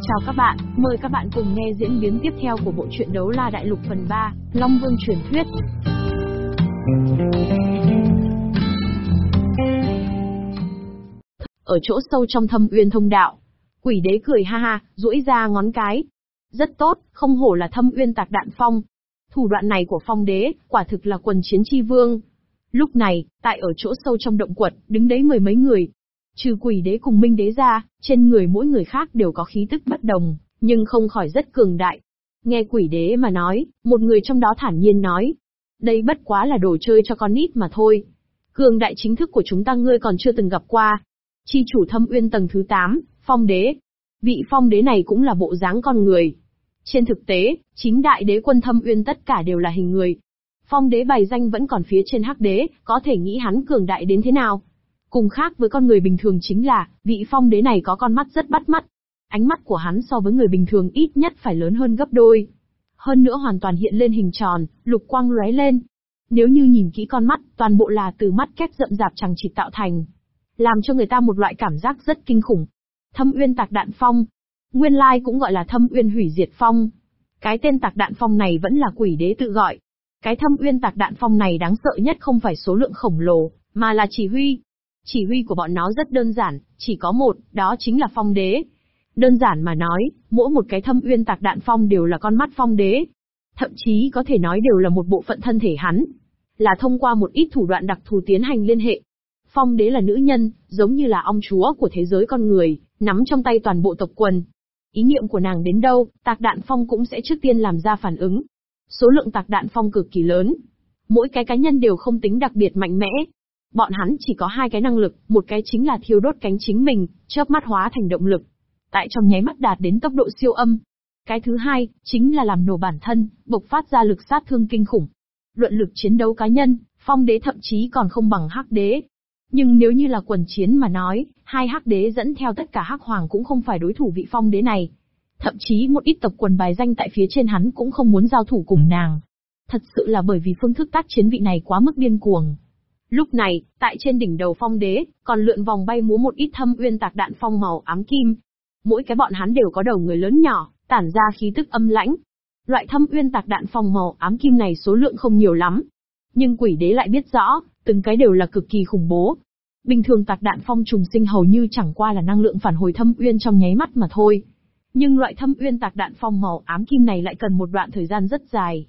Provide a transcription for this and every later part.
Chào các bạn, mời các bạn cùng nghe diễn biến tiếp theo của bộ truyện đấu la đại lục phần 3, Long Vương truyền thuyết. Ở chỗ sâu trong thâm uyên thông đạo, quỷ đế cười ha ha, duỗi ra ngón cái. Rất tốt, không hổ là thâm uyên tạc đạn phong. Thủ đoạn này của phong đế, quả thực là quần chiến chi vương. Lúc này, tại ở chỗ sâu trong động quật, đứng đấy mười mấy người, Trừ quỷ đế cùng minh đế ra, trên người mỗi người khác đều có khí tức bất đồng, nhưng không khỏi rất cường đại. Nghe quỷ đế mà nói, một người trong đó thản nhiên nói. Đây bất quá là đồ chơi cho con nít mà thôi. Cường đại chính thức của chúng ta ngươi còn chưa từng gặp qua. Chi chủ thâm uyên tầng thứ 8, phong đế. Vị phong đế này cũng là bộ dáng con người. Trên thực tế, chính đại đế quân thâm uyên tất cả đều là hình người. Phong đế bày danh vẫn còn phía trên hắc đế, có thể nghĩ hắn cường đại đến thế nào. Cùng khác với con người bình thường chính là, vị phong đế này có con mắt rất bắt mắt. Ánh mắt của hắn so với người bình thường ít nhất phải lớn hơn gấp đôi. Hơn nữa hoàn toàn hiện lên hình tròn, lục quang lóe lên. Nếu như nhìn kỹ con mắt, toàn bộ là từ mắt kép rậm rạp chẳng chỉ tạo thành. Làm cho người ta một loại cảm giác rất kinh khủng. Thâm uyên tạc đạn phong. Nguyên lai cũng gọi là thâm uyên hủy diệt phong. Cái tên tạc đạn phong này vẫn là quỷ đế tự gọi. Cái thâm uyên tạc đạn phong này đáng sợ nhất không phải số lượng khổng lồ, mà là chỉ huy. Chỉ huy của bọn nó rất đơn giản, chỉ có một, đó chính là phong đế. Đơn giản mà nói, mỗi một cái thâm uyên tạc đạn phong đều là con mắt phong đế. Thậm chí có thể nói đều là một bộ phận thân thể hắn. Là thông qua một ít thủ đoạn đặc thù tiến hành liên hệ. Phong đế là nữ nhân, giống như là ông chúa của thế giới con người, nắm trong tay toàn bộ tộc quần. Ý niệm của nàng đến đâu, tạc đạn phong cũng sẽ trước tiên làm ra phản ứng. Số lượng tạc đạn phong cực kỳ lớn. Mỗi cái cá nhân đều không tính đặc biệt mạnh mẽ, Bọn hắn chỉ có hai cái năng lực, một cái chính là thiêu đốt cánh chính mình, chớp mắt hóa thành động lực. Tại trong nháy mắt đạt đến tốc độ siêu âm. Cái thứ hai, chính là làm nổ bản thân, bộc phát ra lực sát thương kinh khủng. Luận lực chiến đấu cá nhân, phong đế thậm chí còn không bằng hắc đế. Nhưng nếu như là quần chiến mà nói, hai hắc đế dẫn theo tất cả hắc hoàng cũng không phải đối thủ vị phong đế này. Thậm chí một ít tộc quần bài danh tại phía trên hắn cũng không muốn giao thủ cùng nàng. Thật sự là bởi vì phương thức tác chiến vị này quá mức điên cuồng. Lúc này, tại trên đỉnh đầu phong đế, còn lượn vòng bay múa một ít thâm uyên tạc đạn phong màu ám kim. Mỗi cái bọn hắn đều có đầu người lớn nhỏ, tản ra khí tức âm lãnh. Loại thâm uyên tạc đạn phong màu ám kim này số lượng không nhiều lắm. Nhưng quỷ đế lại biết rõ, từng cái đều là cực kỳ khủng bố. Bình thường tạc đạn phong trùng sinh hầu như chẳng qua là năng lượng phản hồi thâm uyên trong nháy mắt mà thôi. Nhưng loại thâm uyên tạc đạn phong màu ám kim này lại cần một đoạn thời gian rất dài.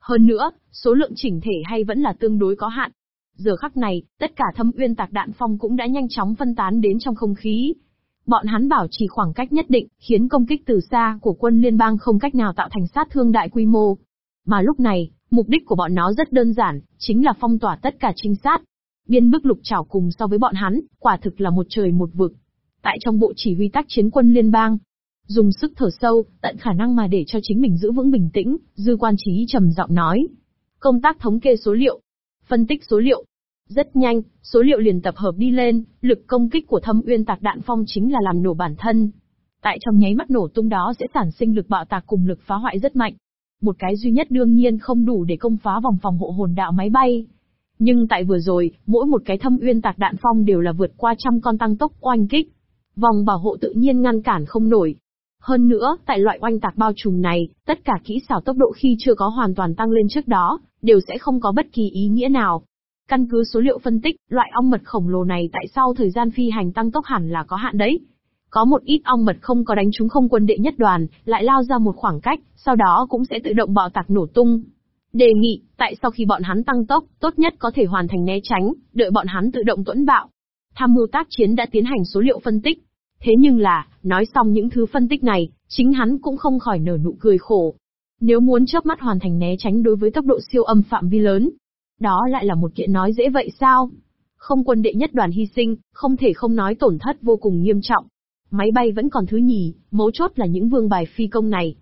Hơn nữa, số lượng chỉnh thể hay vẫn là tương đối có hạn, Giờ khắc này, tất cả thâm uyên tạc đạn phong cũng đã nhanh chóng phân tán đến trong không khí. Bọn hắn bảo trì khoảng cách nhất định, khiến công kích từ xa của quân liên bang không cách nào tạo thành sát thương đại quy mô. Mà lúc này, mục đích của bọn nó rất đơn giản, chính là phong tỏa tất cả trinh sát. Biên bức lục trảo cùng so với bọn hắn, quả thực là một trời một vực. Tại trong bộ chỉ huy tác chiến quân liên bang, dùng sức thở sâu, tận khả năng mà để cho chính mình giữ vững bình tĩnh, dư quan trí trầm giọng nói. Công tác thống kê số liệu, Phân tích số liệu. Rất nhanh, số liệu liền tập hợp đi lên, lực công kích của thâm uyên tạc đạn phong chính là làm nổ bản thân. Tại trong nháy mắt nổ tung đó sẽ sản sinh lực bạo tạc cùng lực phá hoại rất mạnh. Một cái duy nhất đương nhiên không đủ để công phá vòng phòng hộ hồn đạo máy bay. Nhưng tại vừa rồi, mỗi một cái thâm uyên tạc đạn phong đều là vượt qua trăm con tăng tốc oanh kích. Vòng bảo hộ tự nhiên ngăn cản không nổi. Hơn nữa, tại loại oanh tạc bao trùm này, tất cả kỹ xảo tốc độ khi chưa có hoàn toàn tăng lên trước đó, đều sẽ không có bất kỳ ý nghĩa nào. Căn cứ số liệu phân tích, loại ong mật khổng lồ này tại sau thời gian phi hành tăng tốc hẳn là có hạn đấy. Có một ít ong mật không có đánh trúng không quân đệ nhất đoàn, lại lao ra một khoảng cách, sau đó cũng sẽ tự động bạo tạc nổ tung. Đề nghị, tại sau khi bọn hắn tăng tốc, tốt nhất có thể hoàn thành né tránh, đợi bọn hắn tự động tuẫn bạo. Tham mưu tác chiến đã tiến hành số liệu phân tích. Thế nhưng là, nói xong những thứ phân tích này, chính hắn cũng không khỏi nở nụ cười khổ. Nếu muốn chớp mắt hoàn thành né tránh đối với tốc độ siêu âm phạm vi lớn, đó lại là một kiện nói dễ vậy sao? Không quân đệ nhất đoàn hy sinh, không thể không nói tổn thất vô cùng nghiêm trọng. Máy bay vẫn còn thứ nhì, mấu chốt là những vương bài phi công này.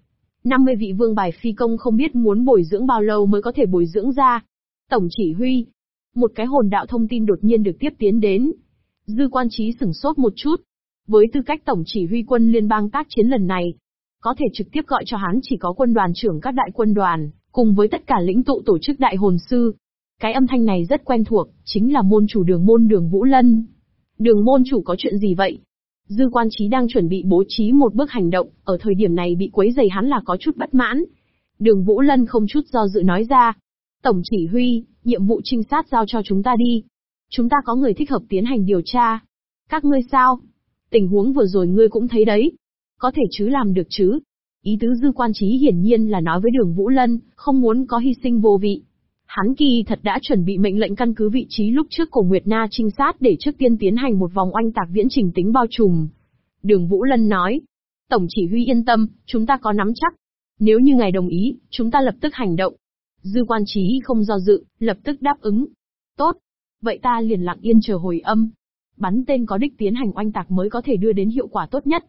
50 vị vương bài phi công không biết muốn bồi dưỡng bao lâu mới có thể bồi dưỡng ra. Tổng chỉ huy. Một cái hồn đạo thông tin đột nhiên được tiếp tiến đến. Dư quan trí sửng sốt một chút. Với tư cách tổng chỉ huy quân liên bang tác chiến lần này, có thể trực tiếp gọi cho hắn chỉ có quân đoàn trưởng các đại quân đoàn, cùng với tất cả lĩnh tụ tổ chức đại hồn sư. Cái âm thanh này rất quen thuộc, chính là môn chủ đường môn đường Vũ Lân. Đường môn chủ có chuyện gì vậy? Dư quan trí đang chuẩn bị bố trí một bước hành động, ở thời điểm này bị quấy giày hắn là có chút bất mãn. Đường Vũ Lân không chút do dự nói ra. Tổng chỉ huy, nhiệm vụ trinh sát giao cho chúng ta đi. Chúng ta có người thích hợp tiến hành điều tra. Các ngươi sao? Tình huống vừa rồi ngươi cũng thấy đấy. Có thể chứ làm được chứ. Ý tứ dư quan trí hiển nhiên là nói với đường Vũ Lân, không muốn có hy sinh vô vị. Hắn kỳ thật đã chuẩn bị mệnh lệnh căn cứ vị trí lúc trước của Nguyệt Na trinh sát để trước tiên tiến hành một vòng oanh tạc viễn trình tính bao trùm. Đường Vũ Lân nói, Tổng chỉ huy yên tâm, chúng ta có nắm chắc. Nếu như ngài đồng ý, chúng ta lập tức hành động. Dư quan trí không do dự, lập tức đáp ứng. Tốt. Vậy ta liền lặng yên chờ hồi âm. Bắn tên có đích tiến hành oanh tạc mới có thể đưa đến hiệu quả tốt nhất.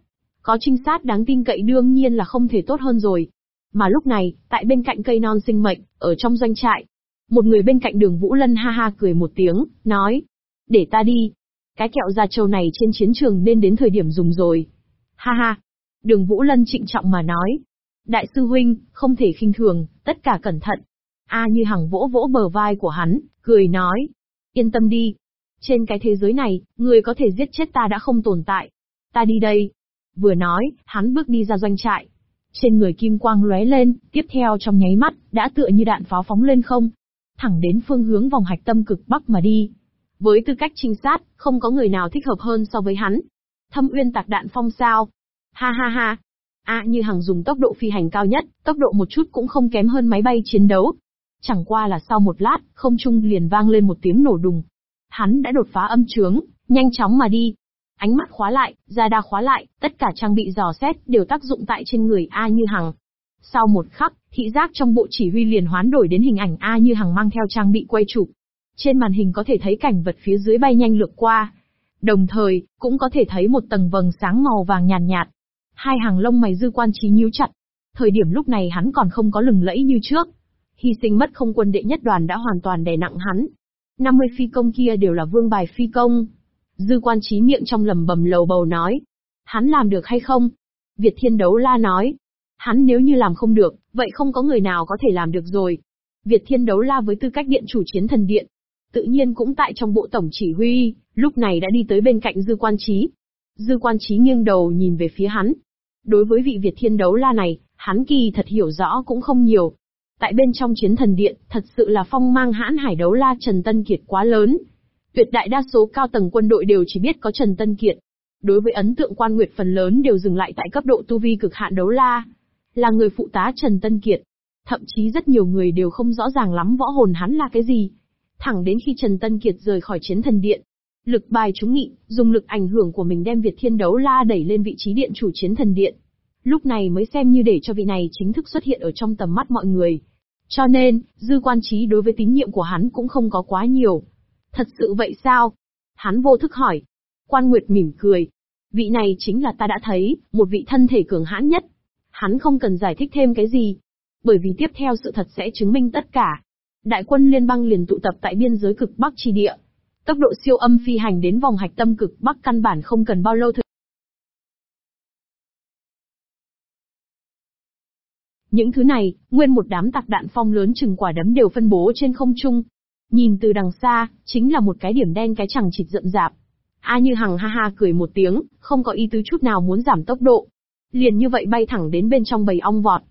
Có trinh sát đáng tin cậy đương nhiên là không thể tốt hơn rồi. Mà lúc này, tại bên cạnh cây non sinh mệnh, ở trong doanh trại, một người bên cạnh đường Vũ Lân ha ha cười một tiếng, nói. Để ta đi. Cái kẹo da trâu này trên chiến trường nên đến thời điểm dùng rồi. Ha ha. Đường Vũ Lân trịnh trọng mà nói. Đại sư huynh, không thể khinh thường, tất cả cẩn thận. A như hằng vỗ vỗ bờ vai của hắn, cười nói. Yên tâm đi. Trên cái thế giới này, người có thể giết chết ta đã không tồn tại. Ta đi đây. Vừa nói, hắn bước đi ra doanh trại. Trên người kim quang lóe lên, tiếp theo trong nháy mắt, đã tựa như đạn pháo phóng lên không, thẳng đến phương hướng vòng hạch tâm cực bắc mà đi. Với tư cách trinh sát, không có người nào thích hợp hơn so với hắn. Thâm uyên tạc đạn phong sao. Ha ha ha. A như hàng dùng tốc độ phi hành cao nhất, tốc độ một chút cũng không kém hơn máy bay chiến đấu. Chẳng qua là sau một lát, không trung liền vang lên một tiếng nổ đùng. Hắn đã đột phá âm trướng, nhanh chóng mà đi. Ánh mắt khóa lại, da đa khóa lại, tất cả trang bị dò xét đều tác dụng tại trên người A như hằng. Sau một khắc, thị giác trong bộ chỉ huy liền hoán đổi đến hình ảnh A như hằng mang theo trang bị quay chụp. Trên màn hình có thể thấy cảnh vật phía dưới bay nhanh lướt qua. Đồng thời, cũng có thể thấy một tầng vầng sáng màu vàng nhàn nhạt, nhạt. Hai hàng lông mày dư quan trí nhíu chặt. Thời điểm lúc này hắn còn không có lừng lẫy như trước. Hy sinh mất không quân đệ nhất đoàn đã hoàn toàn đè nặng hắn. 50 phi công kia đều là vương bài phi công. Dư quan trí miệng trong lầm bầm lầu bầu nói. Hắn làm được hay không? Việt Thiên Đấu La nói, Hắn nếu như làm không được, vậy không có người nào có thể làm được rồi. Việt Thiên đấu la với tư cách điện chủ chiến thần điện. Tự nhiên cũng tại trong bộ tổng chỉ huy, lúc này đã đi tới bên cạnh dư quan trí. Dư quan trí nghiêng đầu nhìn về phía hắn. Đối với vị Việt Thiên đấu la này, hắn kỳ thật hiểu rõ cũng không nhiều. Tại bên trong chiến thần điện, thật sự là phong mang hãn hải đấu la Trần Tân Kiệt quá lớn. Tuyệt đại đa số cao tầng quân đội đều chỉ biết có Trần Tân Kiệt. Đối với ấn tượng quan nguyệt phần lớn đều dừng lại tại cấp độ tu vi cực hạn đấu la là người phụ tá Trần Tân Kiệt. Thậm chí rất nhiều người đều không rõ ràng lắm võ hồn hắn là cái gì. Thẳng đến khi Trần Tân Kiệt rời khỏi chiến thần điện, lực bài chúng nghị, dùng lực ảnh hưởng của mình đem Việt Thiên Đấu La đẩy lên vị trí điện chủ chiến thần điện. Lúc này mới xem như để cho vị này chính thức xuất hiện ở trong tầm mắt mọi người. Cho nên, dư quan trí đối với tín nhiệm của hắn cũng không có quá nhiều. Thật sự vậy sao? Hắn vô thức hỏi. Quan Nguyệt mỉm cười. Vị này chính là ta đã thấy, một vị thân thể cường hãn nhất, Hắn không cần giải thích thêm cái gì. Bởi vì tiếp theo sự thật sẽ chứng minh tất cả. Đại quân liên bang liền tụ tập tại biên giới cực Bắc chi địa. Tốc độ siêu âm phi hành đến vòng hạch tâm cực Bắc căn bản không cần bao lâu thời Những thứ này, nguyên một đám tạc đạn phong lớn chừng quả đấm đều phân bố trên không trung. Nhìn từ đằng xa, chính là một cái điểm đen cái chẳng chịt rậm rạp. A như hằng ha ha cười một tiếng, không có ý tứ chút nào muốn giảm tốc độ liền như vậy bay thẳng đến bên trong bầy ong vọt.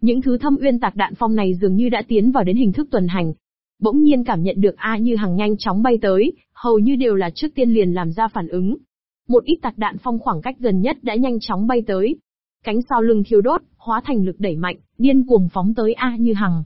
Những thứ thâm uyên tạc đạn phong này dường như đã tiến vào đến hình thức tuần hành. Bỗng nhiên cảm nhận được A như hằng nhanh chóng bay tới, hầu như đều là trước tiên liền làm ra phản ứng. Một ít tạc đạn phong khoảng cách gần nhất đã nhanh chóng bay tới. Cánh sau lưng thiêu đốt, hóa thành lực đẩy mạnh, điên cuồng phóng tới A như hằng.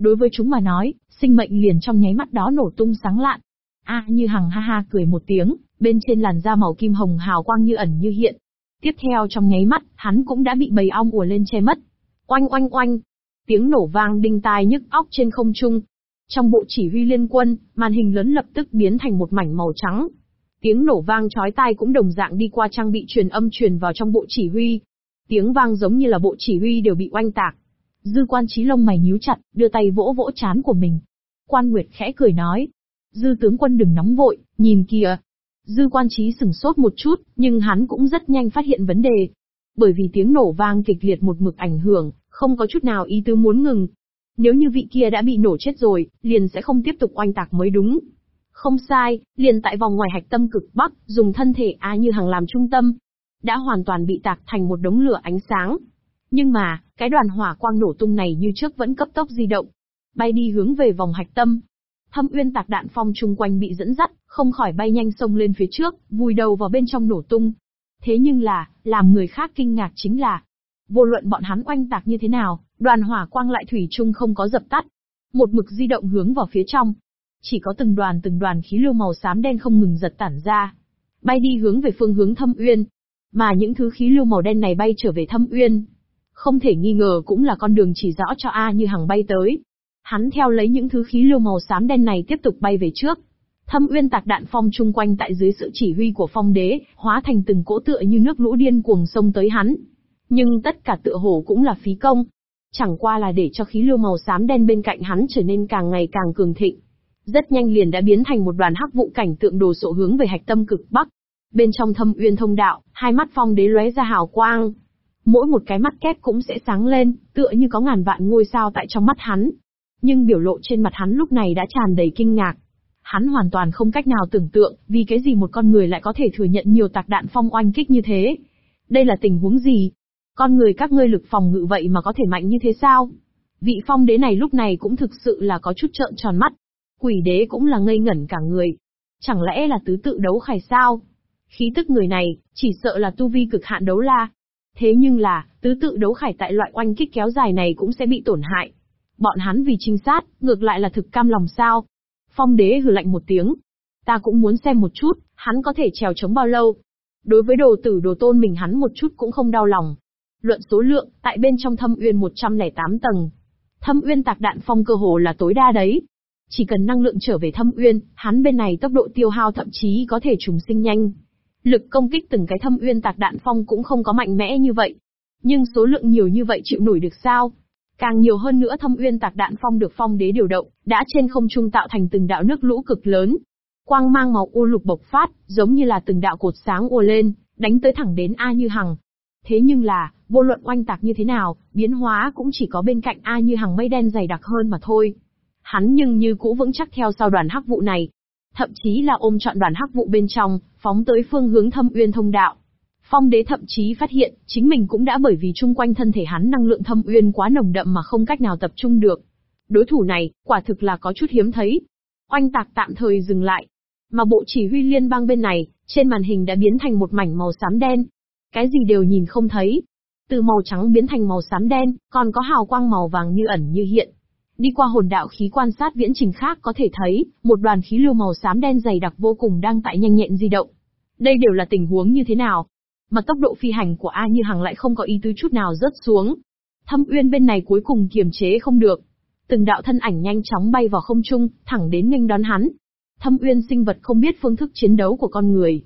Đối với chúng mà nói, sinh mệnh liền trong nháy mắt đó nổ tung sáng lạn. A như hằng ha ha cười một tiếng, bên trên làn da màu kim hồng hào quang như ẩn như hiện, Tiếp theo trong nháy mắt, hắn cũng đã bị bầy ong ùa lên che mất. Oanh oanh oanh. Tiếng nổ vang đinh tai nhức óc trên không trung. Trong bộ chỉ huy liên quân, màn hình lớn lập tức biến thành một mảnh màu trắng. Tiếng nổ vang chói tai cũng đồng dạng đi qua trang bị truyền âm truyền vào trong bộ chỉ huy. Tiếng vang giống như là bộ chỉ huy đều bị oanh tạc. Dư quan trí lông mày nhíu chặt, đưa tay vỗ vỗ chán của mình. Quan Nguyệt khẽ cười nói. Dư tướng quân đừng nóng vội, nhìn kìa, Dư quan trí sừng sốt một chút, nhưng hắn cũng rất nhanh phát hiện vấn đề. Bởi vì tiếng nổ vang kịch liệt một mực ảnh hưởng, không có chút nào ý tứ muốn ngừng. Nếu như vị kia đã bị nổ chết rồi, liền sẽ không tiếp tục oanh tạc mới đúng. Không sai, liền tại vòng ngoài hạch tâm cực bắc, dùng thân thể A như hàng làm trung tâm. đã hoàn toàn bị tạc thành một đống lửa ánh sáng. Nhưng mà, cái đoàn hỏa quang nổ tung này như trước vẫn cấp tốc di động, bay đi hướng về vòng hạch tâm. Thâm uyên tạc đạn phong chung quanh bị dẫn dắt, không khỏi bay nhanh sông lên phía trước, vùi đầu vào bên trong nổ tung. Thế nhưng là, làm người khác kinh ngạc chính là, vô luận bọn hắn oanh tạc như thế nào, đoàn hỏa quang lại thủy chung không có dập tắt. Một mực di động hướng vào phía trong. Chỉ có từng đoàn từng đoàn khí lưu màu xám đen không ngừng giật tản ra. Bay đi hướng về phương hướng thâm uyên. Mà những thứ khí lưu màu đen này bay trở về thâm uyên. Không thể nghi ngờ cũng là con đường chỉ rõ cho A như hằng bay tới. Hắn theo lấy những thứ khí lưu màu xám đen này tiếp tục bay về trước. Thâm uyên tạc đạn phong chung quanh tại dưới sự chỉ huy của phong đế, hóa thành từng cỗ tựa như nước lũ điên cuồng sông tới hắn. Nhưng tất cả tựa hồ cũng là phí công. Chẳng qua là để cho khí lưu màu xám đen bên cạnh hắn trở nên càng ngày càng cường thịnh. Rất nhanh liền đã biến thành một đoàn hắc vụ cảnh tượng đồ sộ hướng về hạch tâm cực bắc. Bên trong thâm uyên thông đạo, hai mắt phong đế lóe ra hào quang. Mỗi một cái mắt kép cũng sẽ sáng lên, tựa như có ngàn vạn ngôi sao tại trong mắt hắn. Nhưng biểu lộ trên mặt hắn lúc này đã tràn đầy kinh ngạc. Hắn hoàn toàn không cách nào tưởng tượng, vì cái gì một con người lại có thể thừa nhận nhiều tạc đạn phong oanh kích như thế. Đây là tình huống gì? Con người các ngươi lực phòng ngự vậy mà có thể mạnh như thế sao? Vị phong đế này lúc này cũng thực sự là có chút trợn tròn mắt. Quỷ đế cũng là ngây ngẩn cả người. Chẳng lẽ là tứ tự đấu khải sao? Khí tức người này, chỉ sợ là tu vi cực hạn đấu la. Thế nhưng là, tứ tự đấu khải tại loại oanh kích kéo dài này cũng sẽ bị tổn hại. Bọn hắn vì trinh sát, ngược lại là thực cam lòng sao? Phong đế hừ lạnh một tiếng. Ta cũng muốn xem một chút, hắn có thể trèo chống bao lâu. Đối với đồ tử đồ tôn mình hắn một chút cũng không đau lòng. Luận số lượng, tại bên trong thâm uyên 108 tầng. Thâm uyên tạc đạn phong cơ hồ là tối đa đấy. Chỉ cần năng lượng trở về thâm uyên, hắn bên này tốc độ tiêu hao thậm chí có thể trùng sinh nhanh. Lực công kích từng cái thâm uyên tạc đạn phong cũng không có mạnh mẽ như vậy. Nhưng số lượng nhiều như vậy chịu nổi được sao? Càng nhiều hơn nữa thâm uyên tạc đạn phong được phong đế điều động, đã trên không trung tạo thành từng đạo nước lũ cực lớn. Quang mang màu u lục bộc phát, giống như là từng đạo cột sáng ùa lên, đánh tới thẳng đến A Như Hằng. Thế nhưng là, vô luận oanh tạc như thế nào, biến hóa cũng chỉ có bên cạnh A Như Hằng mây đen dày đặc hơn mà thôi. Hắn nhưng như cũ vững chắc theo sau đoàn hắc vụ này. Thậm chí là ôm trọn đoàn hắc vụ bên trong, phóng tới phương hướng thâm uyên thông đạo. Phong đế thậm chí phát hiện, chính mình cũng đã bởi vì chung quanh thân thể hắn năng lượng thâm uyên quá nồng đậm mà không cách nào tập trung được. Đối thủ này, quả thực là có chút hiếm thấy. Oanh tạc tạm thời dừng lại. Mà bộ chỉ huy liên bang bên này, trên màn hình đã biến thành một mảnh màu xám đen. Cái gì đều nhìn không thấy. Từ màu trắng biến thành màu xám đen, còn có hào quang màu vàng như ẩn như hiện. Đi qua hồn đạo khí quan sát viễn trình khác có thể thấy, một đoàn khí lưu màu xám đen dày đặc vô cùng đang tại nhanh nhẹn di động. Đây đều là tình huống như thế nào? Mà tốc độ phi hành của A Như Hằng lại không có ý tứ chút nào rớt xuống. Thâm Uyên bên này cuối cùng kiềm chế không được. Từng đạo thân ảnh nhanh chóng bay vào không trung, thẳng đến nghênh đón hắn. Thâm Uyên sinh vật không biết phương thức chiến đấu của con người.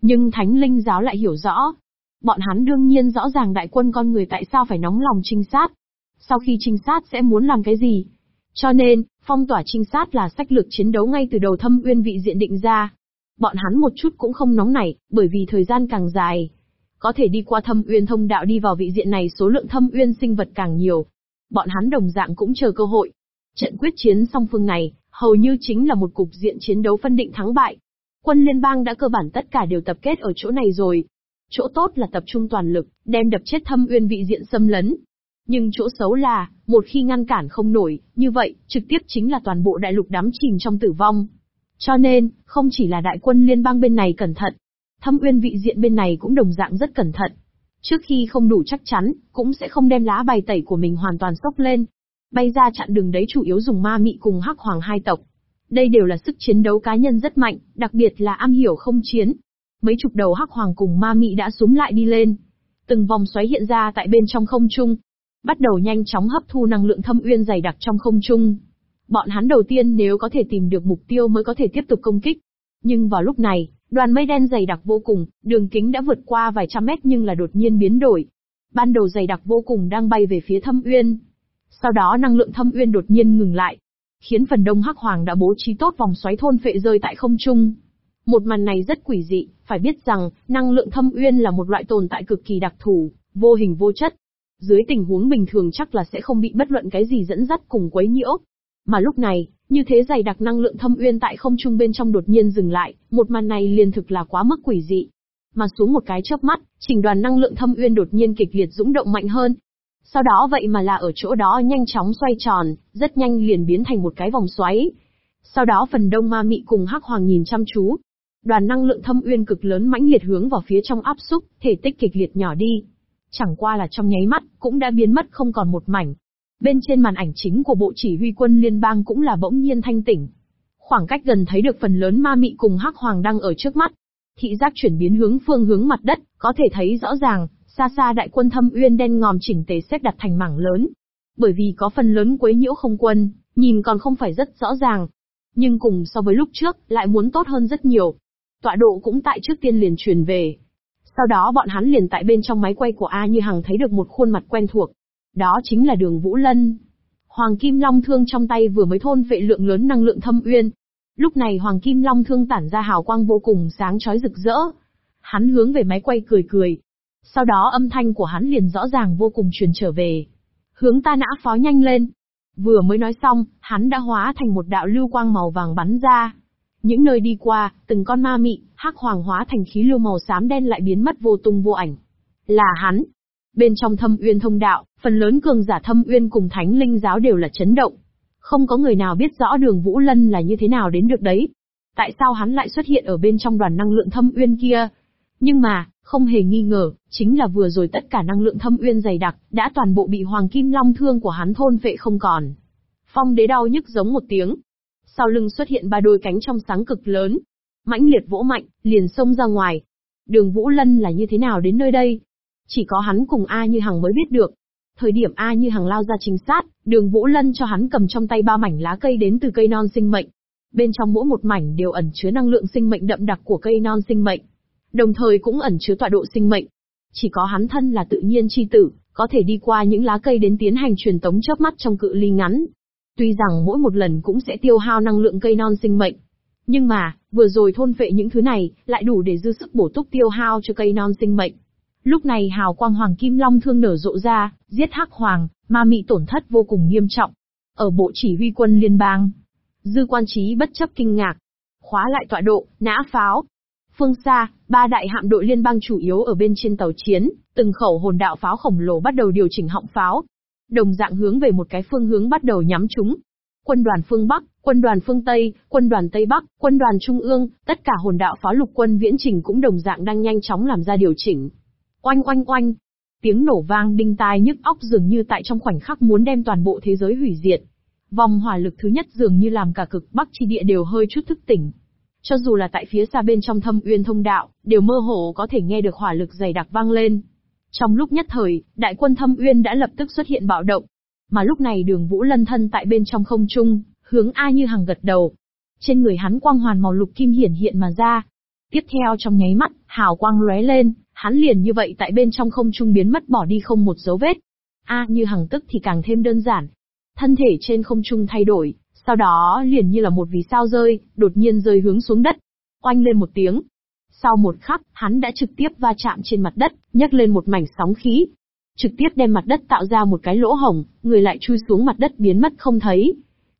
Nhưng Thánh Linh giáo lại hiểu rõ. Bọn hắn đương nhiên rõ ràng đại quân con người tại sao phải nóng lòng trinh sát. Sau khi trinh sát sẽ muốn làm cái gì? Cho nên, phong tỏa trinh sát là sách lược chiến đấu ngay từ đầu thâm uyên vị diện định ra. Bọn hắn một chút cũng không nóng nảy, bởi vì thời gian càng dài, có thể đi qua thâm uyên thông đạo đi vào vị diện này số lượng thâm uyên sinh vật càng nhiều. Bọn hắn đồng dạng cũng chờ cơ hội. Trận quyết chiến song phương này, hầu như chính là một cục diện chiến đấu phân định thắng bại. Quân liên bang đã cơ bản tất cả đều tập kết ở chỗ này rồi. Chỗ tốt là tập trung toàn lực, đem đập chết thâm uyên vị diện xâm lấn. Nhưng chỗ xấu là, một khi ngăn cản không nổi, như vậy, trực tiếp chính là toàn bộ đại lục đắm chìm trong tử vong. Cho nên, không chỉ là đại quân liên bang bên này cẩn thận, Thâm uyên vị diện bên này cũng đồng dạng rất cẩn thận. Trước khi không đủ chắc chắn, cũng sẽ không đem lá bài tẩy của mình hoàn toàn sốc lên. Bay ra chặn đường đấy chủ yếu dùng ma mị cùng hắc hoàng hai tộc. Đây đều là sức chiến đấu cá nhân rất mạnh, đặc biệt là am hiểu không chiến. Mấy chục đầu hắc hoàng cùng ma mị đã xuống lại đi lên. Từng vòng xoáy hiện ra tại bên trong không trung. Bắt đầu nhanh chóng hấp thu năng lượng thâm uyên dày đặc trong không trung. Bọn hắn đầu tiên nếu có thể tìm được mục tiêu mới có thể tiếp tục công kích. Nhưng vào lúc này, Đoàn mây đen dày đặc vô cùng, đường kính đã vượt qua vài trăm mét nhưng là đột nhiên biến đổi. Ban đầu dày đặc vô cùng đang bay về phía thâm uyên. Sau đó năng lượng thâm uyên đột nhiên ngừng lại, khiến phần đông hắc hoàng đã bố trí tốt vòng xoáy thôn phệ rơi tại không trung. Một màn này rất quỷ dị, phải biết rằng, năng lượng thâm uyên là một loại tồn tại cực kỳ đặc thù, vô hình vô chất. Dưới tình huống bình thường chắc là sẽ không bị bất luận cái gì dẫn dắt cùng quấy nhiễu. Mà lúc này, như thế dày đặc năng lượng thâm uyên tại không trung bên trong đột nhiên dừng lại, một màn này liền thực là quá mức quỷ dị. mà xuống một cái chớp mắt, chỉnh đoàn năng lượng thâm uyên đột nhiên kịch liệt dũng động mạnh hơn. Sau đó vậy mà là ở chỗ đó nhanh chóng xoay tròn, rất nhanh liền biến thành một cái vòng xoáy. Sau đó phần đông ma mị cùng hắc hoàng nhìn chăm chú. Đoàn năng lượng thâm uyên cực lớn mãnh liệt hướng vào phía trong áp xúc, thể tích kịch liệt nhỏ đi. Chẳng qua là trong nháy mắt, cũng đã biến mất không còn một mảnh. Bên trên màn ảnh chính của bộ chỉ huy quân liên bang cũng là bỗng nhiên thanh tỉnh. Khoảng cách gần thấy được phần lớn ma mị cùng hắc hoàng đang ở trước mắt. Thị giác chuyển biến hướng phương hướng mặt đất, có thể thấy rõ ràng, xa xa đại quân thâm uyên đen ngòm chỉnh tề xếp đặt thành mảng lớn. Bởi vì có phần lớn quấy nhiễu không quân, nhìn còn không phải rất rõ ràng. Nhưng cùng so với lúc trước, lại muốn tốt hơn rất nhiều. Tọa độ cũng tại trước tiên liền truyền về. Sau đó bọn hắn liền tại bên trong máy quay của A Như Hằng thấy được một khuôn mặt quen thuộc. Đó chính là đường Vũ Lân. Hoàng Kim Long Thương trong tay vừa mới thôn vệ lượng lớn năng lượng thâm uyên. Lúc này Hoàng Kim Long Thương tản ra hào quang vô cùng sáng chói rực rỡ. Hắn hướng về máy quay cười cười. Sau đó âm thanh của hắn liền rõ ràng vô cùng truyền trở về. Hướng ta nã phó nhanh lên. Vừa mới nói xong, hắn đã hóa thành một đạo lưu quang màu vàng bắn ra. Những nơi đi qua, từng con ma mị, hắc hoàng hóa thành khí lưu màu xám đen lại biến mất vô tung vô ảnh. Là hắn. Bên trong thâm uyên thông đạo, phần lớn cường giả thâm uyên cùng thánh linh giáo đều là chấn động. Không có người nào biết rõ đường Vũ Lân là như thế nào đến được đấy. Tại sao hắn lại xuất hiện ở bên trong đoàn năng lượng thâm uyên kia? Nhưng mà, không hề nghi ngờ, chính là vừa rồi tất cả năng lượng thâm uyên dày đặc, đã toàn bộ bị hoàng kim long thương của hắn thôn vệ không còn. Phong đế đau nhức giống một tiếng. Sau lưng xuất hiện ba đôi cánh trong sáng cực lớn. mãnh liệt vỗ mạnh, liền xông ra ngoài. Đường Vũ Lân là như thế nào đến nơi đây? Chỉ có hắn cùng A Như Hằng mới biết được. Thời điểm A Như Hằng lao ra chính sát, đường Vũ Lân cho hắn cầm trong tay ba mảnh lá cây đến từ cây non sinh mệnh. Bên trong mỗi một mảnh đều ẩn chứa năng lượng sinh mệnh đậm đặc của cây non sinh mệnh. Đồng thời cũng ẩn chứa tọa độ sinh mệnh. Chỉ có hắn thân là tự nhiên chi tử, có thể đi qua những lá cây đến tiến hành truyền tống chớp mắt trong cự ly ngắn. Tuy rằng mỗi một lần cũng sẽ tiêu hao năng lượng cây non sinh mệnh. Nhưng mà, vừa rồi thôn vệ những thứ này, lại đủ để dư sức bổ túc tiêu hao cho cây non sinh mệnh. Lúc này hào quang hoàng kim long thương nở rộ ra, giết hắc hoàng, ma mị tổn thất vô cùng nghiêm trọng. Ở bộ chỉ huy quân liên bang, dư quan trí bất chấp kinh ngạc. Khóa lại tọa độ, nã pháo. Phương xa, ba đại hạm đội liên bang chủ yếu ở bên trên tàu chiến, từng khẩu hồn đạo pháo khổng lồ bắt đầu điều chỉnh họng pháo. Đồng dạng hướng về một cái phương hướng bắt đầu nhắm chúng. Quân đoàn phương Bắc, quân đoàn phương Tây, quân đoàn Tây Bắc, quân đoàn Trung ương, tất cả hồn đạo pháo lục quân viễn trình cũng đồng dạng đang nhanh chóng làm ra điều chỉnh. Oanh oanh oanh. Tiếng nổ vang đinh tai nhức óc dường như tại trong khoảnh khắc muốn đem toàn bộ thế giới hủy diệt. Vòng hỏa lực thứ nhất dường như làm cả cực bắc chi địa đều hơi chút thức tỉnh. Cho dù là tại phía xa bên trong thâm uyên thông đạo, đều mơ hồ có thể nghe được hỏa lực dày đặc vang lên. Trong lúc nhất thời, đại quân thâm uyên đã lập tức xuất hiện bạo động. Mà lúc này đường vũ lân thân tại bên trong không trung, hướng A như hàng gật đầu. Trên người hắn quang hoàn màu lục kim hiển hiện mà ra. Tiếp theo trong nháy mắt, hào quang lóe lên, hắn liền như vậy tại bên trong không trung biến mất bỏ đi không một dấu vết. A như hằng tức thì càng thêm đơn giản. Thân thể trên không trung thay đổi, sau đó liền như là một vì sao rơi, đột nhiên rơi hướng xuống đất. Oanh lên một tiếng. Sau một khắc, hắn đã trực tiếp va chạm trên mặt đất, nhấc lên một mảnh sóng khí. Trực tiếp đem mặt đất tạo ra một cái lỗ hổng, người lại chui xuống mặt đất biến mất không thấy.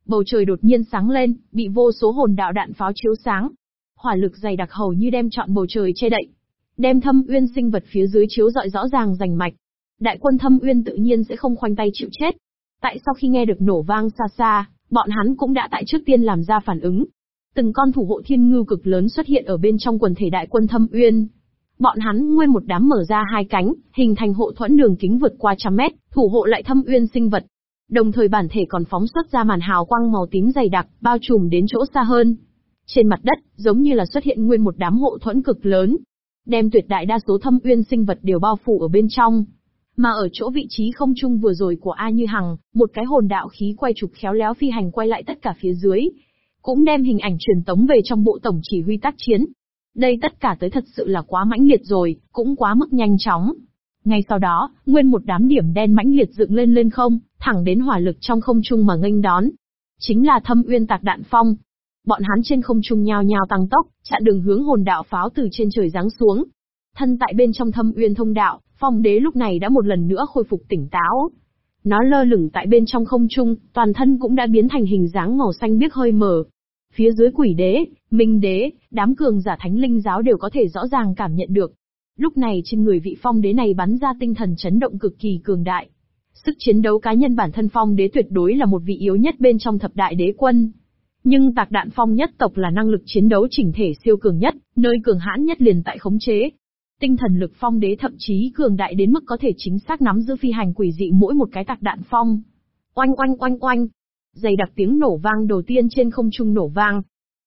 Bầu trời đột nhiên sáng lên, bị vô số hồn đạo đạn pháo chiếu sáng. Hỏa lực dày đặc hầu như đem trọn bầu trời che đậy, đem thâm uyên sinh vật phía dưới chiếu dọi rõ ràng rành mạch. Đại quân thâm uyên tự nhiên sẽ không khoanh tay chịu chết. Tại sau khi nghe được nổ vang xa xa, bọn hắn cũng đã tại trước tiên làm ra phản ứng. Từng con thủ hộ thiên ngưu cực lớn xuất hiện ở bên trong quần thể đại quân thâm uyên. Bọn hắn nguyên một đám mở ra hai cánh, hình thành hộ thuẫn đường kính vượt qua trăm mét, thủ hộ lại thâm uyên sinh vật. Đồng thời bản thể còn phóng xuất ra màn hào quang màu tím dày đặc, bao trùm đến chỗ xa hơn. Trên mặt đất, giống như là xuất hiện nguyên một đám hộ thuẫn cực lớn, đem tuyệt đại đa số thâm uyên sinh vật đều bao phủ ở bên trong. Mà ở chỗ vị trí không trung vừa rồi của A Như Hằng, một cái hồn đạo khí quay trục khéo léo phi hành quay lại tất cả phía dưới, cũng đem hình ảnh truyền tống về trong bộ tổng chỉ huy tác chiến. Đây tất cả tới thật sự là quá mãnh liệt rồi, cũng quá mức nhanh chóng. Ngay sau đó, nguyên một đám điểm đen mãnh liệt dựng lên lên không, thẳng đến hỏa lực trong không trung mà nghênh đón. Chính là thâm uyên tạc đạn phong, Bọn hắn trên không trung nhao nhao tăng tốc, chặn đường hướng hồn đạo pháo từ trên trời giáng xuống. Thân tại bên trong thâm uyên thông đạo, phong đế lúc này đã một lần nữa khôi phục tỉnh táo. Nó lơ lửng tại bên trong không trung, toàn thân cũng đã biến thành hình dáng màu xanh biếc hơi mờ. Phía dưới quỷ đế, minh đế, đám cường giả thánh linh giáo đều có thể rõ ràng cảm nhận được, Lúc này trên người vị phong đế này bắn ra tinh thần chấn động cực kỳ cường đại. Sức chiến đấu cá nhân bản thân phong đế tuyệt đối là một vị yếu nhất bên trong thập đại đế quân. Nhưng tạc đạn phong nhất tộc là năng lực chiến đấu chỉnh thể siêu cường nhất, nơi cường hãn nhất liền tại khống chế. Tinh thần lực phong đế thậm chí cường đại đến mức có thể chính xác nắm giữ phi hành quỷ dị mỗi một cái tạc đạn phong. Oanh oanh oanh oanh. Dày đặc tiếng nổ vang đầu tiên trên không trung nổ vang.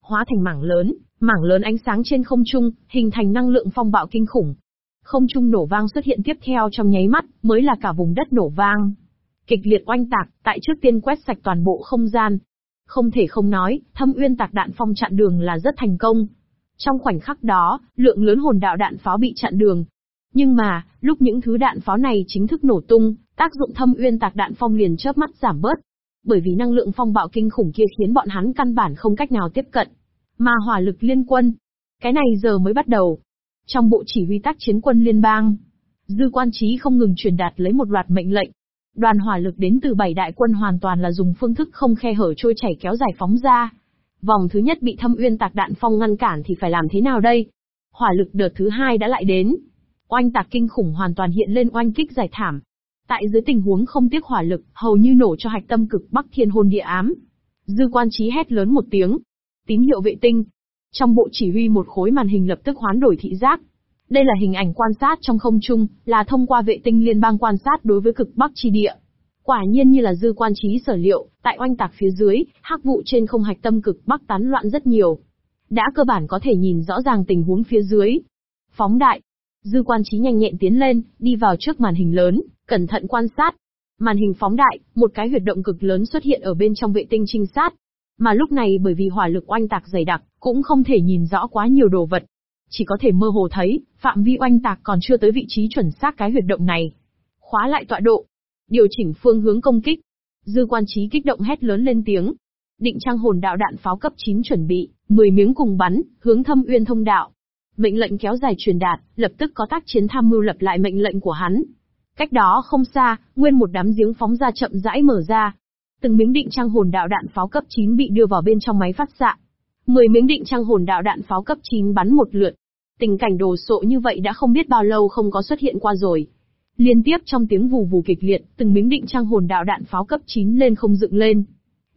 Hóa thành mảng lớn, mảng lớn ánh sáng trên không trung, hình thành năng lượng phong bạo kinh khủng. Không trung nổ vang xuất hiện tiếp theo trong nháy mắt, mới là cả vùng đất nổ vang. Kịch liệt oanh tạc, tại trước tiên quét sạch toàn bộ không gian. Không thể không nói, thâm uyên tạc đạn phong chặn đường là rất thành công. Trong khoảnh khắc đó, lượng lớn hồn đạo đạn pháo bị chặn đường. Nhưng mà, lúc những thứ đạn pháo này chính thức nổ tung, tác dụng thâm uyên tạc đạn phong liền chớp mắt giảm bớt. Bởi vì năng lượng phong bạo kinh khủng kia khiến bọn hắn căn bản không cách nào tiếp cận. Mà hỏa lực liên quân, cái này giờ mới bắt đầu. Trong bộ chỉ huy tác chiến quân liên bang, dư quan trí không ngừng truyền đạt lấy một loạt mệnh lệnh. Đoàn hỏa lực đến từ bảy đại quân hoàn toàn là dùng phương thức không khe hở trôi chảy kéo dài phóng ra. Vòng thứ nhất bị thâm uyên tạc đạn phong ngăn cản thì phải làm thế nào đây? Hỏa lực đợt thứ hai đã lại đến. Oanh tạc kinh khủng hoàn toàn hiện lên oanh kích giải thảm. Tại dưới tình huống không tiếc hỏa lực, hầu như nổ cho hạch tâm cực bắc thiên hồn địa ám. Dư quan trí hét lớn một tiếng. Tín hiệu vệ tinh. Trong bộ chỉ huy một khối màn hình lập tức hoán đổi thị giác. Đây là hình ảnh quan sát trong không trung, là thông qua vệ tinh liên bang quan sát đối với cực bắc chi địa. Quả nhiên như là dư quan trí sở liệu, tại oanh tạc phía dưới, hắc vụ trên không hạch tâm cực bắc tán loạn rất nhiều. Đã cơ bản có thể nhìn rõ ràng tình huống phía dưới. Phóng đại. Dư quan trí nhanh nhẹn tiến lên, đi vào trước màn hình lớn, cẩn thận quan sát. Màn hình phóng đại, một cái huyệt động cực lớn xuất hiện ở bên trong vệ tinh trinh sát. Mà lúc này bởi vì hỏa lực oanh tạc dày đặc, cũng không thể nhìn rõ quá nhiều đồ vật. Chỉ có thể mơ hồ thấy, phạm vi oanh tạc còn chưa tới vị trí chuẩn xác cái huyệt động này. Khóa lại tọa độ. Điều chỉnh phương hướng công kích. Dư quan trí kích động hét lớn lên tiếng. Định trang hồn đạo đạn pháo cấp 9 chuẩn bị, 10 miếng cùng bắn, hướng thâm uyên thông đạo. Mệnh lệnh kéo dài truyền đạt, lập tức có tác chiến tham mưu lập lại mệnh lệnh của hắn. Cách đó không xa, nguyên một đám giếng phóng ra chậm rãi mở ra. Từng miếng định trang hồn đạo đạn pháo cấp 9 bị đưa vào bên trong máy phát xạ. 10 miếng định trang hồn đạo đạn pháo cấp 9 bắn một lượt. Tình cảnh đồ sộ như vậy đã không biết bao lâu không có xuất hiện qua rồi. Liên tiếp trong tiếng vù vù kịch liệt, từng miếng định trang hồn đạo đạn pháo cấp 9 lên không dựng lên.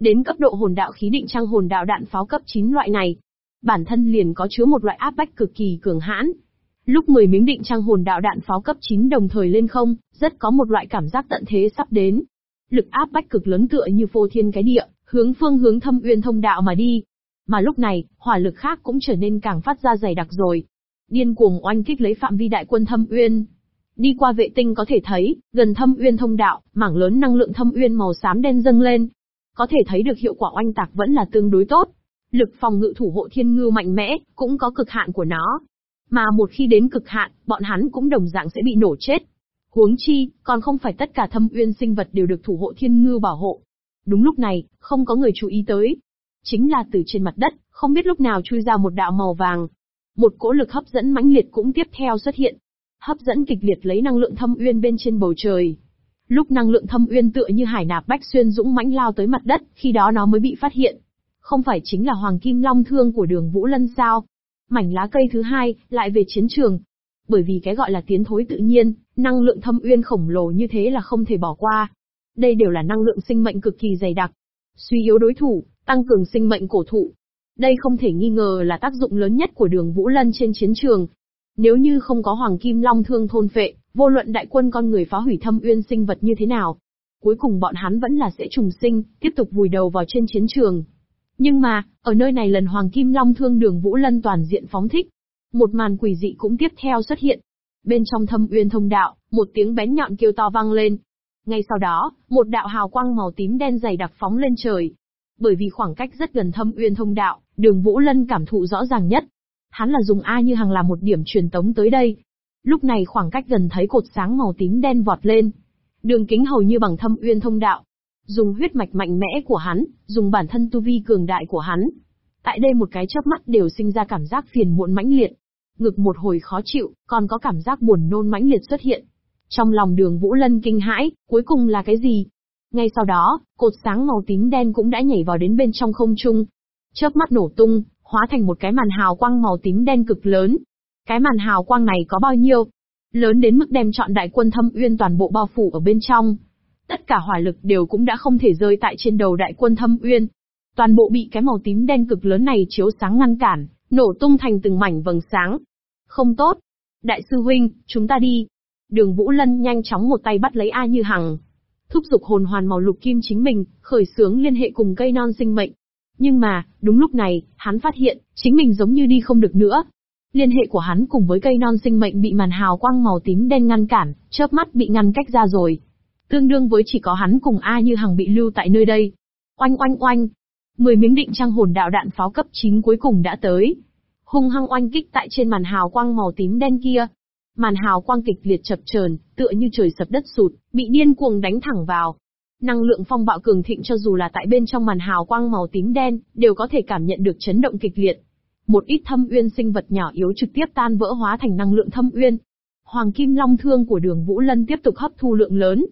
Đến cấp độ hồn đạo khí định trang hồn đạo đạn pháo cấp 9 loại này, bản thân liền có chứa một loại áp bách cực kỳ cường hãn. Lúc 10 miếng định trang hồn đạo đạn pháo cấp 9 đồng thời lên không, rất có một loại cảm giác tận thế sắp đến. Lực áp bách cực lớn tựa như phô thiên cái địa, hướng phương hướng thâm uyên thông đạo mà đi. Mà lúc này, hỏa lực khác cũng trở nên càng phát ra dày đặc rồi. Điên cuồng oanh kích lấy phạm vi đại quân thâm uyên. Đi qua vệ tinh có thể thấy, gần thâm uyên thông đạo, mảng lớn năng lượng thâm uyên màu xám đen dâng lên. Có thể thấy được hiệu quả oanh tạc vẫn là tương đối tốt. Lực phòng ngự thủ hộ thiên ngư mạnh mẽ, cũng có cực hạn của nó. Mà một khi đến cực hạn, bọn hắn cũng đồng dạng sẽ bị nổ chết. Huống chi, còn không phải tất cả thâm uyên sinh vật đều được thủ hộ thiên ngư bảo hộ. Đúng lúc này, không có người chú ý tới. Chính là từ trên mặt đất, không biết lúc nào chui ra một đạo màu vàng. Một cỗ lực hấp dẫn mãnh liệt cũng tiếp theo xuất hiện. Hấp dẫn kịch liệt lấy năng lượng thâm uyên bên trên bầu trời. Lúc năng lượng thâm uyên tựa như hải nạp bách xuyên dũng mãnh lao tới mặt đất, khi đó nó mới bị phát hiện. Không phải chính là hoàng kim long thương của đường Vũ Lân sao? Mảnh lá cây thứ hai, lại về chiến trường. Bởi vì cái gọi là tiến thối tự nhiên, năng lượng thâm uyên khổng lồ như thế là không thể bỏ qua. Đây đều là năng lượng sinh mệnh cực kỳ dày đặc. Suy yếu đối thủ, tăng cường sinh mệnh cổ thụ. Đây không thể nghi ngờ là tác dụng lớn nhất của đường Vũ Lân trên chiến trường. Nếu như không có Hoàng Kim Long thương thôn phệ, vô luận đại quân con người phá hủy thâm uyên sinh vật như thế nào. Cuối cùng bọn hắn vẫn là sẽ trùng sinh, tiếp tục vùi đầu vào trên chiến trường. Nhưng mà, ở nơi này lần Hoàng Kim Long thương đường Vũ Lân toàn diện phóng thích. Một màn quỷ dị cũng tiếp theo xuất hiện. Bên trong thâm uyên thông đạo, một tiếng bén nhọn kêu to vang lên. Ngay sau đó, một đạo hào quang màu tím đen dày đặc phóng lên trời. Bởi vì khoảng cách rất gần thâm uyên thông đạo, đường Vũ Lân cảm thụ rõ ràng nhất. Hắn là dùng A như hàng làm một điểm truyền tống tới đây. Lúc này khoảng cách gần thấy cột sáng màu tím đen vọt lên. Đường kính hầu như bằng thâm uyên thông đạo, dùng huyết mạch mạnh mẽ của hắn, dùng bản thân tu vi cường đại của hắn. Tại đây một cái chớp mắt đều sinh ra cảm giác phiền muộn mãnh liệt. Ngực một hồi khó chịu, còn có cảm giác buồn nôn mãnh liệt xuất hiện. Trong lòng đường Vũ Lân kinh hãi, cuối cùng là cái gì? Ngay sau đó, cột sáng màu tím đen cũng đã nhảy vào đến bên trong không trung. Chớp mắt nổ tung, hóa thành một cái màn hào quang màu tím đen cực lớn. Cái màn hào quang này có bao nhiêu? Lớn đến mức đem chọn đại quân thâm uyên toàn bộ bao phủ ở bên trong. Tất cả hỏa lực đều cũng đã không thể rơi tại trên đầu đại quân thâm uyên. Toàn bộ bị cái màu tím đen cực lớn này chiếu sáng ngăn cản, nổ tung thành từng mảnh vầng sáng. Không tốt. Đại sư huynh, chúng ta đi. Đường Vũ Lân nhanh chóng một tay bắt lấy A Như Hằng. Thúc giục hồn hoàn màu lục kim chính mình, khởi sướng liên hệ cùng cây non sinh mệnh. Nhưng mà, đúng lúc này, hắn phát hiện, chính mình giống như đi không được nữa. Liên hệ của hắn cùng với cây non sinh mệnh bị màn hào quang màu tím đen ngăn cản, chớp mắt bị ngăn cách ra rồi. Tương đương với chỉ có hắn cùng A Như Hằng bị lưu tại nơi đây. Oanh oanh oanh. Mười miếng định trang hồn đạo đạn pháo cấp 9 cuối cùng đã tới. Hung hăng oanh kích tại trên màn hào quang màu tím đen kia. Màn hào quang kịch liệt chập chờn, tựa như trời sập đất sụt, bị điên cuồng đánh thẳng vào. Năng lượng phong bạo cường thịnh cho dù là tại bên trong màn hào quang màu tím đen, đều có thể cảm nhận được chấn động kịch liệt. Một ít thâm uyên sinh vật nhỏ yếu trực tiếp tan vỡ hóa thành năng lượng thâm uyên. Hoàng kim long thương của đường Vũ Lân tiếp tục hấp thu lượng lớn.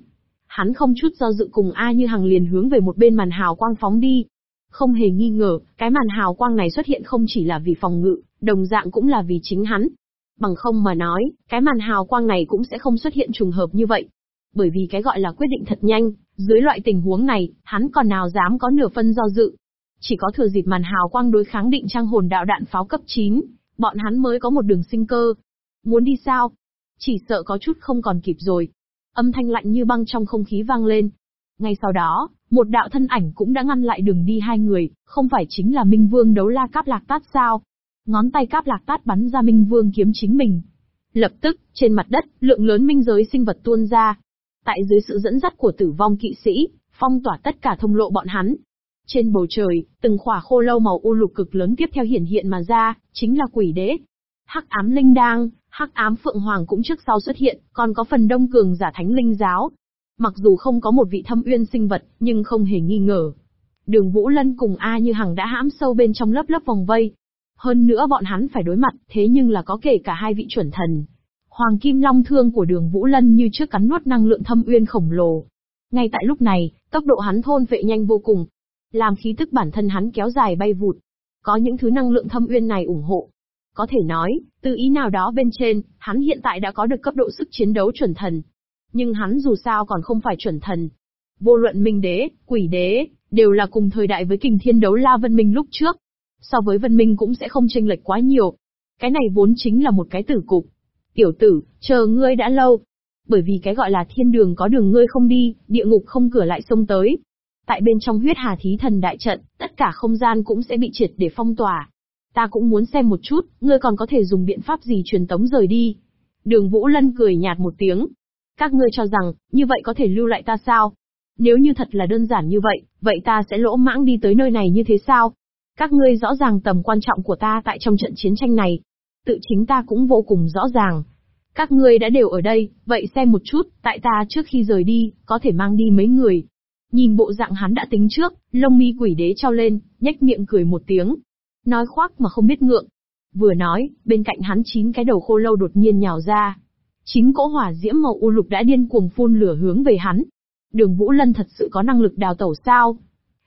Hắn không chút do dự cùng A như hằng liền hướng về một bên màn hào quang phóng đi. Không hề nghi ngờ, cái màn hào quang này xuất hiện không chỉ là vì phòng ngự, đồng dạng cũng là vì chính hắn. Bằng không mà nói, cái màn hào quang này cũng sẽ không xuất hiện trùng hợp như vậy. Bởi vì cái gọi là quyết định thật nhanh, dưới loại tình huống này, hắn còn nào dám có nửa phân do dự. Chỉ có thừa dịp màn hào quang đối kháng định trang hồn đạo đạn pháo cấp 9, bọn hắn mới có một đường sinh cơ. Muốn đi sao? Chỉ sợ có chút không còn kịp rồi. Âm thanh lạnh như băng trong không khí vang lên. Ngay sau đó, một đạo thân ảnh cũng đã ngăn lại đường đi hai người, không phải chính là Minh Vương đấu la cáp lạc tát sao? Ngón tay cáp lạc tát bắn ra Minh Vương kiếm chính mình. Lập tức, trên mặt đất, lượng lớn minh giới sinh vật tuôn ra. Tại dưới sự dẫn dắt của tử vong kỵ sĩ, phong tỏa tất cả thông lộ bọn hắn. Trên bầu trời, từng khỏa khô lâu màu u lục cực lớn tiếp theo hiển hiện mà ra, chính là quỷ đế. Hắc ám linh đang, hắc ám phượng hoàng cũng trước sau xuất hiện, còn có phần đông cường giả thánh linh giáo. Mặc dù không có một vị thâm uyên sinh vật, nhưng không hề nghi ngờ. Đường Vũ Lân cùng A Như Hằng đã hãm sâu bên trong lớp lớp vòng vây, hơn nữa bọn hắn phải đối mặt, thế nhưng là có kể cả hai vị chuẩn thần. Hoàng Kim Long Thương của đường Vũ Lân như trước cắn nuốt năng lượng thâm uyên khổng lồ. Ngay tại lúc này, tốc độ hắn thôn vệ nhanh vô cùng. Làm khí tức bản thân hắn kéo dài bay vụt. Có những thứ năng lượng thâm uyên này ủng hộ. Có thể nói, từ ý nào đó bên trên, hắn hiện tại đã có được cấp độ sức chiến đấu chuẩn thần. Nhưng hắn dù sao còn không phải chuẩn thần. Vô luận minh đế, quỷ đế, đều là cùng thời đại với kình thiên đấu la vân minh lúc trước so với Vân Minh cũng sẽ không chênh lệch quá nhiều. Cái này vốn chính là một cái tử cục. Tiểu tử, chờ ngươi đã lâu. Bởi vì cái gọi là thiên đường có đường ngươi không đi, địa ngục không cửa lại xông tới. Tại bên trong huyết hà thí thần đại trận, tất cả không gian cũng sẽ bị triệt để phong tỏa. Ta cũng muốn xem một chút, ngươi còn có thể dùng biện pháp gì truyền tống rời đi. Đường Vũ Lân cười nhạt một tiếng. Các ngươi cho rằng, như vậy có thể lưu lại ta sao? Nếu như thật là đơn giản như vậy, vậy ta sẽ lỗ mãng đi tới nơi này như thế sao? Các ngươi rõ ràng tầm quan trọng của ta tại trong trận chiến tranh này. Tự chính ta cũng vô cùng rõ ràng. Các ngươi đã đều ở đây, vậy xem một chút, tại ta trước khi rời đi, có thể mang đi mấy người. Nhìn bộ dạng hắn đã tính trước, lông mi quỷ đế trao lên, nhếch miệng cười một tiếng. Nói khoác mà không biết ngượng. Vừa nói, bên cạnh hắn chín cái đầu khô lâu đột nhiên nhào ra. Chín cỗ hỏa diễm màu u lục đã điên cuồng phun lửa hướng về hắn. Đường Vũ Lân thật sự có năng lực đào tẩu sao?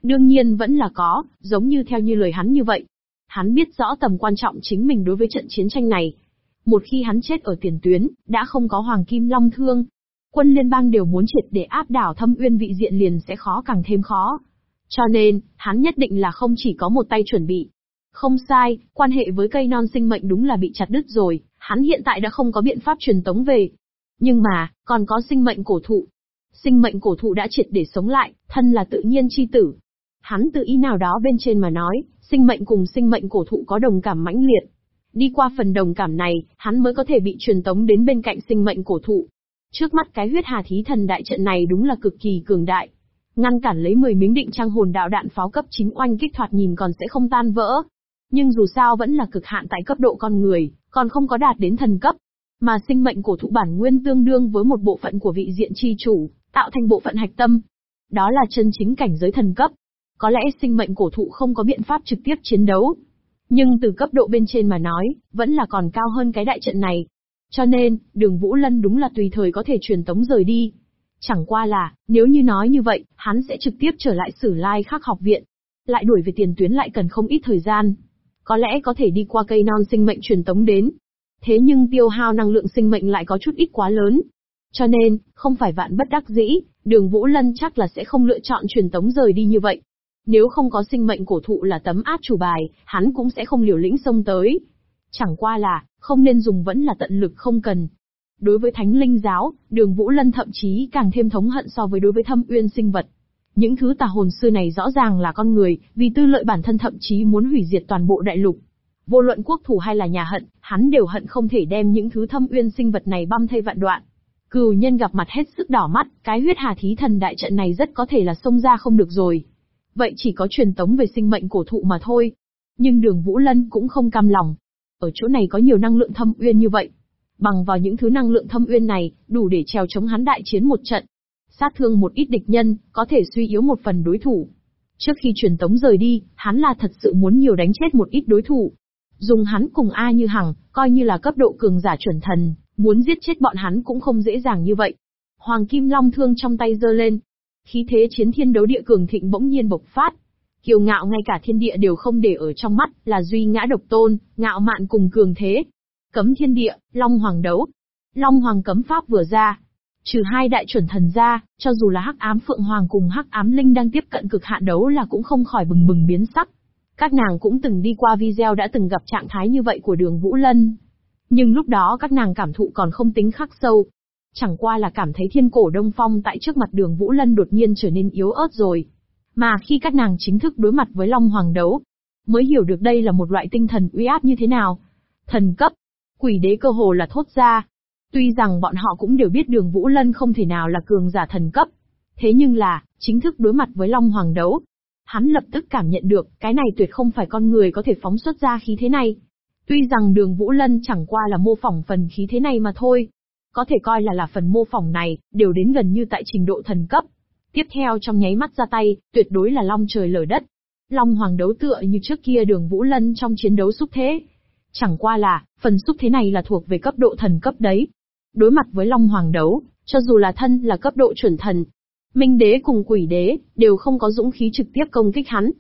Đương nhiên vẫn là có, giống như theo như lời hắn như vậy. Hắn biết rõ tầm quan trọng chính mình đối với trận chiến tranh này. Một khi hắn chết ở tiền tuyến, đã không có Hoàng Kim Long Thương. Quân liên bang đều muốn triệt để áp đảo thâm uyên vị diện liền sẽ khó càng thêm khó. Cho nên, hắn nhất định là không chỉ có một tay chuẩn bị. Không sai, quan hệ với cây non sinh mệnh đúng là bị chặt đứt rồi, hắn hiện tại đã không có biện pháp truyền tống về. Nhưng mà, còn có sinh mệnh cổ thụ. Sinh mệnh cổ thụ đã triệt để sống lại, thân là tự nhiên chi tử, Hắn tự ý nào đó bên trên mà nói, sinh mệnh cùng sinh mệnh cổ thụ có đồng cảm mãnh liệt. Đi qua phần đồng cảm này, hắn mới có thể bị truyền tống đến bên cạnh sinh mệnh cổ thụ. Trước mắt cái huyết hà thí thần đại trận này đúng là cực kỳ cường đại. Ngăn cản lấy 10 miếng định trang hồn đạo đạn pháo cấp chính oanh kích thoạt nhìn còn sẽ không tan vỡ. Nhưng dù sao vẫn là cực hạn tại cấp độ con người, còn không có đạt đến thần cấp. Mà sinh mệnh cổ thụ bản nguyên tương đương với một bộ phận của vị diện chi chủ, tạo thành bộ phận hạch tâm. Đó là chân chính cảnh giới thần cấp. Có lẽ sinh mệnh cổ thụ không có biện pháp trực tiếp chiến đấu. Nhưng từ cấp độ bên trên mà nói, vẫn là còn cao hơn cái đại trận này. Cho nên, đường Vũ Lân đúng là tùy thời có thể truyền tống rời đi. Chẳng qua là, nếu như nói như vậy, hắn sẽ trực tiếp trở lại sử lai khắc học viện. Lại đuổi về tiền tuyến lại cần không ít thời gian. Có lẽ có thể đi qua cây non sinh mệnh truyền tống đến. Thế nhưng tiêu hao năng lượng sinh mệnh lại có chút ít quá lớn. Cho nên, không phải vạn bất đắc dĩ, đường Vũ Lân chắc là sẽ không lựa chọn truyền tống rời đi như vậy. Nếu không có sinh mệnh cổ thụ là tấm át chủ bài, hắn cũng sẽ không liều lĩnh xông tới. Chẳng qua là, không nên dùng vẫn là tận lực không cần. Đối với thánh linh giáo, đường Vũ Lân thậm chí càng thêm thống hận so với đối với thâm uyên sinh vật. Những thứ tà hồn sư này rõ ràng là con người, vì tư lợi bản thân thậm chí muốn hủy diệt toàn bộ đại lục. Vô luận quốc thủ hay là nhà hận, hắn đều hận không thể đem những thứ thâm uyên sinh vật này băm thay vạn đoạn. Cừu nhân gặp mặt hết sức đỏ mắt, cái huyết hà thí thần đại trận này rất có thể là xông ra không được rồi. Vậy chỉ có truyền tống về sinh mệnh cổ thụ mà thôi. Nhưng đường Vũ Lân cũng không cam lòng. Ở chỗ này có nhiều năng lượng thâm uyên như vậy. Bằng vào những thứ năng lượng thâm uyên này, đủ để trèo chống hắn đại chiến một trận. Sát thương một ít địch nhân, có thể suy yếu một phần đối thủ. Trước khi truyền tống rời đi, hắn là thật sự muốn nhiều đánh chết một ít đối thủ. Dùng hắn cùng A như hằng, coi như là cấp độ cường giả chuẩn thần, muốn giết chết bọn hắn cũng không dễ dàng như vậy. Hoàng Kim Long thương trong tay giơ lên. Khí thế chiến thiên đấu địa cường thịnh bỗng nhiên bộc phát. Kiều ngạo ngay cả thiên địa đều không để ở trong mắt, là duy ngã độc tôn, ngạo mạn cùng cường thế. Cấm thiên địa, Long Hoàng đấu. Long Hoàng cấm pháp vừa ra. Trừ hai đại chuẩn thần ra, cho dù là hắc ám Phượng Hoàng cùng hắc ám Linh đang tiếp cận cực hạn đấu là cũng không khỏi bừng bừng biến sắc. Các nàng cũng từng đi qua video đã từng gặp trạng thái như vậy của đường Vũ Lân. Nhưng lúc đó các nàng cảm thụ còn không tính khắc sâu. Chẳng qua là cảm thấy thiên cổ đông phong tại trước mặt đường Vũ Lân đột nhiên trở nên yếu ớt rồi. Mà khi các nàng chính thức đối mặt với Long Hoàng đấu, mới hiểu được đây là một loại tinh thần uy áp như thế nào. Thần cấp, quỷ đế cơ hồ là thốt ra. Tuy rằng bọn họ cũng đều biết đường Vũ Lân không thể nào là cường giả thần cấp. Thế nhưng là, chính thức đối mặt với Long Hoàng đấu, Hắn lập tức cảm nhận được, cái này tuyệt không phải con người có thể phóng xuất ra khí thế này. Tuy rằng đường Vũ Lân chẳng qua là mô phỏng phần khí thế này mà thôi. Có thể coi là là phần mô phỏng này, đều đến gần như tại trình độ thần cấp. Tiếp theo trong nháy mắt ra tay, tuyệt đối là long trời lở đất. Long hoàng đấu tựa như trước kia đường Vũ Lân trong chiến đấu xúc thế. Chẳng qua là, phần xúc thế này là thuộc về cấp độ thần cấp đấy. Đối mặt với Long Hoàng đấu, cho dù là thân là cấp độ chuẩn thần, Minh đế cùng quỷ đế, đều không có dũng khí trực tiếp công kích hắn.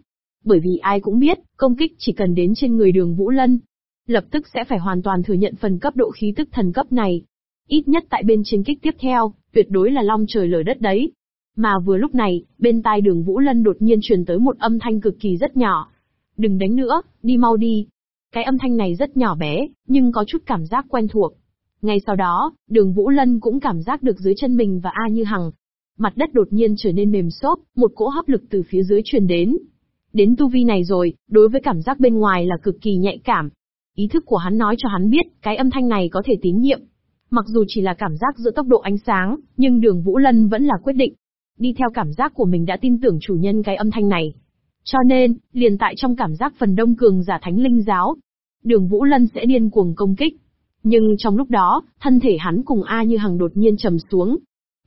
Bởi vì ai cũng biết, công kích chỉ cần đến trên người đường Vũ Lân. Lập tức sẽ phải hoàn toàn thừa nhận phần cấp độ khí tức thần cấp này. Ít nhất tại bên chiến kích tiếp theo, tuyệt đối là long trời lở đất đấy. Mà vừa lúc này, bên tai đường Vũ Lân đột nhiên truyền tới một âm thanh cực kỳ rất nhỏ. Đừng đánh nữa, đi mau đi. Cái âm thanh này rất nhỏ bé, nhưng có chút cảm giác quen thuộc. Ngay sau đó, đường Vũ Lân cũng cảm giác được dưới chân mình và A Như Hằng, Mặt đất đột nhiên trở nên mềm xốp, một cỗ hấp lực từ phía dưới truyền đến. Đến tu vi này rồi, đối với cảm giác bên ngoài là cực kỳ nhạy cảm. Ý thức của hắn nói cho hắn biết, cái âm thanh này có thể tín nhiệm. Mặc dù chỉ là cảm giác giữa tốc độ ánh sáng, nhưng đường Vũ Lân vẫn là quyết định. Đi theo cảm giác của mình đã tin tưởng chủ nhân cái âm thanh này. Cho nên, liền tại trong cảm giác phần đông cường giả thánh linh giáo, đường Vũ Lân sẽ điên cuồng công kích. Nhưng trong lúc đó, thân thể hắn cùng A như hằng đột nhiên trầm xuống,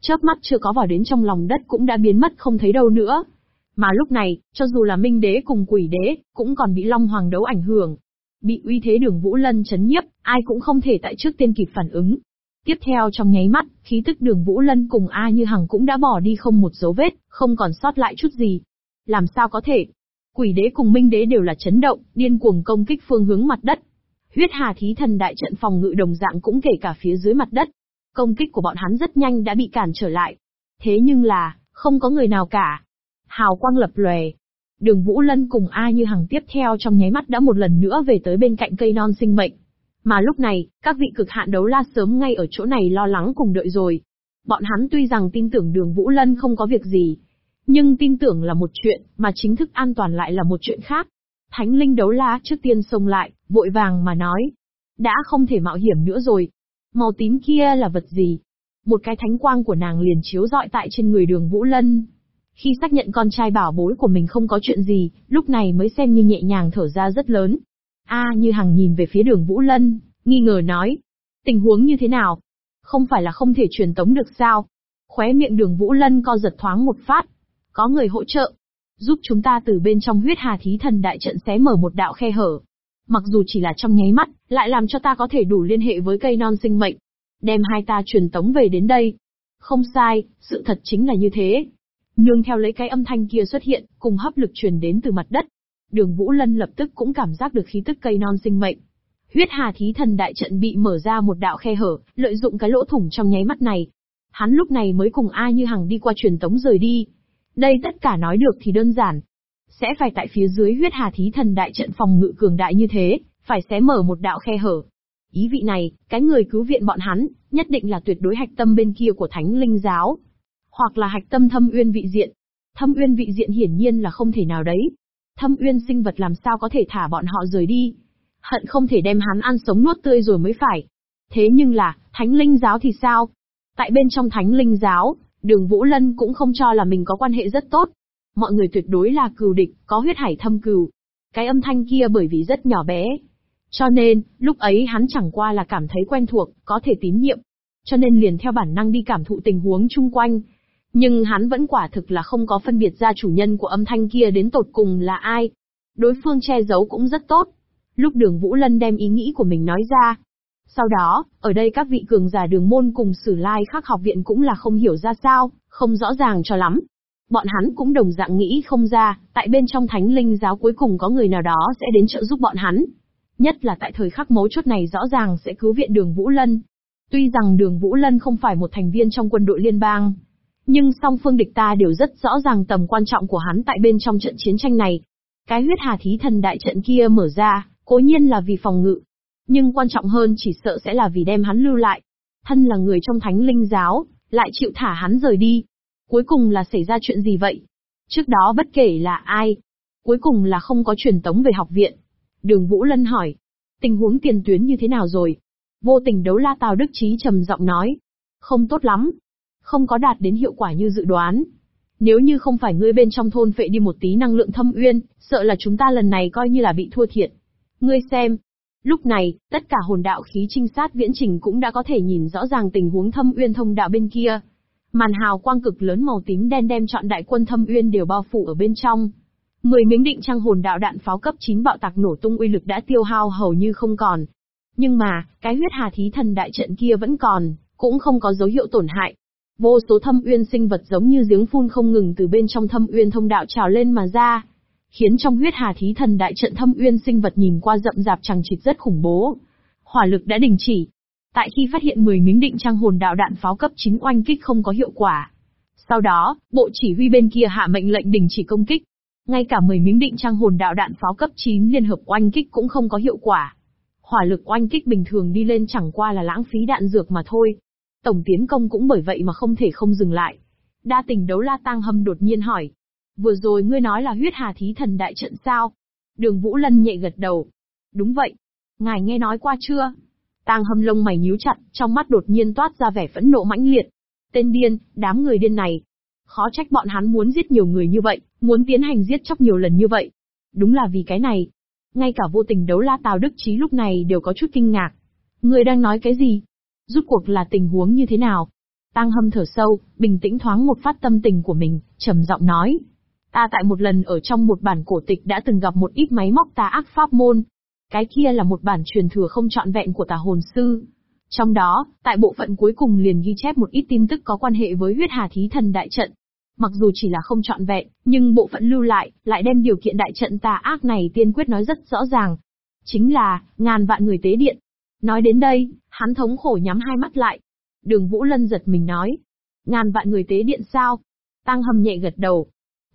Chớp mắt chưa có vào đến trong lòng đất cũng đã biến mất không thấy đâu nữa. Mà lúc này, cho dù là Minh Đế cùng Quỷ Đế, cũng còn bị Long Hoàng đấu ảnh hưởng. Bị uy thế đường Vũ Lân chấn nhiếp, ai cũng không thể tại trước tiên kịp phản ứng. Tiếp theo trong nháy mắt, khí tức đường Vũ Lân cùng A Như Hằng cũng đã bỏ đi không một dấu vết, không còn sót lại chút gì. Làm sao có thể? Quỷ đế cùng minh đế đều là chấn động, điên cuồng công kích phương hướng mặt đất. Huyết hà thí thần đại trận phòng ngự đồng dạng cũng kể cả phía dưới mặt đất. Công kích của bọn hắn rất nhanh đã bị cản trở lại. Thế nhưng là, không có người nào cả. Hào quang lập lòe. Đường Vũ Lân cùng A Như Hằng tiếp theo trong nháy mắt đã một lần nữa về tới bên cạnh cây non sinh mệnh. Mà lúc này, các vị cực hạn đấu la sớm ngay ở chỗ này lo lắng cùng đợi rồi. Bọn hắn tuy rằng tin tưởng đường Vũ Lân không có việc gì, nhưng tin tưởng là một chuyện, mà chính thức an toàn lại là một chuyện khác. Thánh linh đấu la trước tiên xông lại, vội vàng mà nói. Đã không thể mạo hiểm nữa rồi, Màu tím kia là vật gì? Một cái thánh quang của nàng liền chiếu dọi tại trên người đường Vũ Lân. Khi xác nhận con trai bảo bối của mình không có chuyện gì, lúc này mới xem như nhẹ nhàng thở ra rất lớn. A như hằng nhìn về phía đường Vũ Lân, nghi ngờ nói. Tình huống như thế nào? Không phải là không thể truyền tống được sao? Khóe miệng đường Vũ Lân co giật thoáng một phát. Có người hỗ trợ. Giúp chúng ta từ bên trong huyết hà thí thần đại trận xé mở một đạo khe hở. Mặc dù chỉ là trong nháy mắt, lại làm cho ta có thể đủ liên hệ với cây non sinh mệnh. Đem hai ta truyền tống về đến đây. Không sai, sự thật chính là như thế. Nương theo lấy cái âm thanh kia xuất hiện, cùng hấp lực truyền đến từ mặt đất. Đường Vũ Lân lập tức cũng cảm giác được khí tức cây non sinh mệnh. Huyết Hà Thí Thần đại trận bị mở ra một đạo khe hở, lợi dụng cái lỗ thủng trong nháy mắt này. Hắn lúc này mới cùng A Như Hằng đi qua truyền tống rời đi. Đây tất cả nói được thì đơn giản. Sẽ phải tại phía dưới Huyết Hà Thí Thần đại trận phòng ngự cường đại như thế, phải xé mở một đạo khe hở. Ý vị này, cái người cứu viện bọn hắn, nhất định là tuyệt đối hạch tâm bên kia của Thánh Linh Giáo. Hoặc là hạch tâm thâm uyên vị diện. Thâm uyên vị diện hiển nhiên là không thể nào đấy. Thâm uyên sinh vật làm sao có thể thả bọn họ rời đi. Hận không thể đem hắn ăn sống nuốt tươi rồi mới phải. Thế nhưng là, Thánh Linh Giáo thì sao? Tại bên trong Thánh Linh Giáo, đường Vũ Lân cũng không cho là mình có quan hệ rất tốt. Mọi người tuyệt đối là cừu địch, có huyết hải thâm cừu. Cái âm thanh kia bởi vì rất nhỏ bé, cho nên, lúc ấy hắn chẳng qua là cảm thấy quen thuộc, có thể tín nhiệm. Cho nên liền theo bản năng đi cảm thụ tình huống chung quanh. Nhưng hắn vẫn quả thực là không có phân biệt ra chủ nhân của âm thanh kia đến tột cùng là ai. Đối phương che giấu cũng rất tốt. Lúc đường Vũ Lân đem ý nghĩ của mình nói ra. Sau đó, ở đây các vị cường giả đường môn cùng sử lai khắc học viện cũng là không hiểu ra sao, không rõ ràng cho lắm. Bọn hắn cũng đồng dạng nghĩ không ra, tại bên trong thánh linh giáo cuối cùng có người nào đó sẽ đến trợ giúp bọn hắn. Nhất là tại thời khắc mấu chốt này rõ ràng sẽ cứu viện đường Vũ Lân. Tuy rằng đường Vũ Lân không phải một thành viên trong quân đội liên bang, nhưng song phương địch ta đều rất rõ ràng tầm quan trọng của hắn tại bên trong trận chiến tranh này. Cái huyết hà thí thần đại trận kia mở ra, cố nhiên là vì phòng ngự. Nhưng quan trọng hơn chỉ sợ sẽ là vì đem hắn lưu lại. Thân là người trong thánh linh giáo, lại chịu thả hắn rời đi. Cuối cùng là xảy ra chuyện gì vậy? Trước đó bất kể là ai, cuối cùng là không có truyền tống về học viện. Đường Vũ Lân hỏi, tình huống tiền tuyến như thế nào rồi? Vô tình đấu la Tào Đức Trí trầm giọng nói, không tốt lắm, không có đạt đến hiệu quả như dự đoán. Nếu như không phải ngươi bên trong thôn phệ đi một tí năng lượng thâm uyên, sợ là chúng ta lần này coi như là bị thua thiệt. Ngươi xem. Lúc này, tất cả hồn đạo khí trinh sát viễn trình cũng đã có thể nhìn rõ ràng tình huống thâm uyên thông đạo bên kia. Màn hào quang cực lớn màu tím đen đem chọn đại quân thâm uyên đều bao phủ ở bên trong. Mười miếng định trang hồn đạo đạn pháo cấp 9 bạo tạc nổ tung uy lực đã tiêu hao hầu như không còn. Nhưng mà, cái huyết hà thí thần đại trận kia vẫn còn, cũng không có dấu hiệu tổn hại. Vô số thâm uyên sinh vật giống như giếng phun không ngừng từ bên trong thâm uyên thông đạo trào lên mà ra, khiến trong huyết hà thí thần đại trận thâm uyên sinh vật nhìn qua rậm rạp chẳng chịt rất khủng bố. Hỏa lực đã đình chỉ. Tại khi phát hiện 10 miếng định trang hồn đạo đạn pháo cấp 9 oanh kích không có hiệu quả. Sau đó, bộ chỉ huy bên kia hạ mệnh lệnh đình chỉ công kích, ngay cả 10 miếng định trang hồn đạo đạn pháo cấp 9 liên hợp oanh kích cũng không có hiệu quả. Hỏa lực oanh kích bình thường đi lên chẳng qua là lãng phí đạn dược mà thôi. Tổng tiến công cũng bởi vậy mà không thể không dừng lại. Đa tình đấu la tang hâm đột nhiên hỏi. Vừa rồi ngươi nói là huyết hà thí thần đại trận sao? Đường Vũ Lân nhẹ gật đầu. Đúng vậy. Ngài nghe nói qua chưa? Tang hâm lông mày nhíu chặt, trong mắt đột nhiên toát ra vẻ phẫn nộ mãnh liệt. Tên điên, đám người điên này, Khó trách bọn hắn muốn giết nhiều người như vậy, muốn tiến hành giết chóc nhiều lần như vậy. Đúng là vì cái này. Ngay cả vô tình đấu la Tào Đức Trí lúc này đều có chút kinh ngạc. Người đang nói cái gì? Rút cuộc là tình huống như thế nào? Tăng hâm thở sâu, bình tĩnh thoáng một phát tâm tình của mình, trầm giọng nói. Ta tại một lần ở trong một bản cổ tịch đã từng gặp một ít máy móc tà ác pháp môn. Cái kia là một bản truyền thừa không trọn vẹn của tà hồn sư. Trong đó, tại bộ phận cuối cùng liền ghi chép một ít tin tức có quan hệ với huyết hà thí thần đại trận. Mặc dù chỉ là không trọn vẹn, nhưng bộ phận lưu lại, lại đem điều kiện đại trận tà ác này tiên quyết nói rất rõ ràng. Chính là, ngàn vạn người tế điện. Nói đến đây, hắn thống khổ nhắm hai mắt lại. Đường Vũ Lân giật mình nói. Ngàn vạn người tế điện sao? Tăng hầm nhẹ gật đầu.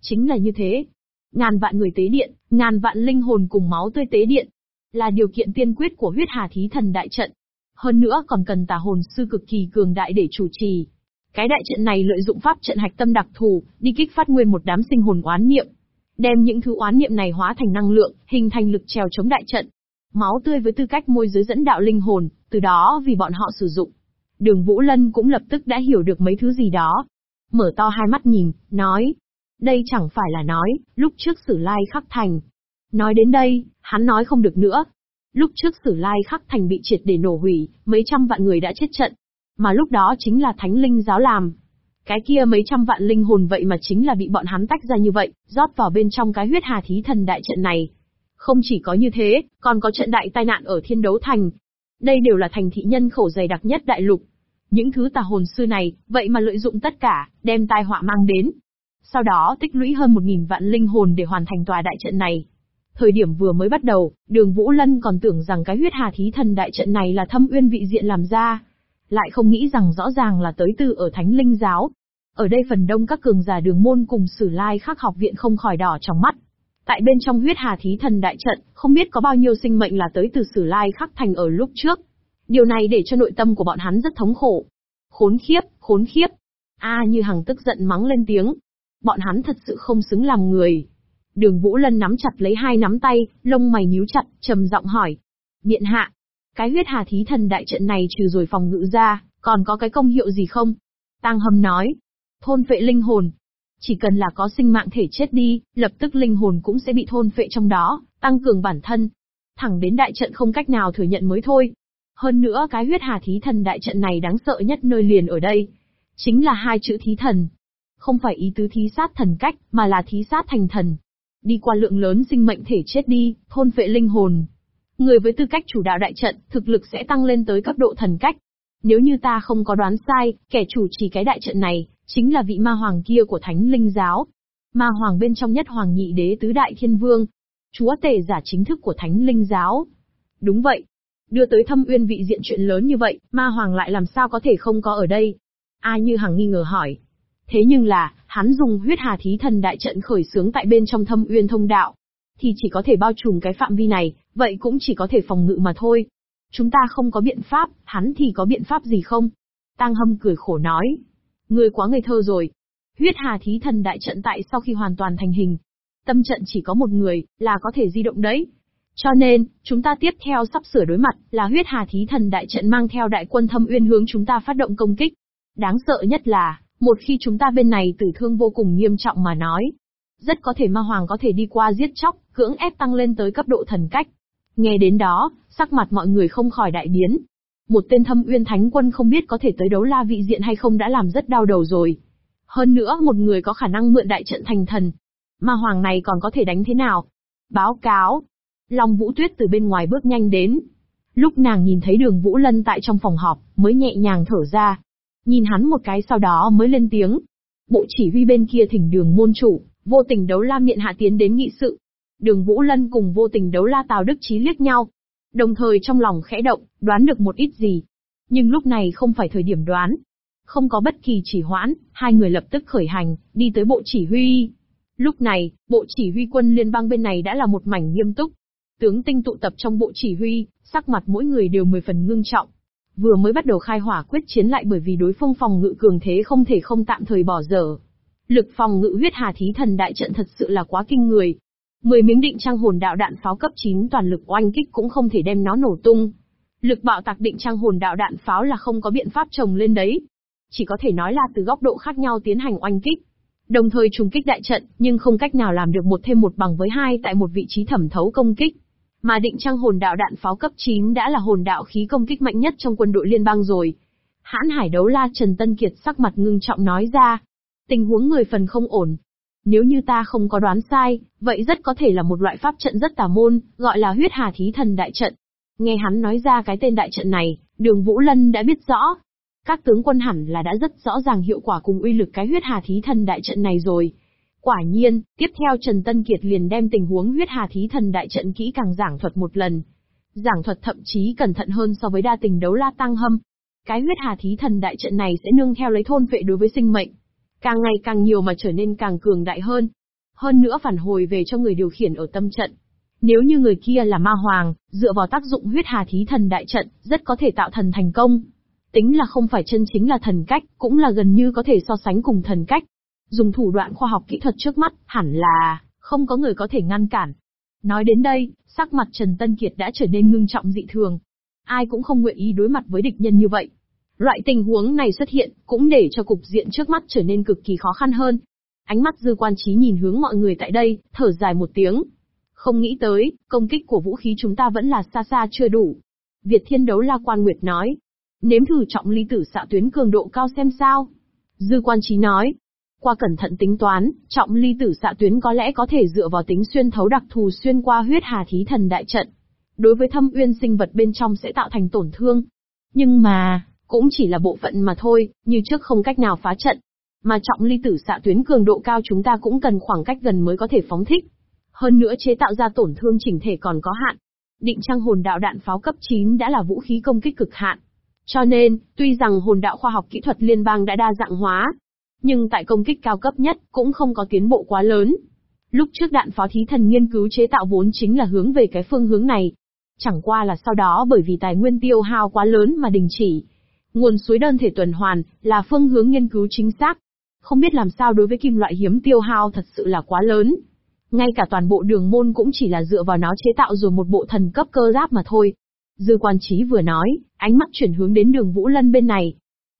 Chính là như thế. Ngàn vạn người tế điện, ngàn vạn linh hồn cùng máu tươi tế điện. Là điều kiện tiên quyết của huyết hà thí thần đại trận. Hơn nữa còn cần tà hồn sư cực kỳ cường đại để chủ trì. Cái đại trận này lợi dụng pháp trận hạch tâm đặc thù, đi kích phát nguyên một đám sinh hồn oán niệm. Đem những thứ oán niệm này hóa thành năng lượng, hình thành lực trèo chống đại trận. Máu tươi với tư cách môi giới dẫn đạo linh hồn, từ đó vì bọn họ sử dụng. Đường Vũ Lân cũng lập tức đã hiểu được mấy thứ gì đó. Mở to hai mắt nhìn, nói. Đây chẳng phải là nói, lúc trước sử lai khắc thành. Nói đến đây, hắn nói không được nữa. Lúc trước sử lai khắc thành bị triệt để nổ hủy, mấy trăm vạn người đã chết trận. Mà lúc đó chính là thánh linh giáo làm. Cái kia mấy trăm vạn linh hồn vậy mà chính là bị bọn hắn tách ra như vậy, rót vào bên trong cái huyết hà thí thần đại trận này. Không chỉ có như thế, còn có trận đại tai nạn ở thiên đấu thành. Đây đều là thành thị nhân khẩu dày đặc nhất đại lục. Những thứ tà hồn sư này, vậy mà lợi dụng tất cả, đem tai họa mang đến. Sau đó tích lũy hơn một nghìn vạn linh hồn để hoàn thành tòa đại trận này. Thời điểm vừa mới bắt đầu, đường Vũ Lân còn tưởng rằng cái huyết hà thí thần đại trận này là thâm uyên vị diện làm ra. Lại không nghĩ rằng rõ ràng là tới từ ở thánh linh giáo. Ở đây phần đông các cường giả đường môn cùng sử lai khắc học viện không khỏi đỏ trong mắt. Tại bên trong huyết hà thí thần đại trận, không biết có bao nhiêu sinh mệnh là tới từ sử lai khắc thành ở lúc trước. Điều này để cho nội tâm của bọn hắn rất thống khổ. Khốn khiếp, khốn khiếp. A như hằng tức giận mắng lên tiếng. Bọn hắn thật sự không xứng làm người. Đường Vũ Lân nắm chặt lấy hai nắm tay, lông mày nhíu chặt, trầm giọng hỏi. Miện hạ, cái huyết hà thí thần đại trận này trừ rồi phòng ngự ra, còn có cái công hiệu gì không? Tăng Hâm nói. Thôn phệ linh hồn. Chỉ cần là có sinh mạng thể chết đi, lập tức linh hồn cũng sẽ bị thôn phệ trong đó, tăng cường bản thân. Thẳng đến đại trận không cách nào thừa nhận mới thôi. Hơn nữa cái huyết hà thí thần đại trận này đáng sợ nhất nơi liền ở đây. Chính là hai chữ thí thần. Không phải ý tứ thí sát thần cách, mà là thí sát thành thần. Đi qua lượng lớn sinh mệnh thể chết đi, thôn vệ linh hồn. Người với tư cách chủ đạo đại trận, thực lực sẽ tăng lên tới cấp độ thần cách. Nếu như ta không có đoán sai, kẻ chủ trì cái đại trận này, chính là vị ma hoàng kia của thánh linh giáo. Ma hoàng bên trong nhất hoàng nhị đế tứ đại thiên vương. Chúa tể giả chính thức của thánh linh giáo. Đúng vậy, Đưa tới thâm uyên vị diện chuyện lớn như vậy, ma hoàng lại làm sao có thể không có ở đây? Ai như hằng nghi ngờ hỏi. Thế nhưng là, hắn dùng huyết hà thí thần đại trận khởi sướng tại bên trong thâm uyên thông đạo. Thì chỉ có thể bao trùm cái phạm vi này, vậy cũng chỉ có thể phòng ngự mà thôi. Chúng ta không có biện pháp, hắn thì có biện pháp gì không? Tăng hâm cười khổ nói. Người quá ngây thơ rồi. Huyết hà thí thần đại trận tại sau khi hoàn toàn thành hình. Tâm trận chỉ có một người, là có thể di động đấy. Cho nên, chúng ta tiếp theo sắp sửa đối mặt, là huyết hà thí thần đại trận mang theo đại quân thâm uyên hướng chúng ta phát động công kích. Đáng sợ nhất là, một khi chúng ta bên này tử thương vô cùng nghiêm trọng mà nói, rất có thể ma hoàng có thể đi qua giết chóc, cưỡng ép tăng lên tới cấp độ thần cách. Nghe đến đó, sắc mặt mọi người không khỏi đại biến. Một tên thâm uyên thánh quân không biết có thể tới đấu la vị diện hay không đã làm rất đau đầu rồi. Hơn nữa một người có khả năng mượn đại trận thành thần. Ma hoàng này còn có thể đánh thế nào? Báo cáo, Long Vũ Tuyết từ bên ngoài bước nhanh đến. Lúc nàng nhìn thấy đường Vũ Lân tại trong phòng họp, mới nhẹ nhàng thở ra. Nhìn hắn một cái sau đó mới lên tiếng. Bộ chỉ huy bên kia thỉnh đường môn chủ, vô tình đấu la miệng hạ tiến đến nghị sự. Đường Vũ Lân cùng vô tình đấu la Tào Đức Chí liếc nhau. Đồng thời trong lòng khẽ động, đoán được một ít gì. Nhưng lúc này không phải thời điểm đoán. Không có bất kỳ chỉ hoãn, hai người lập tức khởi hành, đi tới bộ chỉ huy. Lúc này, bộ chỉ huy quân liên bang bên này đã là một mảnh nghiêm túc, Tướng tinh tụ tập trong bộ chỉ huy, sắc mặt mỗi người đều mười phần ngưng trọng. Vừa mới bắt đầu khai hỏa quyết chiến lại bởi vì đối phương phòng ngự cường thế không thể không tạm thời bỏ dở. Lực phòng ngự huyết hà thí thần đại trận thật sự là quá kinh người. Mười miếng định trang hồn đạo đạn pháo cấp 9 toàn lực oanh kích cũng không thể đem nó nổ tung. Lực bạo tạc định trang hồn đạo đạn pháo là không có biện pháp trồng lên đấy. Chỉ có thể nói là từ góc độ khác nhau tiến hành oanh kích. Đồng thời trùng kích đại trận, nhưng không cách nào làm được một thêm một bằng với hai tại một vị trí thẩm thấu công kích. Mà định trang hồn đạo đạn pháo cấp 9 đã là hồn đạo khí công kích mạnh nhất trong quân đội liên bang rồi. Hãn hải đấu la Trần Tân Kiệt sắc mặt ngưng trọng nói ra. Tình huống người phần không ổn. Nếu như ta không có đoán sai, vậy rất có thể là một loại pháp trận rất tà môn, gọi là huyết hà thí thần đại trận. Nghe hắn nói ra cái tên đại trận này, đường Vũ Lân đã biết rõ. Các tướng quân hẳn là đã rất rõ ràng hiệu quả cùng uy lực cái huyết hà thí thần đại trận này rồi. Quả nhiên, tiếp theo Trần Tân Kiệt liền đem tình huống huyết hà thí thần đại trận kỹ càng giảng thuật một lần. Giảng thuật thậm chí cẩn thận hơn so với đa tình đấu la tăng hâm. Cái huyết hà thí thần đại trận này sẽ nương theo lấy thôn vệ đối với sinh mệnh. Càng ngày càng nhiều mà trở nên càng cường đại hơn. Hơn nữa phản hồi về cho người điều khiển ở tâm trận. Nếu như người kia là ma hoàng, dựa vào tác dụng huyết hà thí thần đại trận, rất có thể tạo thần thành công. Tính là không phải chân chính là thần cách, cũng là gần như có thể so sánh cùng thần cách. Dùng thủ đoạn khoa học kỹ thuật trước mắt, hẳn là, không có người có thể ngăn cản. Nói đến đây, sắc mặt Trần Tân Kiệt đã trở nên ngưng trọng dị thường. Ai cũng không nguyện ý đối mặt với địch nhân như vậy. Loại tình huống này xuất hiện, cũng để cho cục diện trước mắt trở nên cực kỳ khó khăn hơn. Ánh mắt dư quan trí nhìn hướng mọi người tại đây, thở dài một tiếng. Không nghĩ tới, công kích của vũ khí chúng ta vẫn là xa xa chưa đủ. Việt thiên đấu la quan nguyệt nói. Nếm thử trọng ly tử xạ tuyến cường độ cao xem sao. Dư quan trí nói, qua cẩn thận tính toán, trọng ly tử xạ tuyến có lẽ có thể dựa vào tính xuyên thấu đặc thù xuyên qua huyết hà thí thần đại trận. Đối với thâm uyên sinh vật bên trong sẽ tạo thành tổn thương. Nhưng mà, cũng chỉ là bộ phận mà thôi, như trước không cách nào phá trận. Mà trọng ly tử xạ tuyến cường độ cao chúng ta cũng cần khoảng cách gần mới có thể phóng thích. Hơn nữa chế tạo ra tổn thương chỉnh thể còn có hạn. Định trang hồn đạo đạn pháo cấp 9 đã là vũ khí công kích cực hạn. Cho nên, tuy rằng hồn đạo khoa học kỹ thuật liên bang đã đa dạng hóa, nhưng tại công kích cao cấp nhất cũng không có tiến bộ quá lớn. Lúc trước đạn pháo thí thần nghiên cứu chế tạo vốn chính là hướng về cái phương hướng này. Chẳng qua là sau đó bởi vì tài nguyên tiêu hao quá lớn mà đình chỉ. Nguồn suối đơn thể tuần hoàn là phương hướng nghiên cứu chính xác. Không biết làm sao đối với kim loại hiếm tiêu hao thật sự là quá lớn. Ngay cả toàn bộ đường môn cũng chỉ là dựa vào nó chế tạo rồi một bộ thần cấp cơ giáp mà thôi. Dư quan trí vừa nói, ánh mắt chuyển hướng đến đường Vũ Lân bên này.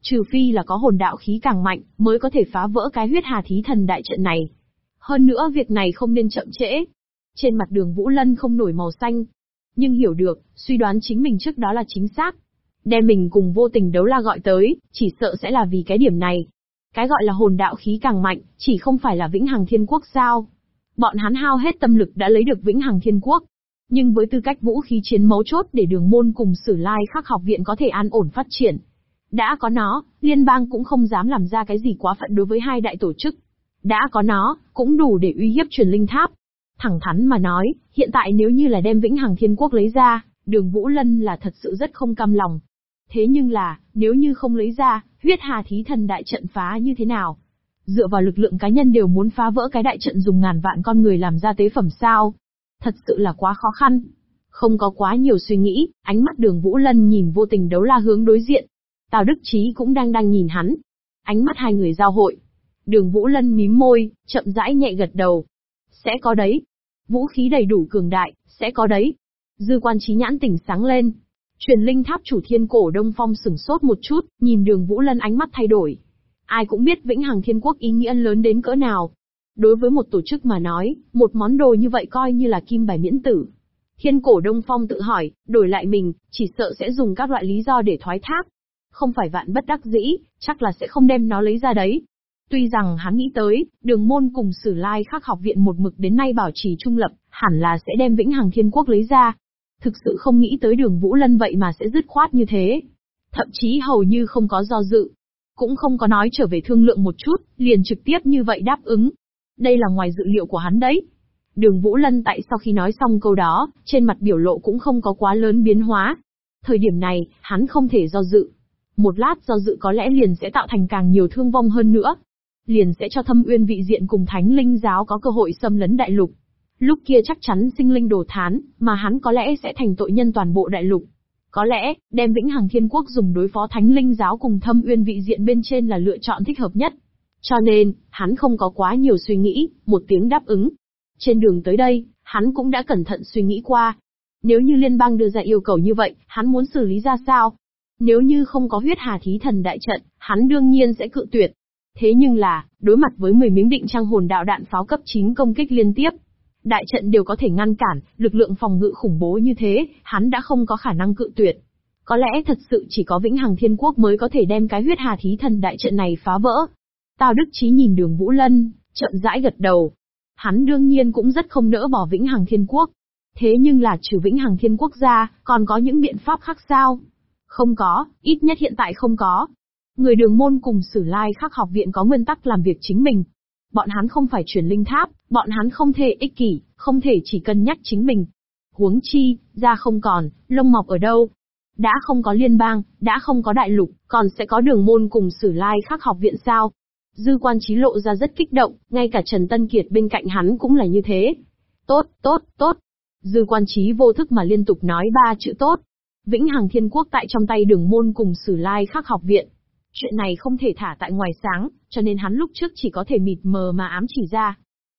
Trừ phi là có hồn đạo khí càng mạnh, mới có thể phá vỡ cái huyết hà thí thần đại trận này. Hơn nữa việc này không nên chậm trễ. Trên mặt đường Vũ Lân không nổi màu xanh. Nhưng hiểu được, suy đoán chính mình trước đó là chính xác. Đem mình cùng vô tình đấu la gọi tới, chỉ sợ sẽ là vì cái điểm này. Cái gọi là hồn đạo khí càng mạnh, chỉ không phải là vĩnh hằng thiên quốc sao. Bọn hắn hao hết tâm lực đã lấy được vĩnh hằng thiên quốc. Nhưng với tư cách vũ khí chiến mấu chốt để đường môn cùng sử lai khắc học viện có thể an ổn phát triển. Đã có nó, liên bang cũng không dám làm ra cái gì quá phận đối với hai đại tổ chức. Đã có nó, cũng đủ để uy hiếp truyền linh tháp. Thẳng thắn mà nói, hiện tại nếu như là đem vĩnh hằng thiên quốc lấy ra, đường Vũ Lân là thật sự rất không cam lòng. Thế nhưng là, nếu như không lấy ra, huyết hà thí thần đại trận phá như thế nào? Dựa vào lực lượng cá nhân đều muốn phá vỡ cái đại trận dùng ngàn vạn con người làm ra tế phẩm sao? Thật sự là quá khó khăn. Không có quá nhiều suy nghĩ, ánh mắt đường Vũ Lân nhìn vô tình đấu la hướng đối diện. Tào Đức Chí cũng đang đang nhìn hắn. Ánh mắt hai người giao hội. Đường Vũ Lân mím môi, chậm rãi nhẹ gật đầu. Sẽ có đấy. Vũ khí đầy đủ cường đại, sẽ có đấy. Dư quan trí nhãn tỉnh sáng lên. Truyền linh tháp chủ thiên cổ Đông Phong sửng sốt một chút, nhìn đường Vũ Lân ánh mắt thay đổi. Ai cũng biết Vĩnh Hằng Thiên Quốc ý nghĩa lớn đến cỡ nào. Đối với một tổ chức mà nói, một món đồ như vậy coi như là kim bài miễn tử. Thiên cổ Đông Phong tự hỏi, đổi lại mình, chỉ sợ sẽ dùng các loại lý do để thoái thác. Không phải vạn bất đắc dĩ, chắc là sẽ không đem nó lấy ra đấy. Tuy rằng hắn nghĩ tới, đường môn cùng sử lai khắc học viện một mực đến nay bảo trì trung lập, hẳn là sẽ đem Vĩnh Hằng Thiên Quốc lấy ra. Thực sự không nghĩ tới đường Vũ Lân vậy mà sẽ dứt khoát như thế. Thậm chí hầu như không có do dự, cũng không có nói trở về thương lượng một chút, liền trực tiếp như vậy đáp ứng. Đây là ngoài dự liệu của hắn đấy. Đường Vũ Lân tại sau khi nói xong câu đó, trên mặt biểu lộ cũng không có quá lớn biến hóa. Thời điểm này, hắn không thể do dự. Một lát do dự có lẽ liền sẽ tạo thành càng nhiều thương vong hơn nữa. Liền sẽ cho thâm uyên vị diện cùng thánh linh giáo có cơ hội xâm lấn đại lục. Lúc kia chắc chắn sinh linh đổ thán, mà hắn có lẽ sẽ thành tội nhân toàn bộ đại lục. Có lẽ, đem Vĩnh Hằng Thiên Quốc dùng đối phó Thánh Linh giáo cùng Thâm Uyên vị diện bên trên là lựa chọn thích hợp nhất. Cho nên, hắn không có quá nhiều suy nghĩ, một tiếng đáp ứng. Trên đường tới đây, hắn cũng đã cẩn thận suy nghĩ qua. Nếu như liên bang đưa ra yêu cầu như vậy, hắn muốn xử lý ra sao? Nếu như không có huyết hà thí thần đại trận, hắn đương nhiên sẽ cự tuyệt. Thế nhưng là, đối mặt với 10 miếng định trang hồn đạo đạn pháo cấp 9 công kích liên tiếp, đại trận đều có thể ngăn cản, lực lượng phòng ngự khủng bố như thế, hắn đã không có khả năng cự tuyệt. Có lẽ thật sự chỉ có Vĩnh Hằng Thiên Quốc mới có thể đem cái huyết hà thí thần đại trận này phá vỡ. Tào Đức Chí nhìn đường Vũ Lân, chậm rãi gật đầu. Hắn đương nhiên cũng rất không nỡ bỏ Vĩnh Hằng Thiên Quốc. Thế nhưng là trừ Vĩnh Hằng Thiên Quốc ra, còn có những biện pháp khác sao? Không có, ít nhất hiện tại không có. Người đường môn cùng sử lai khắc học viện có nguyên tắc làm việc chính mình, Bọn hắn không phải truyền linh tháp, bọn hắn không thể ích kỷ, không thể chỉ cân nhắc chính mình. Huống chi, da không còn, lông mọc ở đâu? Đã không có liên bang, đã không có đại lục, còn sẽ có đường môn cùng sử lai khắc học viện sao? Dư quan trí lộ ra rất kích động, ngay cả Trần Tân Kiệt bên cạnh hắn cũng là như thế. Tốt, tốt, tốt. Dư quan trí vô thức mà liên tục nói ba chữ tốt. Vĩnh Hằng Thiên Quốc tại trong tay đường môn cùng sử lai khắc học viện. Chuyện này không thể thả tại ngoài sáng, cho nên hắn lúc trước chỉ có thể mịt mờ mà ám chỉ ra.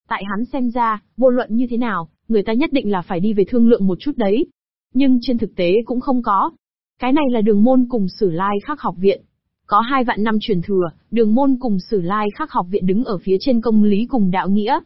Tại hắn xem ra, vô luận như thế nào, người ta nhất định là phải đi về thương lượng một chút đấy. Nhưng trên thực tế cũng không có. Cái này là đường môn cùng sử lai khắc học viện. Có hai vạn năm truyền thừa, đường môn cùng sử lai khắc học viện đứng ở phía trên công lý cùng đạo nghĩa.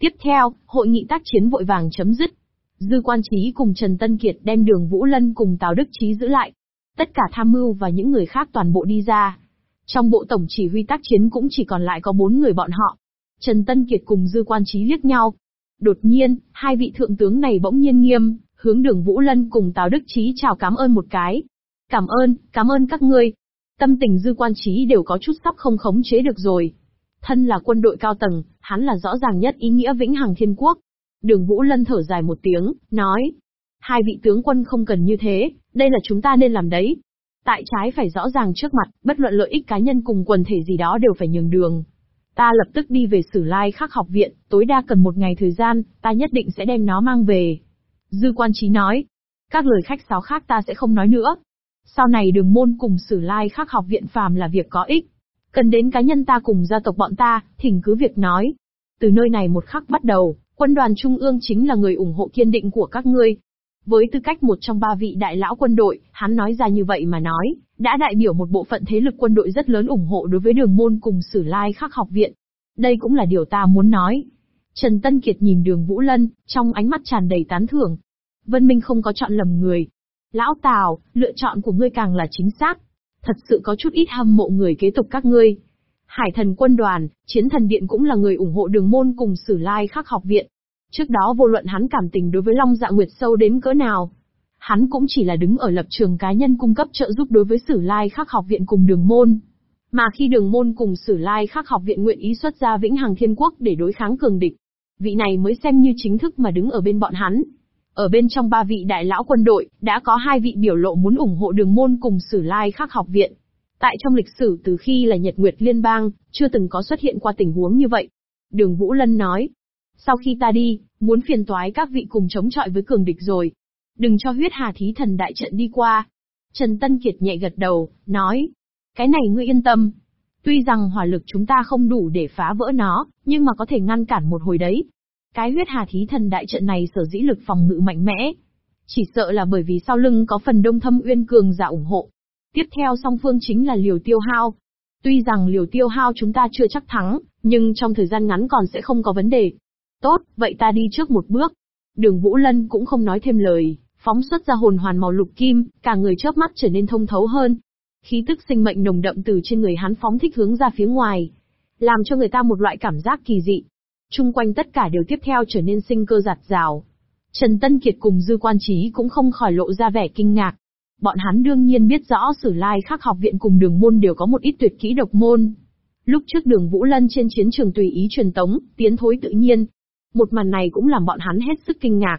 Tiếp theo, hội nghị tác chiến vội vàng chấm dứt. Dư quan trí cùng Trần Tân Kiệt đem đường Vũ Lân cùng Tào Đức Trí giữ lại. Tất cả tham mưu và những người khác toàn bộ đi ra, trong bộ tổng chỉ huy tác chiến cũng chỉ còn lại có bốn người bọn họ. Trần Tân Kiệt cùng Dư Quan Trí liếc nhau. Đột nhiên, hai vị thượng tướng này bỗng nhiên nghiêm, hướng đường Vũ Lân cùng Tào Đức Trí chào cảm ơn một cái. Cảm ơn, cảm ơn các ngươi. Tâm tình Dư Quan Trí đều có chút sắp không khống chế được rồi. Thân là quân đội cao tầng, hắn là rõ ràng nhất ý nghĩa vĩnh hằng thiên quốc. Đường Vũ Lân thở dài một tiếng, nói. Hai vị tướng quân không cần như thế, đây là chúng ta nên làm đấy. Tại trái phải rõ ràng trước mặt, bất luận lợi ích cá nhân cùng quần thể gì đó đều phải nhường đường. Ta lập tức đi về Sử Lai Khắc học viện, tối đa cần một ngày thời gian, ta nhất định sẽ đem nó mang về. Dư quan trí nói. Các lời khách sáo khác ta sẽ không nói nữa. Sau này đường môn cùng Sử Lai Khắc học viện phàm là việc có ích. Cần đến cá nhân ta cùng gia tộc bọn ta, thỉnh cứ việc nói. Từ nơi này một khắc bắt đầu, quân đoàn Trung ương chính là người ủng hộ kiên định của các ngươi. Với tư cách một trong ba vị đại lão quân đội, hắn nói ra như vậy mà nói, đã đại biểu một bộ phận thế lực quân đội rất lớn ủng hộ đối với đường môn cùng sử lai khắc học viện. Đây cũng là điều ta muốn nói. Trần Tân Kiệt nhìn đường Vũ Lân, trong ánh mắt tràn đầy tán thưởng. Vân Minh không có chọn lầm người. Lão Tào, lựa chọn của ngươi càng là chính xác. Thật sự có chút ít hâm mộ người kế tục các ngươi. Hải thần quân đoàn, chiến thần điện cũng là người ủng hộ đường môn cùng sử lai khắc học viện. Trước đó vô luận hắn cảm tình đối với Long Dạ Nguyệt sâu đến cỡ nào. Hắn cũng chỉ là đứng ở lập trường cá nhân cung cấp trợ giúp đối với sử lai khắc học viện cùng đường môn. Mà khi đường môn cùng sử lai khắc học viện nguyện ý xuất ra vĩnh hằng thiên quốc để đối kháng cường địch, vị này mới xem như chính thức mà đứng ở bên bọn hắn. Ở bên trong ba vị đại lão quân đội, đã có hai vị biểu lộ muốn ủng hộ đường môn cùng sử lai khắc học viện. Tại trong lịch sử từ khi là Nhật Nguyệt Liên bang, chưa từng có xuất hiện qua tình huống như vậy. Đường Vũ Lân nói, sau khi ta đi, muốn phiền toái các vị cùng chống chọi với cường địch rồi. Đừng cho huyết hà thí thần đại trận đi qua. Trần Tân Kiệt nhẹ gật đầu, nói, cái này ngươi yên tâm. Tuy rằng hỏa lực chúng ta không đủ để phá vỡ nó, nhưng mà có thể ngăn cản một hồi đấy. Cái huyết hà thí thần đại trận này sở dĩ lực phòng ngự mạnh mẽ. Chỉ sợ là bởi vì sau lưng có phần đông thâm uyên cường giả ủng hộ. Tiếp theo song phương chính là liều tiêu hao. Tuy rằng liều tiêu hao chúng ta chưa chắc thắng, nhưng trong thời gian ngắn còn sẽ không có vấn đề. Tốt, vậy ta đi trước một bước. Đường Vũ Lân cũng không nói thêm lời, phóng xuất ra hồn hoàn màu lục kim, cả người chớp mắt trở nên thông thấu hơn. Khí tức sinh mệnh nồng đậm từ trên người hắn phóng thích hướng ra phía ngoài, làm cho người ta một loại cảm giác kỳ dị. Trung quanh tất cả đều tiếp theo trở nên sinh cơ giạt rào. Trần Tân Kiệt cùng Dư Quan Trí cũng không khỏi lộ ra vẻ kinh ngạc. Bọn hắn đương nhiên biết rõ Sử Lai Khắc học viện cùng Đường môn đều có một ít tuyệt kỹ độc môn. Lúc trước Đường Vũ Lân trên chiến trường tùy ý truyền tống, tiến thối tự nhiên, một màn này cũng làm bọn hắn hết sức kinh ngạc.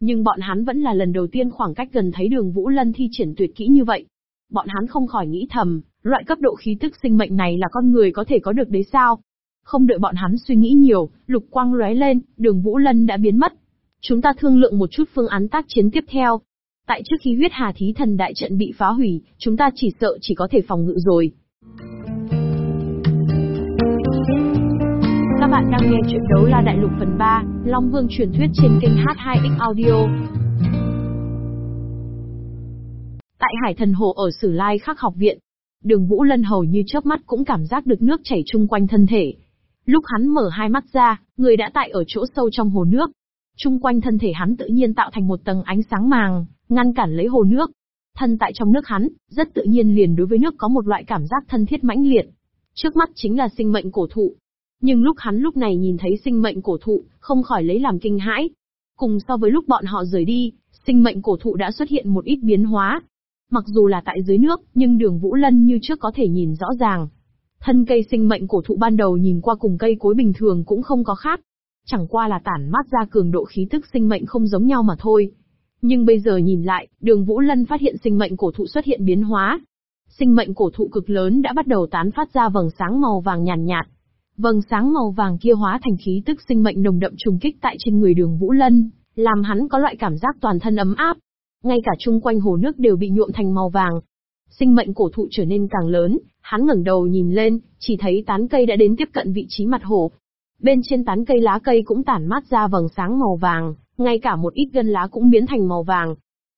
Nhưng bọn hắn vẫn là lần đầu tiên khoảng cách gần thấy đường Vũ Lân thi triển tuyệt kỹ như vậy. Bọn hắn không khỏi nghĩ thầm, loại cấp độ khí tức sinh mệnh này là con người có thể có được đấy sao? Không đợi bọn hắn suy nghĩ nhiều, lục quang lóe lên, đường Vũ Lân đã biến mất. Chúng ta thương lượng một chút phương án tác chiến tiếp theo. Tại trước khi huyết hà thí thần đại trận bị phá hủy, chúng ta chỉ sợ chỉ có thể phòng ngự rồi. Các bạn đang nghe chuyện đấu la đại lục phần 3, Long Vương truyền thuyết trên kênh H2X Audio. Tại Hải Thần Hồ ở Sử Lai Khắc học viện, đường Vũ Lân hầu như chớp mắt cũng cảm giác được nước chảy chung quanh thân thể. Lúc hắn mở hai mắt ra, người đã tại ở chỗ sâu trong hồ nước. Chung quanh thân thể hắn tự nhiên tạo thành một tầng ánh sáng màng, ngăn cản lấy hồ nước. Thân tại trong nước hắn, rất tự nhiên liền đối với nước có một loại cảm giác thân thiết mãnh liệt. Trước mắt chính là sinh mệnh cổ thụ, nhưng lúc hắn lúc này nhìn thấy sinh mệnh cổ thụ, không khỏi lấy làm kinh hãi. Cùng so với lúc bọn họ rời đi, sinh mệnh cổ thụ đã xuất hiện một ít biến hóa. Mặc dù là tại dưới nước, nhưng đường Vũ Lân như trước có thể nhìn rõ ràng. Thân cây sinh mệnh cổ thụ ban đầu nhìn qua cùng cây cối bình thường cũng không có khác. Chẳng qua là tản mát ra cường độ khí tức sinh mệnh không giống nhau mà thôi. Nhưng bây giờ nhìn lại, đường Vũ Lân phát hiện sinh mệnh cổ thụ xuất hiện biến hóa. Sinh mệnh cổ thụ cực lớn đã bắt đầu tán phát ra vầng sáng màu vàng nhàn nhạt, nhạt, Vầng sáng màu vàng kia hóa thành khí tức sinh mệnh nồng đậm trùng kích tại trên người đường Vũ Lân, làm hắn có loại cảm giác toàn thân ấm áp. Ngay cả chung quanh hồ nước đều bị nhuộm thành màu vàng. Sinh mệnh cổ thụ trở nên càng lớn, hắn ngẩng đầu nhìn lên, chỉ thấy tán cây đã đến tiếp cận vị trí mặt hồ. Bên trên tán cây lá cây cũng tản mát ra vầng sáng màu vàng, ngay cả một ít gân lá cũng biến thành màu vàng.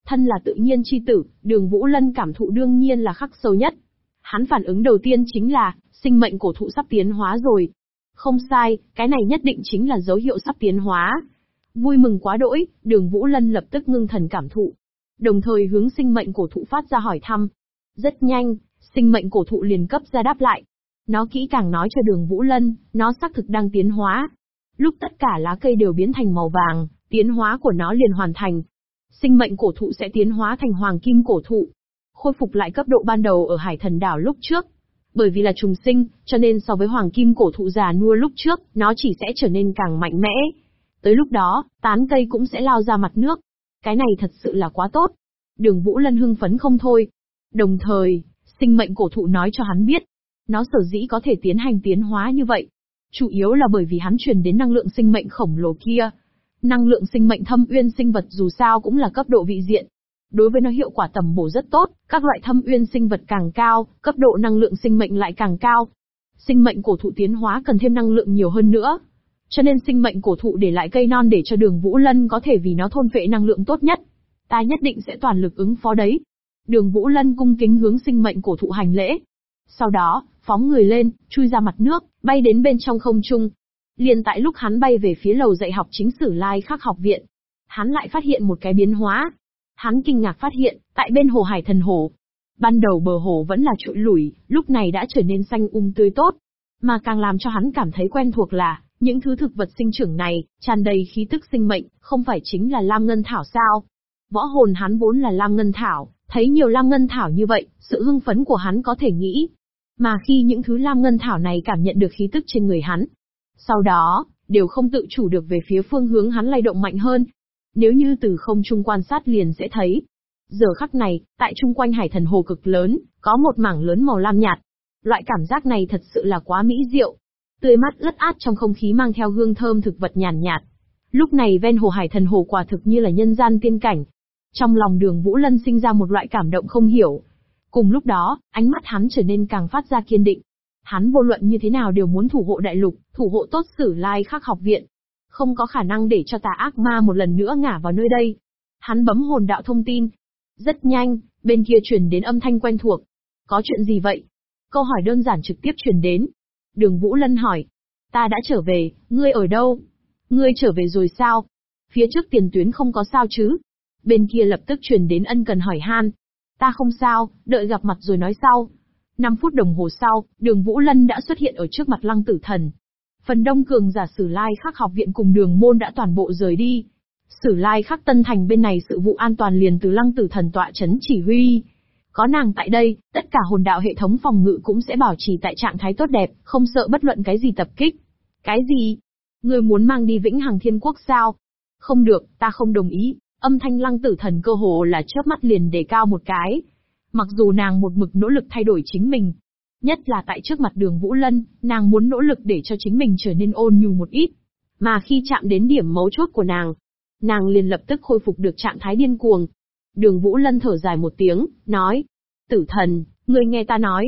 Thân là tự nhiên chi tử, đường Vũ Lân cảm thụ đương nhiên là khắc sâu nhất. Hắn phản ứng đầu tiên chính là, sinh mệnh cổ thụ sắp tiến hóa rồi. Không sai, cái này nhất định chính là dấu hiệu sắp tiến hóa. Vui mừng quá đỗi, đường Vũ Lân lập tức ngưng thần cảm thụ. Đồng thời hướng sinh mệnh cổ thụ phát ra hỏi thăm. Rất nhanh, sinh mệnh cổ thụ liền cấp ra đáp lại. Nó kỹ càng nói cho đường Vũ Lân, nó xác thực đang tiến hóa. Lúc tất cả lá cây đều biến thành màu vàng, tiến hóa của nó liền hoàn thành. Sinh mệnh cổ thụ sẽ tiến hóa thành hoàng kim cổ thụ, khôi phục lại cấp độ ban đầu ở hải thần đảo lúc trước. Bởi vì là trùng sinh, cho nên so với hoàng kim cổ thụ già nua lúc trước, nó chỉ sẽ trở nên càng mạnh mẽ. Tới lúc đó, tán cây cũng sẽ lao ra mặt nước. Cái này thật sự là quá tốt. Đường Vũ Lân hưng phấn không thôi. Đồng thời, sinh mệnh cổ thụ nói cho hắn biết. Nó sở dĩ có thể tiến hành tiến hóa như vậy. Chủ yếu là bởi vì hắn truyền đến năng lượng sinh mệnh khổng lồ kia. Năng lượng sinh mệnh thâm uyên sinh vật dù sao cũng là cấp độ vị diện. Đối với nó hiệu quả tầm bổ rất tốt, các loại thâm uyên sinh vật càng cao, cấp độ năng lượng sinh mệnh lại càng cao. Sinh mệnh cổ thụ tiến hóa cần thêm năng lượng nhiều hơn nữa. Cho nên sinh mệnh cổ thụ để lại cây non để cho đường Vũ Lân có thể vì nó thôn phệ năng lượng tốt nhất. Ta nhất định sẽ toàn lực ứng phó đấy. Đường Vũ Lân cung kính hướng sinh mệnh cổ thụ hành lễ. Sau đó, phóng người lên, chui ra mặt nước, bay đến bên trong không trung. Liền tại lúc hắn bay về phía lầu dạy học chính sử lai khắc học viện, hắn lại phát hiện một cái biến hóa. Hắn kinh ngạc phát hiện, tại bên hồ hải thần hồ, ban đầu bờ hồ vẫn là trụi lủi, lúc này đã trở nên xanh um tươi tốt. Mà càng làm cho hắn cảm thấy quen thuộc là, những thứ thực vật sinh trưởng này, tràn đầy khí tức sinh mệnh, không phải chính là Lam Ngân Thảo sao? Võ hồn hắn vốn là Lam Ngân Thảo, thấy nhiều Lam Ngân Thảo như vậy, sự hưng phấn của hắn có thể nghĩ. Mà khi những thứ Lam Ngân Thảo này cảm nhận được khí tức trên người hắn, sau đó, đều không tự chủ được về phía phương hướng hắn lay động mạnh hơn. Nếu như từ không trung quan sát liền sẽ thấy. Giờ khắc này, tại trung quanh hải thần hồ cực lớn, có một mảng lớn màu lam nhạt. Loại cảm giác này thật sự là quá mỹ diệu, tươi mắt ướt át trong không khí mang theo hương thơm thực vật nhàn nhạt, Lúc này ven hồ hải thần hồ quả thực như là nhân gian tiên cảnh. Trong lòng đường Vũ Lân sinh ra một loại cảm động không hiểu. Cùng lúc đó, ánh mắt hắn trở nên càng phát ra kiên định. Hắn vô luận như thế nào đều muốn thủ hộ đại lục, thủ hộ tốt sử lai khắc học viện. Không có khả năng để cho tà ác ma một lần nữa ngả vào nơi đây. Hắn bấm hồn đạo thông tin. Rất nhanh, bên kia truyền đến âm thanh quen thuộc. Có chuyện gì vậy? Câu hỏi đơn giản trực tiếp truyền đến, Đường Vũ Lân hỏi. Ta đã trở về, ngươi ở đâu? Ngươi trở về rồi sao? Phía trước tiền tuyến không có sao chứ? Bên kia lập tức truyền đến ân cần hỏi han. Ta không sao, đợi gặp mặt rồi nói sau. 5 phút đồng hồ sau, đường Vũ Lân đã xuất hiện ở trước mặt lăng tử thần. Phần đông cường giả sử lai khắc học viện cùng đường môn đã toàn bộ rời đi. Sử lai khắc tân thành bên này sự vụ an toàn liền từ lăng tử thần tọa chấn chỉ huy. Có nàng tại đây, tất cả hồn đạo hệ thống phòng ngự cũng sẽ bảo trì tại trạng thái tốt đẹp, không sợ bất luận cái gì tập kích. Cái gì? Người muốn mang đi vĩnh hằng thiên quốc sao? Không được, ta không đồng ý. Âm thanh lăng tử thần cơ hồ là chớp mắt liền đề cao một cái. Mặc dù nàng một mực nỗ lực thay đổi chính mình. Nhất là tại trước mặt đường Vũ Lân, nàng muốn nỗ lực để cho chính mình trở nên ôn nhu một ít. Mà khi chạm đến điểm mấu chốt của nàng, nàng liền lập tức khôi phục được trạng thái điên cuồng, Đường Vũ Lân thở dài một tiếng, nói. Tử thần, người nghe ta nói.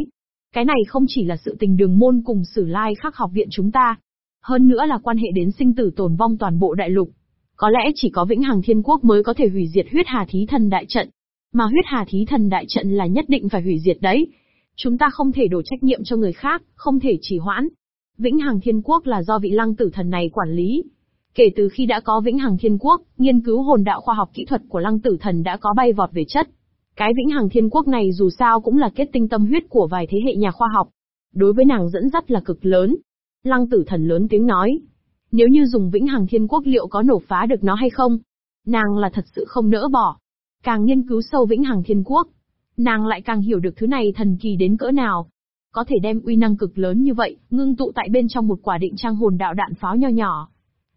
Cái này không chỉ là sự tình đường môn cùng sử lai khắc học viện chúng ta. Hơn nữa là quan hệ đến sinh tử tồn vong toàn bộ đại lục. Có lẽ chỉ có vĩnh hằng thiên quốc mới có thể hủy diệt huyết hà thí thần đại trận. Mà huyết hà thí thần đại trận là nhất định phải hủy diệt đấy. Chúng ta không thể đổ trách nhiệm cho người khác, không thể trì hoãn. Vĩnh hằng thiên quốc là do vị lăng tử thần này quản lý, Kể từ khi đã có Vĩnh Hằng Thiên Quốc, nghiên cứu hồn đạo khoa học kỹ thuật của Lăng Tử Thần đã có bay vọt về chất. Cái Vĩnh Hằng Thiên Quốc này dù sao cũng là kết tinh tâm huyết của vài thế hệ nhà khoa học. Đối với nàng dẫn dắt là cực lớn. Lăng Tử Thần lớn tiếng nói. Nếu như dùng Vĩnh Hằng Thiên Quốc liệu có nổ phá được nó hay không? Nàng là thật sự không nỡ bỏ. Càng nghiên cứu sâu Vĩnh Hằng Thiên Quốc, nàng lại càng hiểu được thứ này thần kỳ đến cỡ nào. Có thể đem uy năng cực lớn như vậy, ngưng tụ tại bên trong một quả định trang hồn đạo đạn pháo nho nhỏ.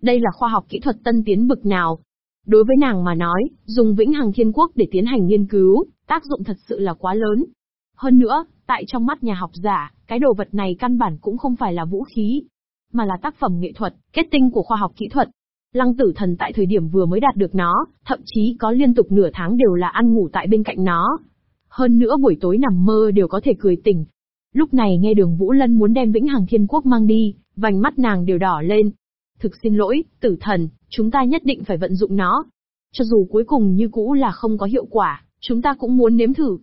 Đây là khoa học kỹ thuật tân tiến bực nào. Đối với nàng mà nói, dùng vĩnh hằng thiên quốc để tiến hành nghiên cứu, tác dụng thật sự là quá lớn. Hơn nữa, tại trong mắt nhà học giả, cái đồ vật này căn bản cũng không phải là vũ khí, mà là tác phẩm nghệ thuật, kết tinh của khoa học kỹ thuật. Lăng tử thần tại thời điểm vừa mới đạt được nó, thậm chí có liên tục nửa tháng đều là ăn ngủ tại bên cạnh nó. Hơn nữa buổi tối nằm mơ đều có thể cười tỉnh. Lúc này nghe đường Vũ Lân muốn đem Vĩnh Hằng Thiên Quốc mang đi, vành mắt nàng đều đỏ lên, Thực xin lỗi, tử thần, chúng ta nhất định phải vận dụng nó. Cho dù cuối cùng như cũ là không có hiệu quả, chúng ta cũng muốn nếm thử.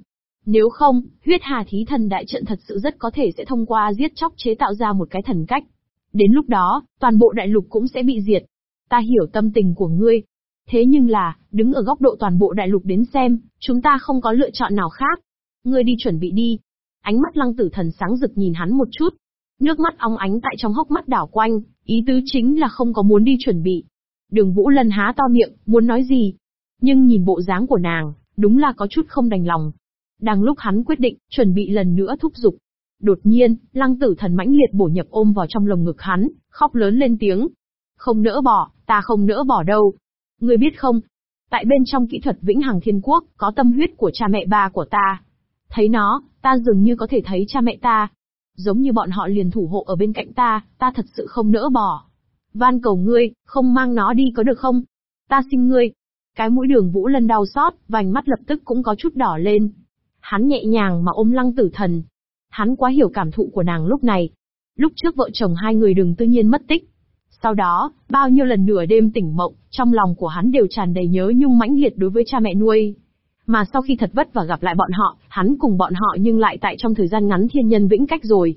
Nếu không, huyết hà thí thần đại trận thật sự rất có thể sẽ thông qua giết chóc chế tạo ra một cái thần cách. Đến lúc đó, toàn bộ đại lục cũng sẽ bị diệt. Ta hiểu tâm tình của ngươi. Thế nhưng là, đứng ở góc độ toàn bộ đại lục đến xem, chúng ta không có lựa chọn nào khác. Ngươi đi chuẩn bị đi. Ánh mắt lăng tử thần sáng rực nhìn hắn một chút, Nước mắt óng ánh tại trong hốc mắt đảo quanh, ý tứ chính là không có muốn đi chuẩn bị. Đường Vũ Lân há to miệng, muốn nói gì. Nhưng nhìn bộ dáng của nàng, đúng là có chút không đành lòng. Đang lúc hắn quyết định, chuẩn bị lần nữa thúc giục. Đột nhiên, lăng tử thần mãnh liệt bổ nhập ôm vào trong lồng ngực hắn, khóc lớn lên tiếng. Không nỡ bỏ, ta không nỡ bỏ đâu. Ngươi biết không? Tại bên trong kỹ thuật vĩnh hằng thiên quốc, có tâm huyết của cha mẹ ba của ta. Thấy nó, ta dường như có thể thấy cha mẹ ta. Giống như bọn họ liền thủ hộ ở bên cạnh ta, ta thật sự không nỡ bỏ. Van cầu ngươi, không mang nó đi có được không? Ta xin ngươi. Cái mũi đường Vũ Lân đau xót, vành mắt lập tức cũng có chút đỏ lên. Hắn nhẹ nhàng mà ôm lăng tử thần. Hắn quá hiểu cảm thụ của nàng lúc này. Lúc trước vợ chồng hai người đừng tự nhiên mất tích. Sau đó, bao nhiêu lần nửa đêm tỉnh mộng, trong lòng của hắn đều tràn đầy nhớ nhung mãnh liệt đối với cha mẹ nuôi. Mà sau khi thật vất và gặp lại bọn họ, hắn cùng bọn họ nhưng lại tại trong thời gian ngắn thiên nhân vĩnh cách rồi.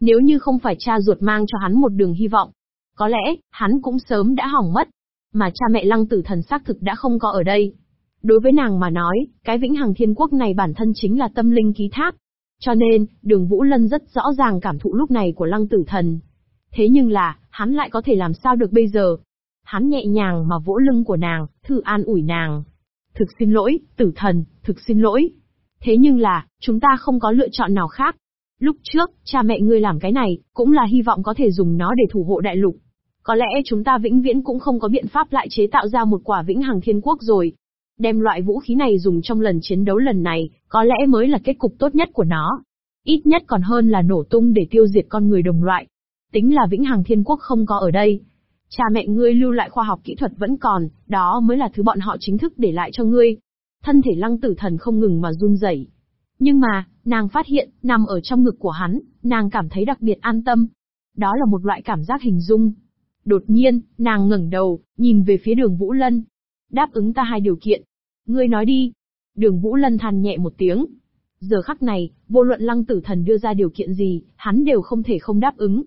Nếu như không phải cha ruột mang cho hắn một đường hy vọng, có lẽ, hắn cũng sớm đã hỏng mất. Mà cha mẹ lăng tử thần xác thực đã không có ở đây. Đối với nàng mà nói, cái vĩnh hằng thiên quốc này bản thân chính là tâm linh ký thác. Cho nên, đường Vũ Lân rất rõ ràng cảm thụ lúc này của lăng tử thần. Thế nhưng là, hắn lại có thể làm sao được bây giờ? Hắn nhẹ nhàng mà vỗ lưng của nàng, thư an ủi nàng. Thực xin lỗi, tử thần, thực xin lỗi. Thế nhưng là, chúng ta không có lựa chọn nào khác. Lúc trước, cha mẹ ngươi làm cái này, cũng là hy vọng có thể dùng nó để thủ hộ đại lục. Có lẽ chúng ta vĩnh viễn cũng không có biện pháp lại chế tạo ra một quả vĩnh hằng thiên quốc rồi. Đem loại vũ khí này dùng trong lần chiến đấu lần này, có lẽ mới là kết cục tốt nhất của nó. Ít nhất còn hơn là nổ tung để tiêu diệt con người đồng loại. Tính là vĩnh hằng thiên quốc không có ở đây. Cha mẹ ngươi lưu lại khoa học kỹ thuật vẫn còn, đó mới là thứ bọn họ chính thức để lại cho ngươi. Thân thể lăng tử thần không ngừng mà run rẩy. Nhưng mà, nàng phát hiện, nằm ở trong ngực của hắn, nàng cảm thấy đặc biệt an tâm. Đó là một loại cảm giác hình dung, Đột nhiên, nàng ngẩng đầu, nhìn về phía đường Vũ Lân. Đáp ứng ta hai điều kiện. Ngươi nói đi. Đường Vũ Lân than nhẹ một tiếng. Giờ khắc này, vô luận lăng tử thần đưa ra điều kiện gì, hắn đều không thể không đáp ứng.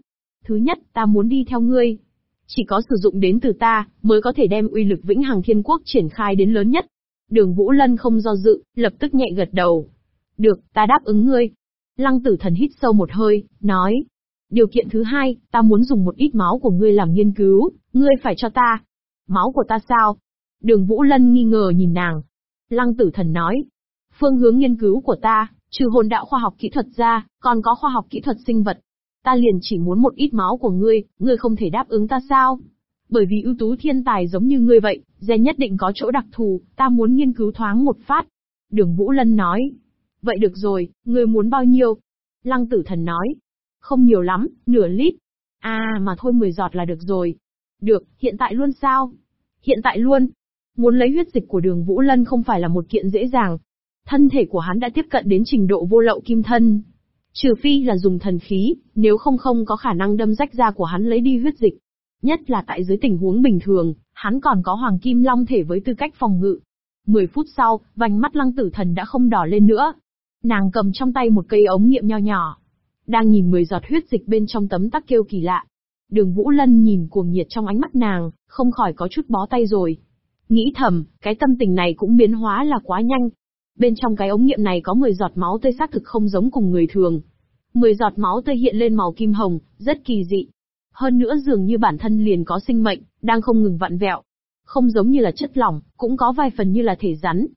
Thứ nhất, ta muốn đi theo ngươi. Chỉ có sử dụng đến từ ta, mới có thể đem uy lực vĩnh hằng thiên quốc triển khai đến lớn nhất. Đường Vũ Lân không do dự, lập tức nhẹ gật đầu. Được, ta đáp ứng ngươi. Lăng tử thần hít sâu một hơi, nói, Điều kiện thứ hai, ta muốn dùng một ít máu của ngươi làm nghiên cứu, ngươi phải cho ta. Máu của ta sao? Đường Vũ Lân nghi ngờ nhìn nàng. Lăng tử thần nói. Phương hướng nghiên cứu của ta, trừ hồn đạo khoa học kỹ thuật ra, còn có khoa học kỹ thuật sinh vật. Ta liền chỉ muốn một ít máu của ngươi, ngươi không thể đáp ứng ta sao? Bởi vì ưu tú thiên tài giống như ngươi vậy, gen nhất định có chỗ đặc thù, ta muốn nghiên cứu thoáng một phát. Đường Vũ Lân nói. Vậy được rồi, ngươi muốn bao nhiêu? Lăng tử thần nói, không nhiều lắm, nửa lít. À mà thôi 10 giọt là được rồi. Được, hiện tại luôn sao? Hiện tại luôn. Muốn lấy huyết dịch của đường Vũ Lân không phải là một kiện dễ dàng. Thân thể của hắn đã tiếp cận đến trình độ vô lậu kim thân. Trừ phi là dùng thần khí, nếu không không có khả năng đâm rách da của hắn lấy đi huyết dịch. Nhất là tại dưới tình huống bình thường, hắn còn có hoàng kim long thể với tư cách phòng ngự. Mười phút sau, vành mắt lăng tử thần đã không đỏ lên nữa. Nàng cầm trong tay một cây ống nghiệm nho nhỏ, đang nhìn mười giọt huyết dịch bên trong tấm tắc kêu kỳ lạ. Đường Vũ Lân nhìn cuồng nhiệt trong ánh mắt nàng, không khỏi có chút bó tay rồi. Nghĩ thầm, cái tâm tình này cũng biến hóa là quá nhanh. Bên trong cái ống nghiệm này có 10 giọt máu tươi xác thực không giống cùng người thường. 10 giọt máu tươi hiện lên màu kim hồng, rất kỳ dị. Hơn nữa dường như bản thân liền có sinh mệnh, đang không ngừng vặn vẹo. Không giống như là chất lỏng, cũng có vài phần như là thể rắn.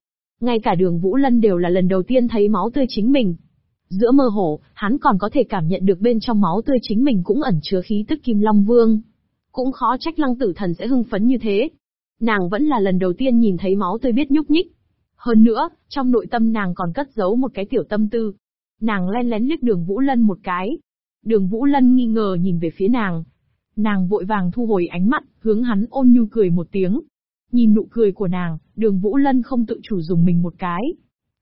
Ngay cả đường Vũ Lân đều là lần đầu tiên thấy máu tươi chính mình, Giữa mơ hồ, hắn còn có thể cảm nhận được bên trong máu tươi chính mình cũng ẩn chứa khí tức Kim Long Vương. Cũng khó trách lăng tử thần sẽ hưng phấn như thế. Nàng vẫn là lần đầu tiên nhìn thấy máu tươi biết nhúc nhích. Hơn nữa, trong nội tâm nàng còn cất giấu một cái tiểu tâm tư. Nàng len lén liếc đường Vũ Lân một cái. Đường Vũ Lân nghi ngờ nhìn về phía nàng. Nàng vội vàng thu hồi ánh mắt, hướng hắn ôn nhu cười một tiếng. Nhìn nụ cười của nàng, đường Vũ Lân không tự chủ dùng mình một cái.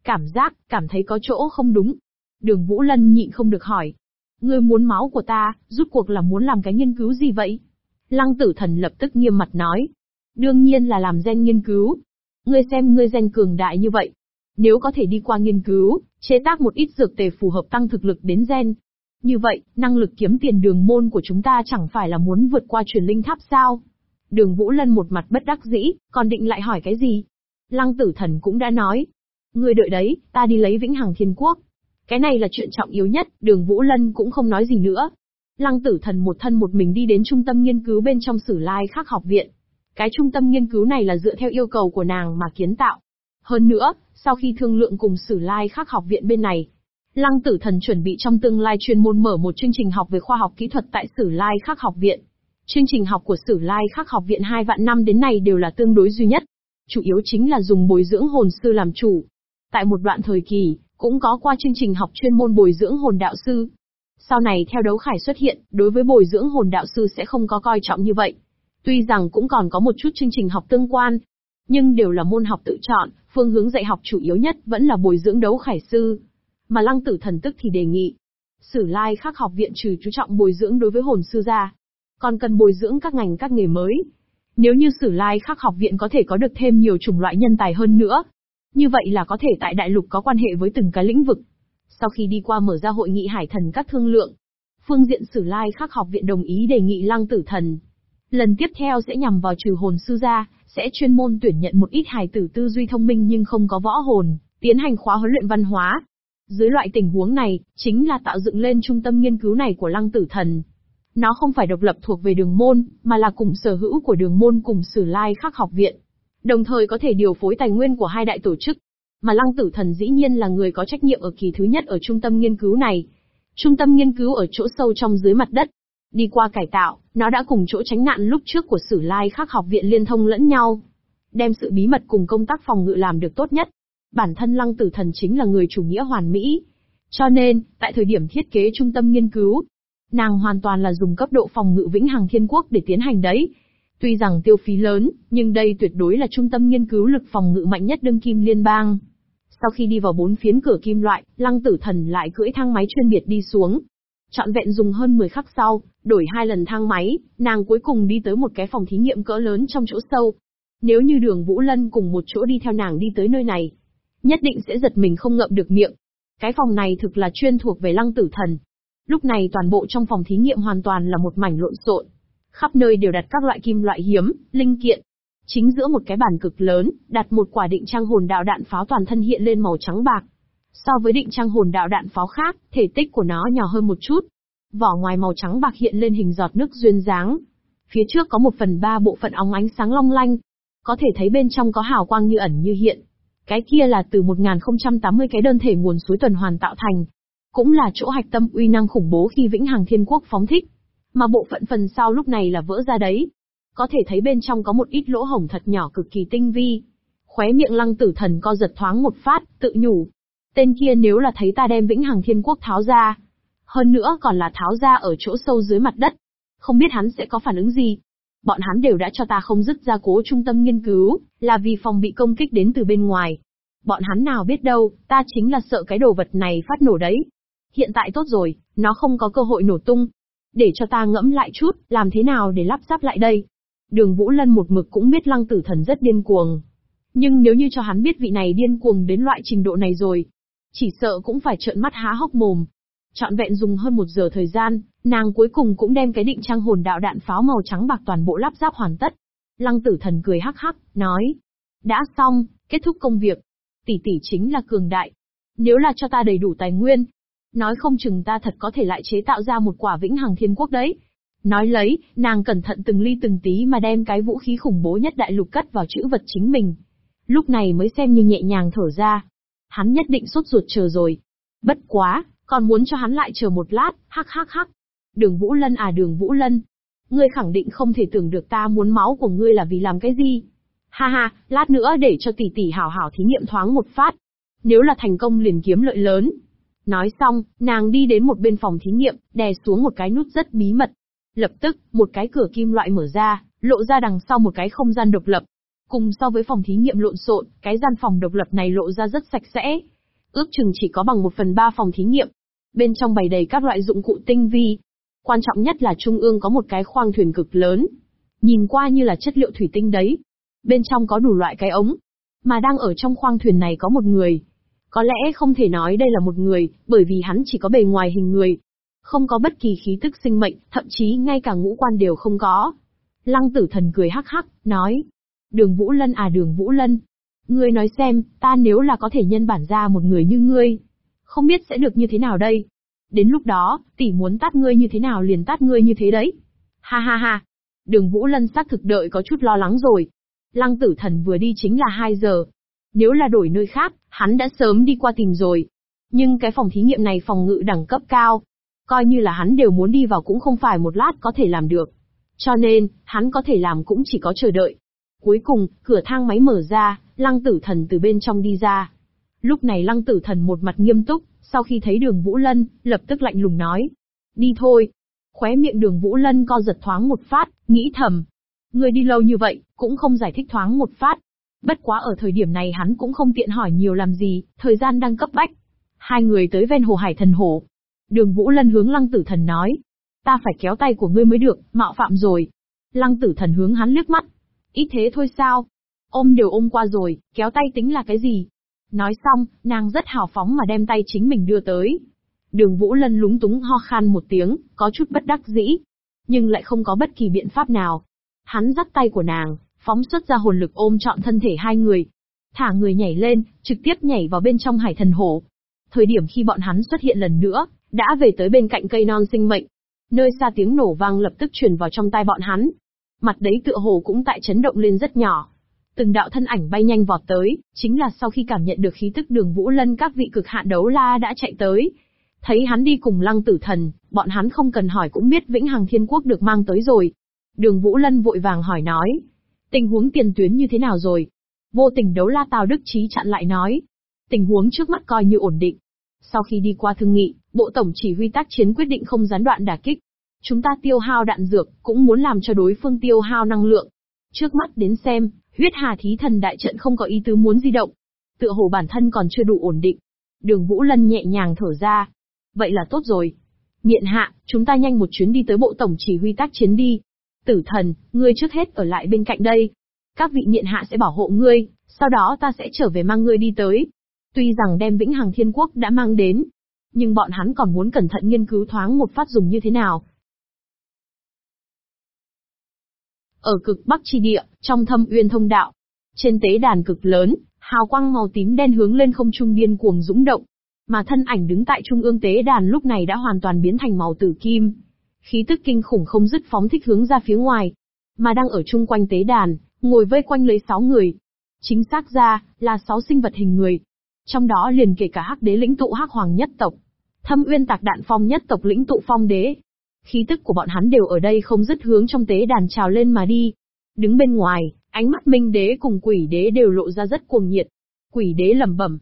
Cảm giác, cảm thấy có chỗ không đúng, Đường Vũ Lân nhịn không được hỏi. Ngươi muốn máu của ta, rút cuộc là muốn làm cái nghiên cứu gì vậy? Lăng tử thần lập tức nghiêm mặt nói. Đương nhiên là làm gen nghiên cứu. Ngươi xem ngươi gen cường đại như vậy. Nếu có thể đi qua nghiên cứu, chế tác một ít dược tề phù hợp tăng thực lực đến gen. Như vậy, năng lực kiếm tiền đường môn của chúng ta chẳng phải là muốn vượt qua truyền linh tháp sao? Đường Vũ Lân một mặt bất đắc dĩ, còn định lại hỏi cái gì? Lăng tử thần cũng đã nói. Ngươi đợi đấy, ta đi lấy vĩnh hằng thiên quốc. Cái này là chuyện trọng yếu nhất, đường Vũ Lân cũng không nói gì nữa. Lăng tử thần một thân một mình đi đến trung tâm nghiên cứu bên trong sử lai khắc học viện. Cái trung tâm nghiên cứu này là dựa theo yêu cầu của nàng mà kiến tạo. Hơn nữa, sau khi thương lượng cùng sử lai khắc học viện bên này, Lăng tử thần chuẩn bị trong tương lai chuyên môn mở một chương trình học về khoa học kỹ thuật tại sử lai khắc học viện. Chương trình học của Sử Lai Khắc học viện hai vạn năm đến nay đều là tương đối duy nhất. Chủ yếu chính là dùng bồi dưỡng hồn sư làm chủ. Tại một đoạn thời kỳ, cũng có qua chương trình học chuyên môn bồi dưỡng hồn đạo sư. Sau này theo đấu khải xuất hiện, đối với bồi dưỡng hồn đạo sư sẽ không có coi trọng như vậy. Tuy rằng cũng còn có một chút chương trình học tương quan, nhưng đều là môn học tự chọn, phương hướng dạy học chủ yếu nhất vẫn là bồi dưỡng đấu khải sư. Mà lăng tử thần tức thì đề nghị. Sử lai khắc học viện trừ chú trọng bồi dưỡng đối với hồn sư ra. Còn cần bồi dưỡng các ngành các nghề mới. Nếu như sử lai khắc học viện có thể có được thêm nhiều chủng loại nhân tài hơn nữa. Như vậy là có thể tại đại lục có quan hệ với từng cái lĩnh vực. Sau khi đi qua mở ra hội nghị hải thần các thương lượng, phương diện sử lai khắc học viện đồng ý đề nghị lăng tử thần. Lần tiếp theo sẽ nhằm vào trừ hồn sư gia sẽ chuyên môn tuyển nhận một ít hài tử tư duy thông minh nhưng không có võ hồn, tiến hành khóa huấn luyện văn hóa. Dưới loại tình huống này, chính là tạo dựng lên trung tâm nghiên cứu này của lăng tử thần. Nó không phải độc lập thuộc về đường môn, mà là cùng sở hữu của đường môn cùng sử lai khắc học viện. Đồng thời có thể điều phối tài nguyên của hai đại tổ chức. Mà lăng tử thần dĩ nhiên là người có trách nhiệm ở kỳ thứ nhất ở trung tâm nghiên cứu này. Trung tâm nghiên cứu ở chỗ sâu trong dưới mặt đất, Đi qua cải tạo, nó đã cùng chỗ tránh nạn lúc trước của Sử Lai Khắc học viện liên thông lẫn nhau. Đem sự bí mật cùng công tác phòng ngự làm được tốt nhất. Bản thân Lăng Tử Thần chính là người chủ nghĩa hoàn mỹ. Cho nên, tại thời điểm thiết kế trung tâm nghiên cứu, nàng hoàn toàn là dùng cấp độ phòng ngự vĩnh hằng thiên quốc để tiến hành đấy. Tuy rằng tiêu phí lớn, nhưng đây tuyệt đối là trung tâm nghiên cứu lực phòng ngự mạnh nhất đương kim liên bang. Sau khi đi vào bốn phiến cửa kim loại, lăng tử thần lại cưỡi thang máy chuyên biệt đi xuống, Chọn vẹn dùng hơn 10 khắc sau, đổi hai lần thang máy, nàng cuối cùng đi tới một cái phòng thí nghiệm cỡ lớn trong chỗ sâu. Nếu như đường Vũ Lân cùng một chỗ đi theo nàng đi tới nơi này, nhất định sẽ giật mình không ngậm được miệng. Cái phòng này thực là chuyên thuộc về lăng tử thần. Lúc này toàn bộ trong phòng thí nghiệm hoàn toàn là một mảnh lộn xộn. Khắp nơi đều đặt các loại kim loại hiếm, linh kiện. Chính giữa một cái bàn cực lớn, đặt một quả định trang hồn đạo đạn pháo toàn thân hiện lên màu trắng bạc. So với định trang hồn đạo đạn pháo khác, thể tích của nó nhỏ hơn một chút. Vỏ ngoài màu trắng bạc hiện lên hình giọt nước duyên dáng. Phía trước có một phần ba bộ phận óng ánh sáng long lanh. Có thể thấy bên trong có hào quang như ẩn như hiện. Cái kia là từ 1080 cái đơn thể nguồn suối tuần hoàn tạo thành. Cũng là chỗ hạch tâm uy năng khủng bố khi Vĩnh Hằng Thiên Quốc phóng thích. Mà bộ phận phần sau lúc này là vỡ ra đấy. Có thể thấy bên trong có một ít lỗ hổng thật nhỏ cực kỳ tinh vi. Khóe miệng lăng tử thần co giật thoáng một phát, tự nhủ, Tên kia nếu là thấy ta đem vĩnh hằng thiên quốc tháo ra, hơn nữa còn là tháo ra ở chỗ sâu dưới mặt đất, không biết hắn sẽ có phản ứng gì. Bọn hắn đều đã cho ta không dứt ra cố trung tâm nghiên cứu, là vì phòng bị công kích đến từ bên ngoài. Bọn hắn nào biết đâu, ta chính là sợ cái đồ vật này phát nổ đấy. Hiện tại tốt rồi, nó không có cơ hội nổ tung. Để cho ta ngẫm lại chút, làm thế nào để lắp ráp lại đây. Đường Vũ Lân một mực cũng biết lăng tử thần rất điên cuồng. Nhưng nếu như cho hắn biết vị này điên cuồng đến loại trình độ này rồi, chỉ sợ cũng phải trợn mắt há hốc mồm. Chọn vẹn dùng hơn một giờ thời gian, nàng cuối cùng cũng đem cái định trang hồn đạo đạn pháo màu trắng bạc toàn bộ lắp ráp hoàn tất. Lăng tử thần cười hắc hắc, nói. Đã xong, kết thúc công việc. Tỷ tỷ chính là cường đại. Nếu là cho ta đầy đủ tài nguyên, nói không chừng ta thật có thể lại chế tạo ra một quả vĩnh hằng thiên quốc đấy. Nói lấy, nàng cẩn thận từng ly từng tí mà đem cái vũ khí khủng bố nhất đại lục cất vào chữ vật chính mình. Lúc này mới xem như nhẹ nhàng thở ra. Hắn nhất định sốt ruột chờ rồi. Bất quá, còn muốn cho hắn lại chờ một lát, hắc hắc hắc. Đường Vũ Lân à đường Vũ Lân. Ngươi khẳng định không thể tưởng được ta muốn máu của ngươi là vì làm cái gì. Ha ha, lát nữa để cho tỷ tỷ hảo hảo thí nghiệm thoáng một phát. Nếu là thành công liền kiếm lợi lớn. Nói xong, nàng đi đến một bên phòng thí nghiệm, đè xuống một cái nút rất bí mật. Lập tức, một cái cửa kim loại mở ra, lộ ra đằng sau một cái không gian độc lập, Cùng so với phòng thí nghiệm lộn xộn, cái gian phòng độc lập này lộ ra rất sạch sẽ. Ước chừng chỉ có bằng một phần ba phòng thí nghiệm. Bên trong bày đầy các loại dụng cụ tinh vi. Quan trọng nhất là trung ương có một cái khoang thuyền cực lớn. Nhìn qua như là chất liệu thủy tinh đấy. Bên trong có đủ loại cái ống. Mà đang ở trong khoang thuyền này có một người. Có lẽ không thể nói đây là một người, bởi vì hắn chỉ có bề ngoài hình người. Không có bất kỳ khí tức sinh mệnh, thậm chí ngay cả ngũ quan đều không có. Lăng tử thần cười hắc hắc, nói, Đường Vũ Lân à đường Vũ Lân. Ngươi nói xem, ta nếu là có thể nhân bản ra một người như ngươi, không biết sẽ được như thế nào đây. Đến lúc đó, tỷ muốn tát ngươi như thế nào liền tát ngươi như thế đấy. Ha ha ha. Đường Vũ Lân xác thực đợi có chút lo lắng rồi. Lăng tử thần vừa đi chính là 2 giờ. Nếu là đổi nơi khác, hắn đã sớm đi qua tìm rồi. Nhưng cái phòng thí nghiệm này phòng ngự đẳng cấp cao. Coi như là hắn đều muốn đi vào cũng không phải một lát có thể làm được. Cho nên, hắn có thể làm cũng chỉ có chờ đợi. Cuối cùng, cửa thang máy mở ra, lăng tử thần từ bên trong đi ra. Lúc này lăng tử thần một mặt nghiêm túc, sau khi thấy đường Vũ Lân, lập tức lạnh lùng nói. Đi thôi. Khóe miệng đường Vũ Lân co giật thoáng một phát, nghĩ thầm. Người đi lâu như vậy, cũng không giải thích thoáng một phát. Bất quá ở thời điểm này hắn cũng không tiện hỏi nhiều làm gì, thời gian đang cấp bách. Hai người tới ven hồ hải thần hồ. Đường Vũ Lân hướng lăng tử thần nói. Ta phải kéo tay của ngươi mới được, mạo phạm rồi. Lăng tử thần hướng hắn liếc mắt. Ít thế thôi sao? Ôm đều ôm qua rồi, kéo tay tính là cái gì? Nói xong, nàng rất hào phóng mà đem tay chính mình đưa tới. Đường Vũ Lân lúng túng ho khan một tiếng, có chút bất đắc dĩ. Nhưng lại không có bất kỳ biện pháp nào. Hắn dắt tay của nàng, phóng xuất ra hồn lực ôm trọn thân thể hai người. Thả người nhảy lên, trực tiếp nhảy vào bên trong hải thần hổ. Thời điểm khi bọn hắn xuất hiện lần nữa, đã về tới bên cạnh cây non sinh mệnh. Nơi xa tiếng nổ vang lập tức truyền vào trong tai bọn hắn. Mặt đấy tựa hồ cũng tại chấn động lên rất nhỏ. Từng đạo thân ảnh bay nhanh vọt tới, chính là sau khi cảm nhận được khí tức đường Vũ Lân các vị cực hạn đấu la đã chạy tới. Thấy hắn đi cùng lăng tử thần, bọn hắn không cần hỏi cũng biết Vĩnh Hằng Thiên Quốc được mang tới rồi. Đường Vũ Lân vội vàng hỏi nói. Tình huống tiền tuyến như thế nào rồi? Vô tình đấu la Tào Đức Trí chặn lại nói. Tình huống trước mắt coi như ổn định. Sau khi đi qua thương nghị, Bộ Tổng chỉ huy tác chiến quyết định không gián đoạn đả kích. Chúng ta tiêu hao đạn dược, cũng muốn làm cho đối phương tiêu hao năng lượng. Trước mắt đến xem, huyết hà thí thần đại trận không có ý tứ muốn di động. Tựa hồ bản thân còn chưa đủ ổn định. Đường Vũ Lân nhẹ nhàng thở ra. Vậy là tốt rồi. Miện hạ, chúng ta nhanh một chuyến đi tới bộ tổng chỉ huy tác chiến đi. Tử thần, ngươi trước hết ở lại bên cạnh đây. Các vị miện hạ sẽ bảo hộ ngươi, sau đó ta sẽ trở về mang ngươi đi tới. Tuy rằng đem Vĩnh Hằng Thiên Quốc đã mang đến, nhưng bọn hắn còn muốn cẩn thận nghiên cứu thoáng một phát dùng như thế nào. Ở cực bắc chi địa, trong thâm uyên thông đạo, trên tế đàn cực lớn, hào quang màu tím đen hướng lên không trung điên cuồng dũng động, mà thân ảnh đứng tại trung ương tế đàn lúc này đã hoàn toàn biến thành màu tử kim. Khí tức kinh khủng không dứt phóng thích hướng ra phía ngoài, mà đang ở chung quanh tế đàn, ngồi vây quanh lấy sáu người. Chính xác ra, là sáu sinh vật hình người. Trong đó liền kể cả hắc đế lĩnh tụ hắc hoàng nhất tộc, thâm uyên tạc đạn phong nhất tộc lĩnh tụ phong đế, Khí tức của bọn hắn đều ở đây không dứt hướng trong tế đàn trào lên mà đi. Đứng bên ngoài, ánh mắt minh đế cùng quỷ đế đều lộ ra rất cuồng nhiệt. Quỷ đế lẩm bẩm.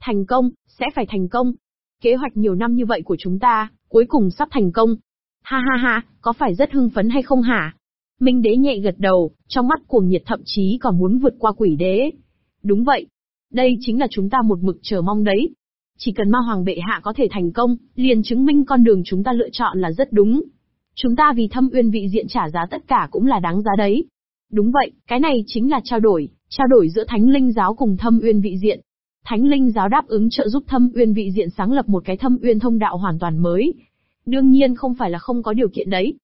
Thành công, sẽ phải thành công. Kế hoạch nhiều năm như vậy của chúng ta, cuối cùng sắp thành công. Ha ha ha, có phải rất hưng phấn hay không hả? Minh đế nhẹ gật đầu, trong mắt cuồng nhiệt thậm chí còn muốn vượt qua quỷ đế. Đúng vậy. Đây chính là chúng ta một mực chờ mong đấy. Chỉ cần ma hoàng bệ hạ có thể thành công, liền chứng minh con đường chúng ta lựa chọn là rất đúng. Chúng ta vì thâm uyên vị diện trả giá tất cả cũng là đáng giá đấy. Đúng vậy, cái này chính là trao đổi, trao đổi giữa thánh linh giáo cùng thâm uyên vị diện. Thánh linh giáo đáp ứng trợ giúp thâm uyên vị diện sáng lập một cái thâm uyên thông đạo hoàn toàn mới. Đương nhiên không phải là không có điều kiện đấy.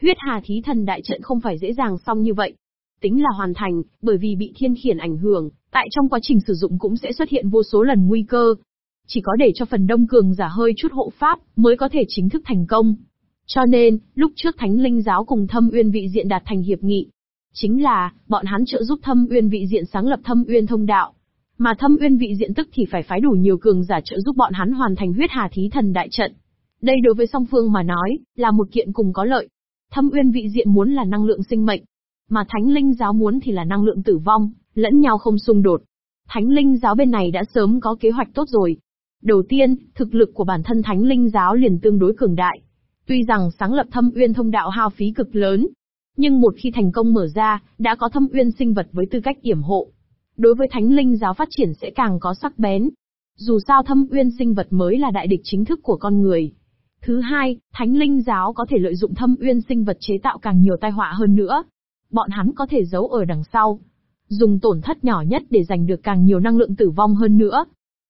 Huyết hà thí thần đại trận không phải dễ dàng xong như vậy. Tính là hoàn thành, bởi vì bị thiên khiển ảnh hưởng, tại trong quá trình sử dụng cũng sẽ xuất hiện vô số lần nguy cơ, chỉ có để cho phần đông cường giả hơi chút hộ pháp, mới có thể chính thức thành công. Cho nên, lúc trước Thánh Linh Giáo cùng Thâm Uyên Vị Diện đạt thành hiệp nghị. Chính là, bọn hắn trợ giúp Thâm Uyên Vị Diện sáng lập Thâm Uyên Thông Đạo. Mà Thâm Uyên Vị Diện tức thì phải phái đủ nhiều cường giả trợ giúp bọn hắn hoàn thành huyết hà thí thần đại trận. Đây đối với song phương mà nói, là một kiện cùng có lợi. Thâm Uyên Vị Diện muốn là năng lượng sinh mệnh, mà Thánh Linh Giáo muốn thì là năng lượng tử vong, lẫn nhau không xung đột. Thánh Linh Giáo bên này đã sớm có kế hoạch tốt rồi, Đầu tiên, thực lực của bản thân thánh linh giáo liền tương đối cường đại. Tuy rằng sáng lập thâm uyên thông đạo hao phí cực lớn, nhưng một khi thành công mở ra, đã có thâm uyên sinh vật với tư cách yểm hộ. Đối với thánh linh giáo phát triển sẽ càng có sắc bén. Dù sao thâm uyên sinh vật mới là đại địch chính thức của con người. Thứ hai, thánh linh giáo có thể lợi dụng thâm uyên sinh vật chế tạo càng nhiều tai họa hơn nữa. Bọn hắn có thể giấu ở đằng sau. Dùng tổn thất nhỏ nhất để giành được càng nhiều năng lượng tử vong hơn nữa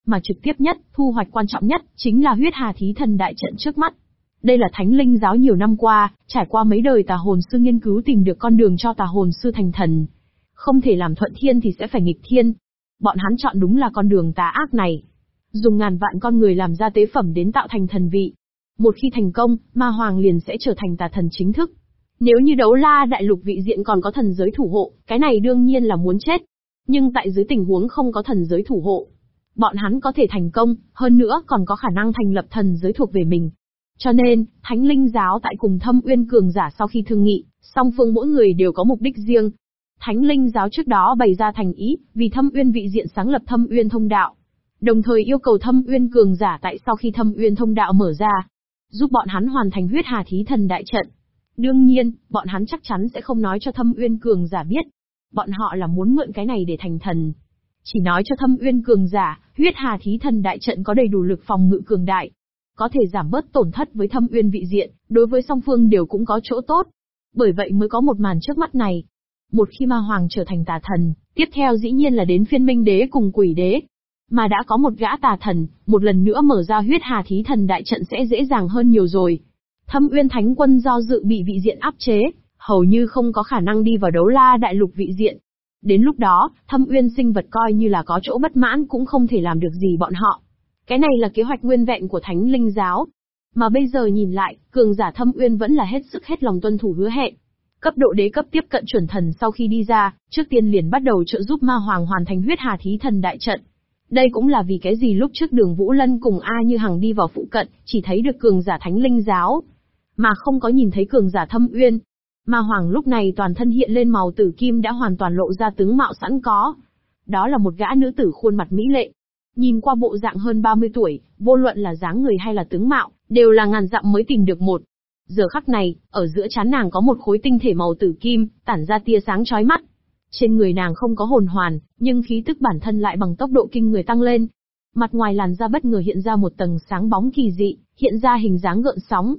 mà trực tiếp nhất, thu hoạch quan trọng nhất, chính là huyết hà thí thần đại trận trước mắt. Đây là thánh linh giáo nhiều năm qua, trải qua mấy đời tà hồn sư nghiên cứu tìm được con đường cho tà hồn sư thành thần. Không thể làm thuận thiên thì sẽ phải nghịch thiên. Bọn hắn chọn đúng là con đường tà ác này. Dùng ngàn vạn con người làm ra tế phẩm đến tạo thành thần vị. Một khi thành công, ma hoàng liền sẽ trở thành tà thần chính thức. Nếu như đấu la đại lục vị diện còn có thần giới thủ hộ, cái này đương nhiên là muốn chết. Nhưng tại dưới tình huống không có thần giới thủ hộ, bọn hắn có thể thành công, hơn nữa còn có khả năng thành lập thần giới thuộc về mình. Cho nên, Thánh Linh giáo tại cùng Thâm Uyên cường giả sau khi thương nghị, Song phương mỗi người đều có mục đích riêng. Thánh linh giáo trước đó bày ra thành ý, vì thâm uyên vị diện sáng lập thâm uyên thông đạo. Đồng thời yêu cầu thâm uyên cường giả tại sau khi thâm uyên thông đạo mở ra, giúp bọn hắn hoàn thành huyết hà thí thần đại trận. Đương nhiên, bọn hắn chắc chắn sẽ không nói cho thâm uyên cường giả biết. Bọn họ là muốn mượn cái này để thành thần. Chỉ nói cho thâm uyên cường giả, huyết hà thí thần đại trận có đầy đủ lực phòng ngự cường đại. Có thể giảm bớt tổn thất với thâm uyên vị diện, đối với song phương đều cũng có chỗ tốt. Bởi vậy mới có một màn trước mắt này. Một khi ma hoàng trở thành tà thần, tiếp theo dĩ nhiên là đến phiên minh đế cùng quỷ đế. Mà đã có một gã tà thần, một lần nữa mở ra huyết hà thí thần đại trận sẽ dễ dàng hơn nhiều rồi. Thâm Uyên Thánh Quân do dự bị vị diện áp chế, hầu như không có khả năng đi vào đấu la đại lục vị diện. Đến lúc đó, Thâm Uyên sinh vật coi như là có chỗ bất mãn cũng không thể làm được gì bọn họ. Cái này là kế hoạch nguyên vẹn của Thánh Linh Giáo. Mà bây giờ nhìn lại, cường giả Thâm Uyên vẫn là hết sức hết lòng tuân thủ hứa hẹn. Cấp độ đế cấp tiếp cận chuẩn thần sau khi đi ra, trước tiên liền bắt đầu trợ giúp Ma Hoàng hoàn thành huyết hà thí thần đại trận. Đây cũng là vì cái gì lúc trước đường Vũ Lân cùng A Như Hằng đi vào phụ cận, chỉ thấy được cường giả Thánh Linh Giáo, mà không có nhìn thấy cường giả thâm uyên. Ma Hoàng lúc này toàn thân hiện lên màu tử kim đã hoàn toàn lộ ra tướng mạo sẵn có. Đó là một gã nữ tử khuôn mặt mỹ lệ. Nhìn qua bộ dạng hơn 30 tuổi, vô luận là dáng người hay là tướng mạo, đều là ngàn dặm mới tìm được một. Giờ khắc này, ở giữa chán nàng có một khối tinh thể màu tử kim, tản ra tia sáng chói mắt. Trên người nàng không có hồn hoàn, nhưng khí tức bản thân lại bằng tốc độ kinh người tăng lên. Mặt ngoài làn da bất ngờ hiện ra một tầng sáng bóng kỳ dị, hiện ra hình dáng gợn sóng,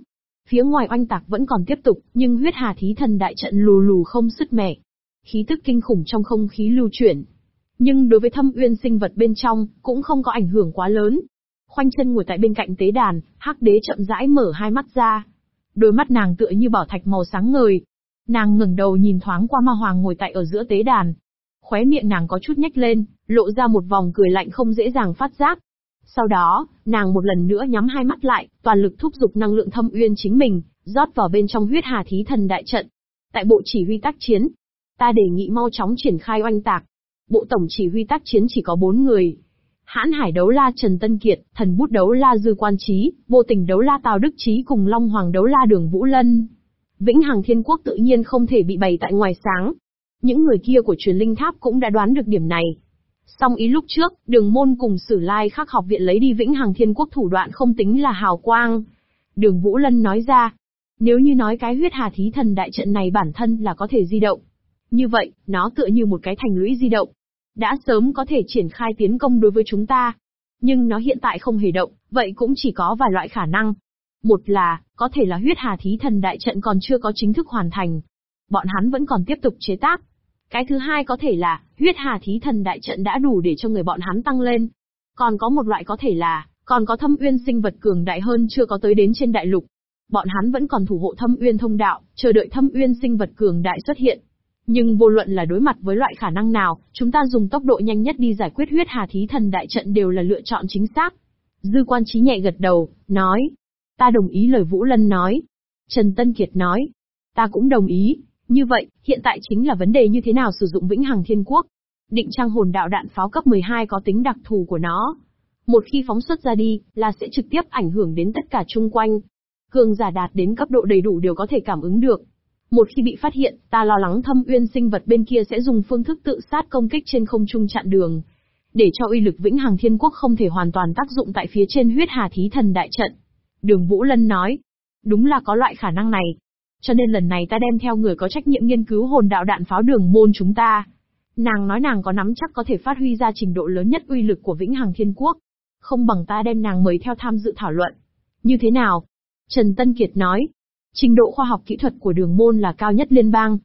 Phía ngoài oanh tạc vẫn còn tiếp tục, nhưng huyết hà thí thần đại trận lù lù không sứt mẻ. Khí tức kinh khủng trong không khí lưu chuyển. Nhưng đối với thâm uyên sinh vật bên trong, cũng không có ảnh hưởng quá lớn. Khoanh chân ngồi tại bên cạnh tế đàn, hắc đế chậm rãi mở hai mắt ra. Đôi mắt nàng tựa như bảo thạch màu sáng ngời. Nàng ngẩng đầu nhìn thoáng qua ma hoàng ngồi tại ở giữa tế đàn. Khóe miệng nàng có chút nhếch lên, lộ ra một vòng cười lạnh không dễ dàng phát giác. Sau đó, nàng một lần nữa nhắm hai mắt lại, toàn lực thúc giục năng lượng thâm uyên chính mình, rót vào bên trong huyết hà thí thần đại trận. Tại bộ chỉ huy tác chiến, ta đề nghị mau chóng triển khai oanh tạc. Bộ tổng chỉ huy tác chiến chỉ có bốn người. Hãn hải đấu la Trần Tân Kiệt, thần bút đấu la Dư Quan Trí, vô tình đấu la Tào Đức Trí cùng Long Hoàng đấu la Đường Vũ Lân. Vĩnh Hằng Thiên Quốc tự nhiên không thể bị bày tại ngoài sáng. Những người kia của truyền linh tháp cũng đã đoán được điểm này, Song ý lúc trước, đường môn cùng sử lai khắc học viện lấy đi vĩnh hằng thiên quốc thủ đoạn không tính là hào quang. Đường Vũ Lân nói ra, nếu như nói cái huyết hà thí thần đại trận này bản thân là có thể di động. Như vậy, nó tựa như một cái thành lũy di động. Đã sớm có thể triển khai tiến công đối với chúng ta. Nhưng nó hiện tại không hề động, vậy cũng chỉ có vài loại khả năng. Một là, có thể là huyết hà thí thần đại trận còn chưa có chính thức hoàn thành. Bọn hắn vẫn còn tiếp tục chế tác, cái thứ hai có thể là, huyết hà thí thần đại trận đã đủ để cho người bọn hắn tăng lên. Còn có một loại có thể là, còn có thâm uyên sinh vật cường đại hơn chưa có tới đến trên đại lục. Bọn hắn vẫn còn thủ hộ thâm uyên thông đạo, chờ đợi thâm uyên sinh vật cường đại xuất hiện. Nhưng vô luận là đối mặt với loại khả năng nào, chúng ta dùng tốc độ nhanh nhất đi giải quyết huyết hà thí thần đại trận đều là lựa chọn chính xác. Dư quan trí nhẹ gật đầu, nói. Ta đồng ý lời Vũ Lân nói. Trần Tân Kiệt nói. Ta cũng đồng ý. Như vậy, hiện tại chính là vấn đề như thế nào sử dụng vĩnh hằng thiên quốc. Định trang hồn đạo đạn pháo cấp 12 có tính đặc thù của nó. Một khi phóng xuất ra đi, là sẽ trực tiếp ảnh hưởng đến tất cả chung quanh. Cường giả đạt đến cấp độ đầy đủ đều có thể cảm ứng được. Một khi bị phát hiện, ta lo lắng thâm uyên sinh vật bên kia sẽ dùng phương thức tự sát công kích trên không trung chặn đường. Để cho uy lực vĩnh hằng thiên quốc không thể hoàn toàn tác dụng tại phía trên huyết hà thí thần đại trận. Đường Vũ Lân nói. Đúng là có loại khả năng này, cho nên lần này ta đem theo người có trách nhiệm nghiên cứu hồn đạo đạn pháo đường môn chúng ta. Nàng nói nàng có nắm chắc có thể phát huy ra trình độ lớn nhất uy lực của Vĩnh Hằng Thiên Quốc. Không bằng ta đem nàng mời theo tham dự thảo luận. Như thế nào? Trần Tân Kiệt nói. Trình độ khoa học kỹ thuật của đường môn là cao nhất liên bang.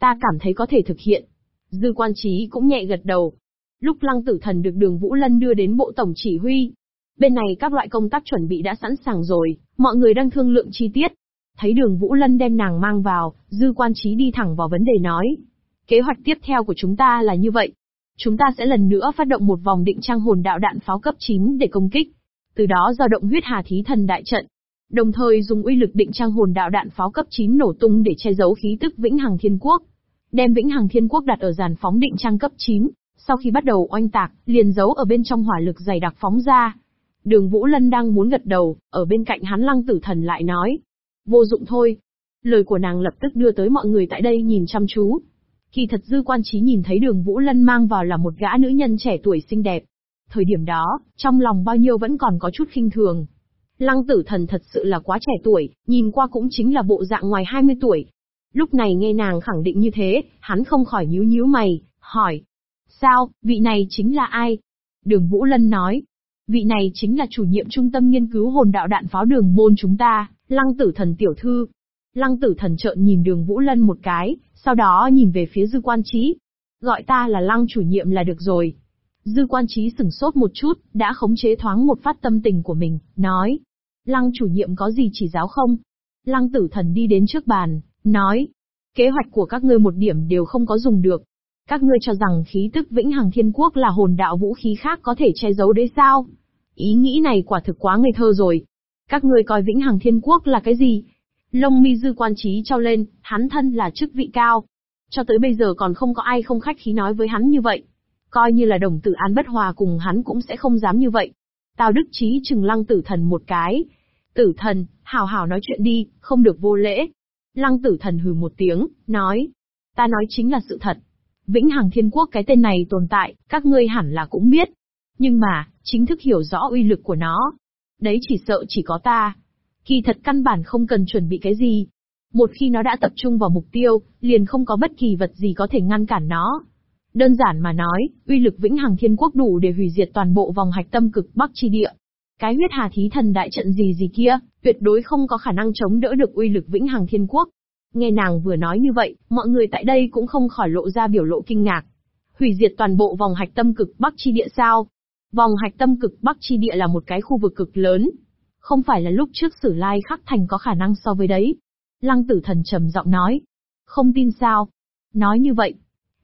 Ta cảm thấy có thể thực hiện. Dư quan trí cũng nhẹ gật đầu. Lúc lăng tử thần được đường Vũ Lân đưa đến bộ tổng chỉ huy. Bên này các loại công tác chuẩn bị đã sẵn sàng rồi, mọi người đang thương lượng chi tiết. Thấy đường Vũ Lân đem nàng mang vào, dư quan trí đi thẳng vào vấn đề nói. Kế hoạch tiếp theo của chúng ta là như vậy. Chúng ta sẽ lần nữa phát động một vòng định trang hồn đạo đạn pháo cấp 9 để công kích. Từ đó do động huyết hà thí thần đại trận. Đồng thời dùng uy lực định trang hồn đạo đạn pháo cấp 9 nổ tung để che giấu khí tức vĩnh hằng thiên quốc. Đem vĩnh hằng thiên quốc đặt ở giàn phóng định trang cấp 9. Sau khi bắt đầu oanh tạc, liền giấu ở bên trong hỏa lực dày đặc phóng ra. Đường Vũ Lân đang muốn gật đầu, ở bên cạnh hắn lăng tử thần lại nói, Vô dụng thôi. Lời của nàng lập tức đưa tới mọi người tại đây nhìn chăm chú. Kỳ thật dư quan trí nhìn thấy đường Vũ Lân mang vào là một gã nữ nhân trẻ tuổi xinh đẹp. Thời điểm đó, trong lòng bao nhiêu vẫn còn có chút khinh thường. Lăng tử thần thật sự là quá trẻ tuổi, nhìn qua cũng chính là bộ dạng ngoài 20 tuổi. Lúc này nghe nàng khẳng định như thế, hắn không khỏi nhíu nhíu mày, hỏi. Sao, vị này chính là ai? Đường Vũ Lân nói. Vị này chính là chủ nhiệm trung tâm nghiên cứu hồn đạo đạn pháo đường môn chúng ta, lăng tử thần tiểu thư. Lăng tử thần trợn nhìn đường Vũ Lân một cái, sau đó nhìn về phía dư quan trí. Gọi ta là lăng chủ nhiệm là được rồi. Dư quan trí sửng sốt một chút, đã khống chế thoáng một phát tâm tình của mình, nói. Lăng chủ nhiệm có gì chỉ giáo không? Lăng tử thần đi đến trước bàn, nói. Kế hoạch của các ngươi một điểm đều không có dùng được. Các ngươi cho rằng khí tức vĩnh hằng thiên quốc là hồn đạo vũ khí khác có thể che giấu đấy sao? Ý nghĩ này quả thực quá ngây thơ rồi. Các ngươi coi vĩnh hằng thiên quốc là cái gì? Lông mi dư quan trí trao lên, hắn thân là chức vị cao. Cho tới bây giờ còn không có ai không khách khí nói với hắn như vậy. Coi như là đồng tử án bất hòa cùng hắn cũng sẽ không dám như vậy. Tào Đức Trí chừng lăng tử thần một cái. Tử thần, hào hào nói chuyện đi, không được vô lễ. Lăng tử thần hừ một tiếng, nói. Ta nói chính là sự thật. Vĩnh Hằng Thiên Quốc cái tên này tồn tại, các ngươi hẳn là cũng biết. Nhưng mà, chính thức hiểu rõ uy lực của nó. Đấy chỉ sợ chỉ có ta. Kỳ thật căn bản không cần chuẩn bị cái gì. Một khi nó đã tập trung vào mục tiêu, liền không có bất kỳ vật gì có thể ngăn cản nó. Đơn giản mà nói, uy lực vĩnh hằng thiên quốc đủ để hủy diệt toàn bộ vòng hạch tâm cực bắc chi địa. Cái huyết hà thí thần đại trận gì gì kia, tuyệt đối không có khả năng chống đỡ được uy lực vĩnh hằng thiên quốc. Nghe nàng vừa nói như vậy, mọi người tại đây cũng không khỏi lộ ra biểu lộ kinh ngạc. Hủy diệt toàn bộ vòng hạch tâm cực bắc chi địa sao? Vòng hạch tâm cực bắc chi địa là một cái khu vực cực lớn. Không phải là lúc trước sử lai khắc thành có khả năng so với đấy. Lăng tử thần trầm giọng nói. Không tin sao? Nói như vậy,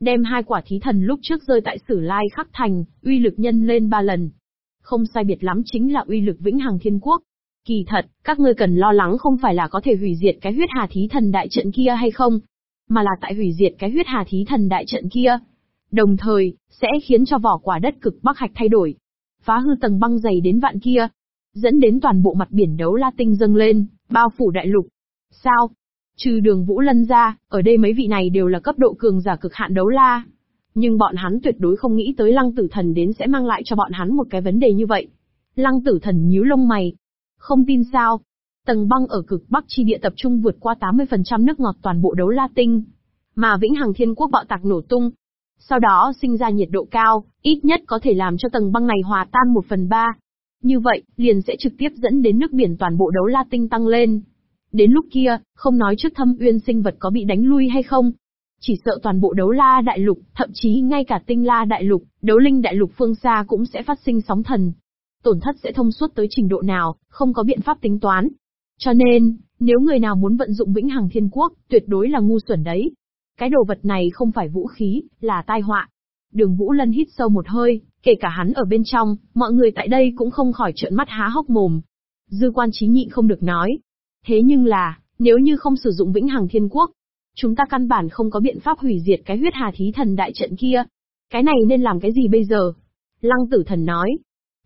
đem hai quả thí thần lúc trước rơi tại Sử Lai Khắc Thành, uy lực nhân lên ba lần. Không sai biệt lắm chính là uy lực vĩnh hằng thiên quốc. Kỳ thật, các ngươi cần lo lắng không phải là có thể hủy diệt cái huyết hà thí thần đại trận kia hay không, mà là tại hủy diệt cái huyết hà thí thần đại trận kia. Đồng thời, sẽ khiến cho vỏ quả đất cực bắc hạch thay đổi. Phá hư tầng băng dày đến vạn kia. Dẫn đến toàn bộ mặt biển đấu la tinh dâng lên, bao phủ đại lục. Sao? Trừ đường Vũ Lân ra, ở đây mấy vị này đều là cấp độ cường giả cực hạn đấu la. Nhưng bọn hắn tuyệt đối không nghĩ tới lăng tử thần đến sẽ mang lại cho bọn hắn một cái vấn đề như vậy. Lăng tử thần nhíu lông mày. Không tin sao? Tầng băng ở cực bắc chi địa tập trung vượt qua 80% nước ngọt toàn bộ đấu la tinh. Mà vĩnh hằng thiên quốc bạo tạc nổ tung. Sau đó sinh ra nhiệt độ cao, ít nhất có thể làm cho tầng băng này hòa tan một phần ba. Như vậy, liền sẽ trực tiếp dẫn đến nước biển toàn bộ đấu la tinh tăng lên. Đến lúc kia, không nói trước thâm uyên sinh vật có bị đánh lui hay không, chỉ sợ toàn bộ đấu la đại lục, thậm chí ngay cả tinh la đại lục, đấu linh đại lục phương xa cũng sẽ phát sinh sóng thần. Tổn thất sẽ thông suốt tới trình độ nào, không có biện pháp tính toán. Cho nên, nếu người nào muốn vận dụng vĩnh hằng thiên quốc, tuyệt đối là ngu xuẩn đấy. Cái đồ vật này không phải vũ khí, là tai họa. Đường Vũ Lân hít sâu một hơi, kể cả hắn ở bên trong, mọi người tại đây cũng không khỏi trợn mắt há hốc mồm. Dư quan trí nhịn không được nói, Thế nhưng là, nếu như không sử dụng vĩnh hằng thiên quốc, chúng ta căn bản không có biện pháp hủy diệt cái huyết hà thí thần đại trận kia. Cái này nên làm cái gì bây giờ? Lăng tử thần nói.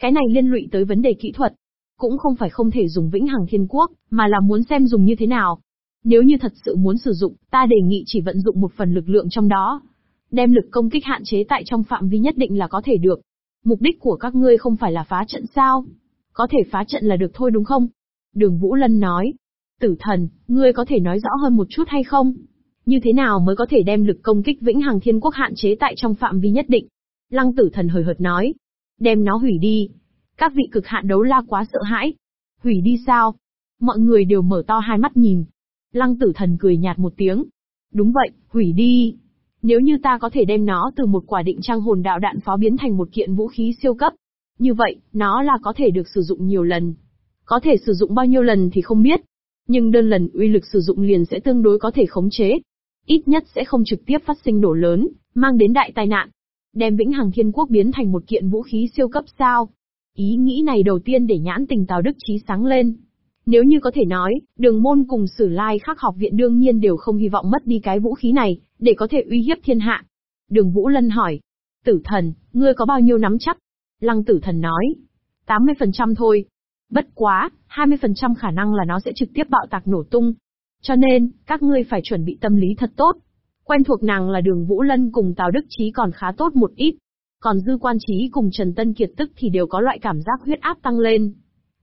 Cái này liên lụy tới vấn đề kỹ thuật. Cũng không phải không thể dùng vĩnh hằng thiên quốc, mà là muốn xem dùng như thế nào. Nếu như thật sự muốn sử dụng, ta đề nghị chỉ vận dụng một phần lực lượng trong đó. Đem lực công kích hạn chế tại trong phạm vi nhất định là có thể được. Mục đích của các ngươi không phải là phá trận sao? Có thể phá trận là được thôi đúng không? Đường Vũ Lân nói. Tử thần, ngươi có thể nói rõ hơn một chút hay không? Như thế nào mới có thể đem lực công kích vĩnh hằng thiên quốc hạn chế tại trong phạm vi nhất định? Lăng tử thần hời hợt nói. Đem nó hủy đi. Các vị cực hạn đấu la quá sợ hãi. Hủy đi sao? Mọi người đều mở to hai mắt nhìn. Lăng tử thần cười nhạt một tiếng. Đúng vậy, hủy đi. Nếu như ta có thể đem nó từ một quả định trang hồn đạo đạn pháo biến thành một kiện vũ khí siêu cấp. Như vậy, nó là có thể được sử dụng nhiều lần. Có thể sử dụng bao nhiêu lần thì không biết, nhưng đơn lần uy lực sử dụng liền sẽ tương đối có thể khống chế. Ít nhất sẽ không trực tiếp phát sinh nổ lớn, mang đến đại tai nạn. Đem Vĩnh Hằng Thiên Quốc biến thành một kiện vũ khí siêu cấp sao? Ý nghĩ này đầu tiên để nhãn tình Tào Đức Trí sáng lên. Nếu như có thể nói, đường môn cùng sử lai khắc học viện đương nhiên đều không hy vọng mất đi cái vũ khí này, để có thể uy hiếp thiên hạ. Đường Vũ Lân hỏi. Tử thần, ngươi có bao nhiêu nắm chắc? Lăng tử thần nói. 80% thôi. Bất quá, 20% khả năng là nó sẽ trực tiếp bạo tạc nổ tung. Cho nên, các ngươi phải chuẩn bị tâm lý thật tốt. Quen thuộc nàng là đường Vũ Lân cùng Tào Đức Chí còn khá tốt một ít. Còn Dư Quan Chí cùng Trần Tân Kiệt tức thì đều có loại cảm giác huyết áp tăng lên.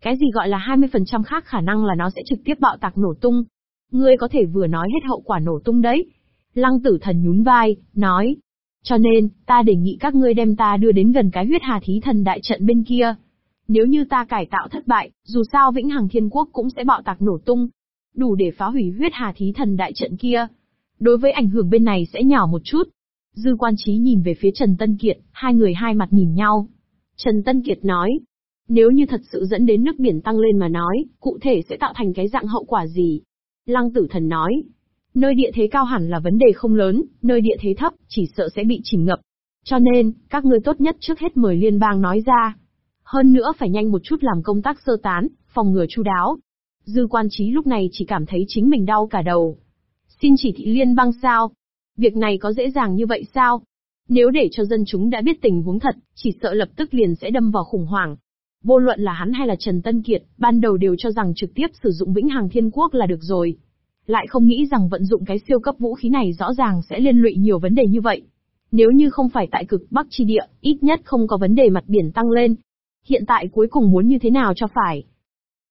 Cái gì gọi là 20% khác khả năng là nó sẽ trực tiếp bạo tạc nổ tung. Ngươi có thể vừa nói hết hậu quả nổ tung đấy. Lăng tử thần nhún vai, nói. Cho nên, ta đề nghị các ngươi đem ta đưa đến gần cái huyết hà thí thần đại trận bên kia. Nếu như ta cải tạo thất bại, dù sao vĩnh hằng thiên quốc cũng sẽ bạo tạc nổ tung. Đủ để phá hủy huyết hà thí thần đại trận kia. Đối với ảnh hưởng bên này sẽ nhỏ một chút. Dư quan trí nhìn về phía Trần Tân Kiệt, hai người hai mặt nhìn nhau. Trần Tân Kiệt nói, nếu như thật sự dẫn đến nước biển tăng lên mà nói, cụ thể sẽ tạo thành cái dạng hậu quả gì? Lăng tử thần nói, nơi địa thế cao hẳn là vấn đề không lớn, nơi địa thế thấp, chỉ sợ sẽ bị chìm ngập. Cho nên, các ngươi tốt nhất trước hết mời liên bang nói ra. Hơn nữa phải nhanh một chút làm công tác sơ tán, phòng ngừa chu đáo. Dư quan trí lúc này chỉ cảm thấy chính mình đau cả đầu. Xin chỉ thị liên bang sao? Việc này có dễ dàng như vậy sao? Nếu để cho dân chúng đã biết tình huống thật, chỉ sợ lập tức liền sẽ đâm vào khủng hoảng. Vô luận là hắn hay là Trần Tân Kiệt, ban đầu đều cho rằng trực tiếp sử dụng Vĩnh Hằng Thiên Quốc là được rồi. Lại không nghĩ rằng vận dụng cái siêu cấp vũ khí này rõ ràng sẽ liên lụy nhiều vấn đề như vậy. Nếu như không phải tại cực Bắc chi địa, ít nhất không có vấn đề mặt biển tăng lên. Hiện tại cuối cùng muốn như thế nào cho phải?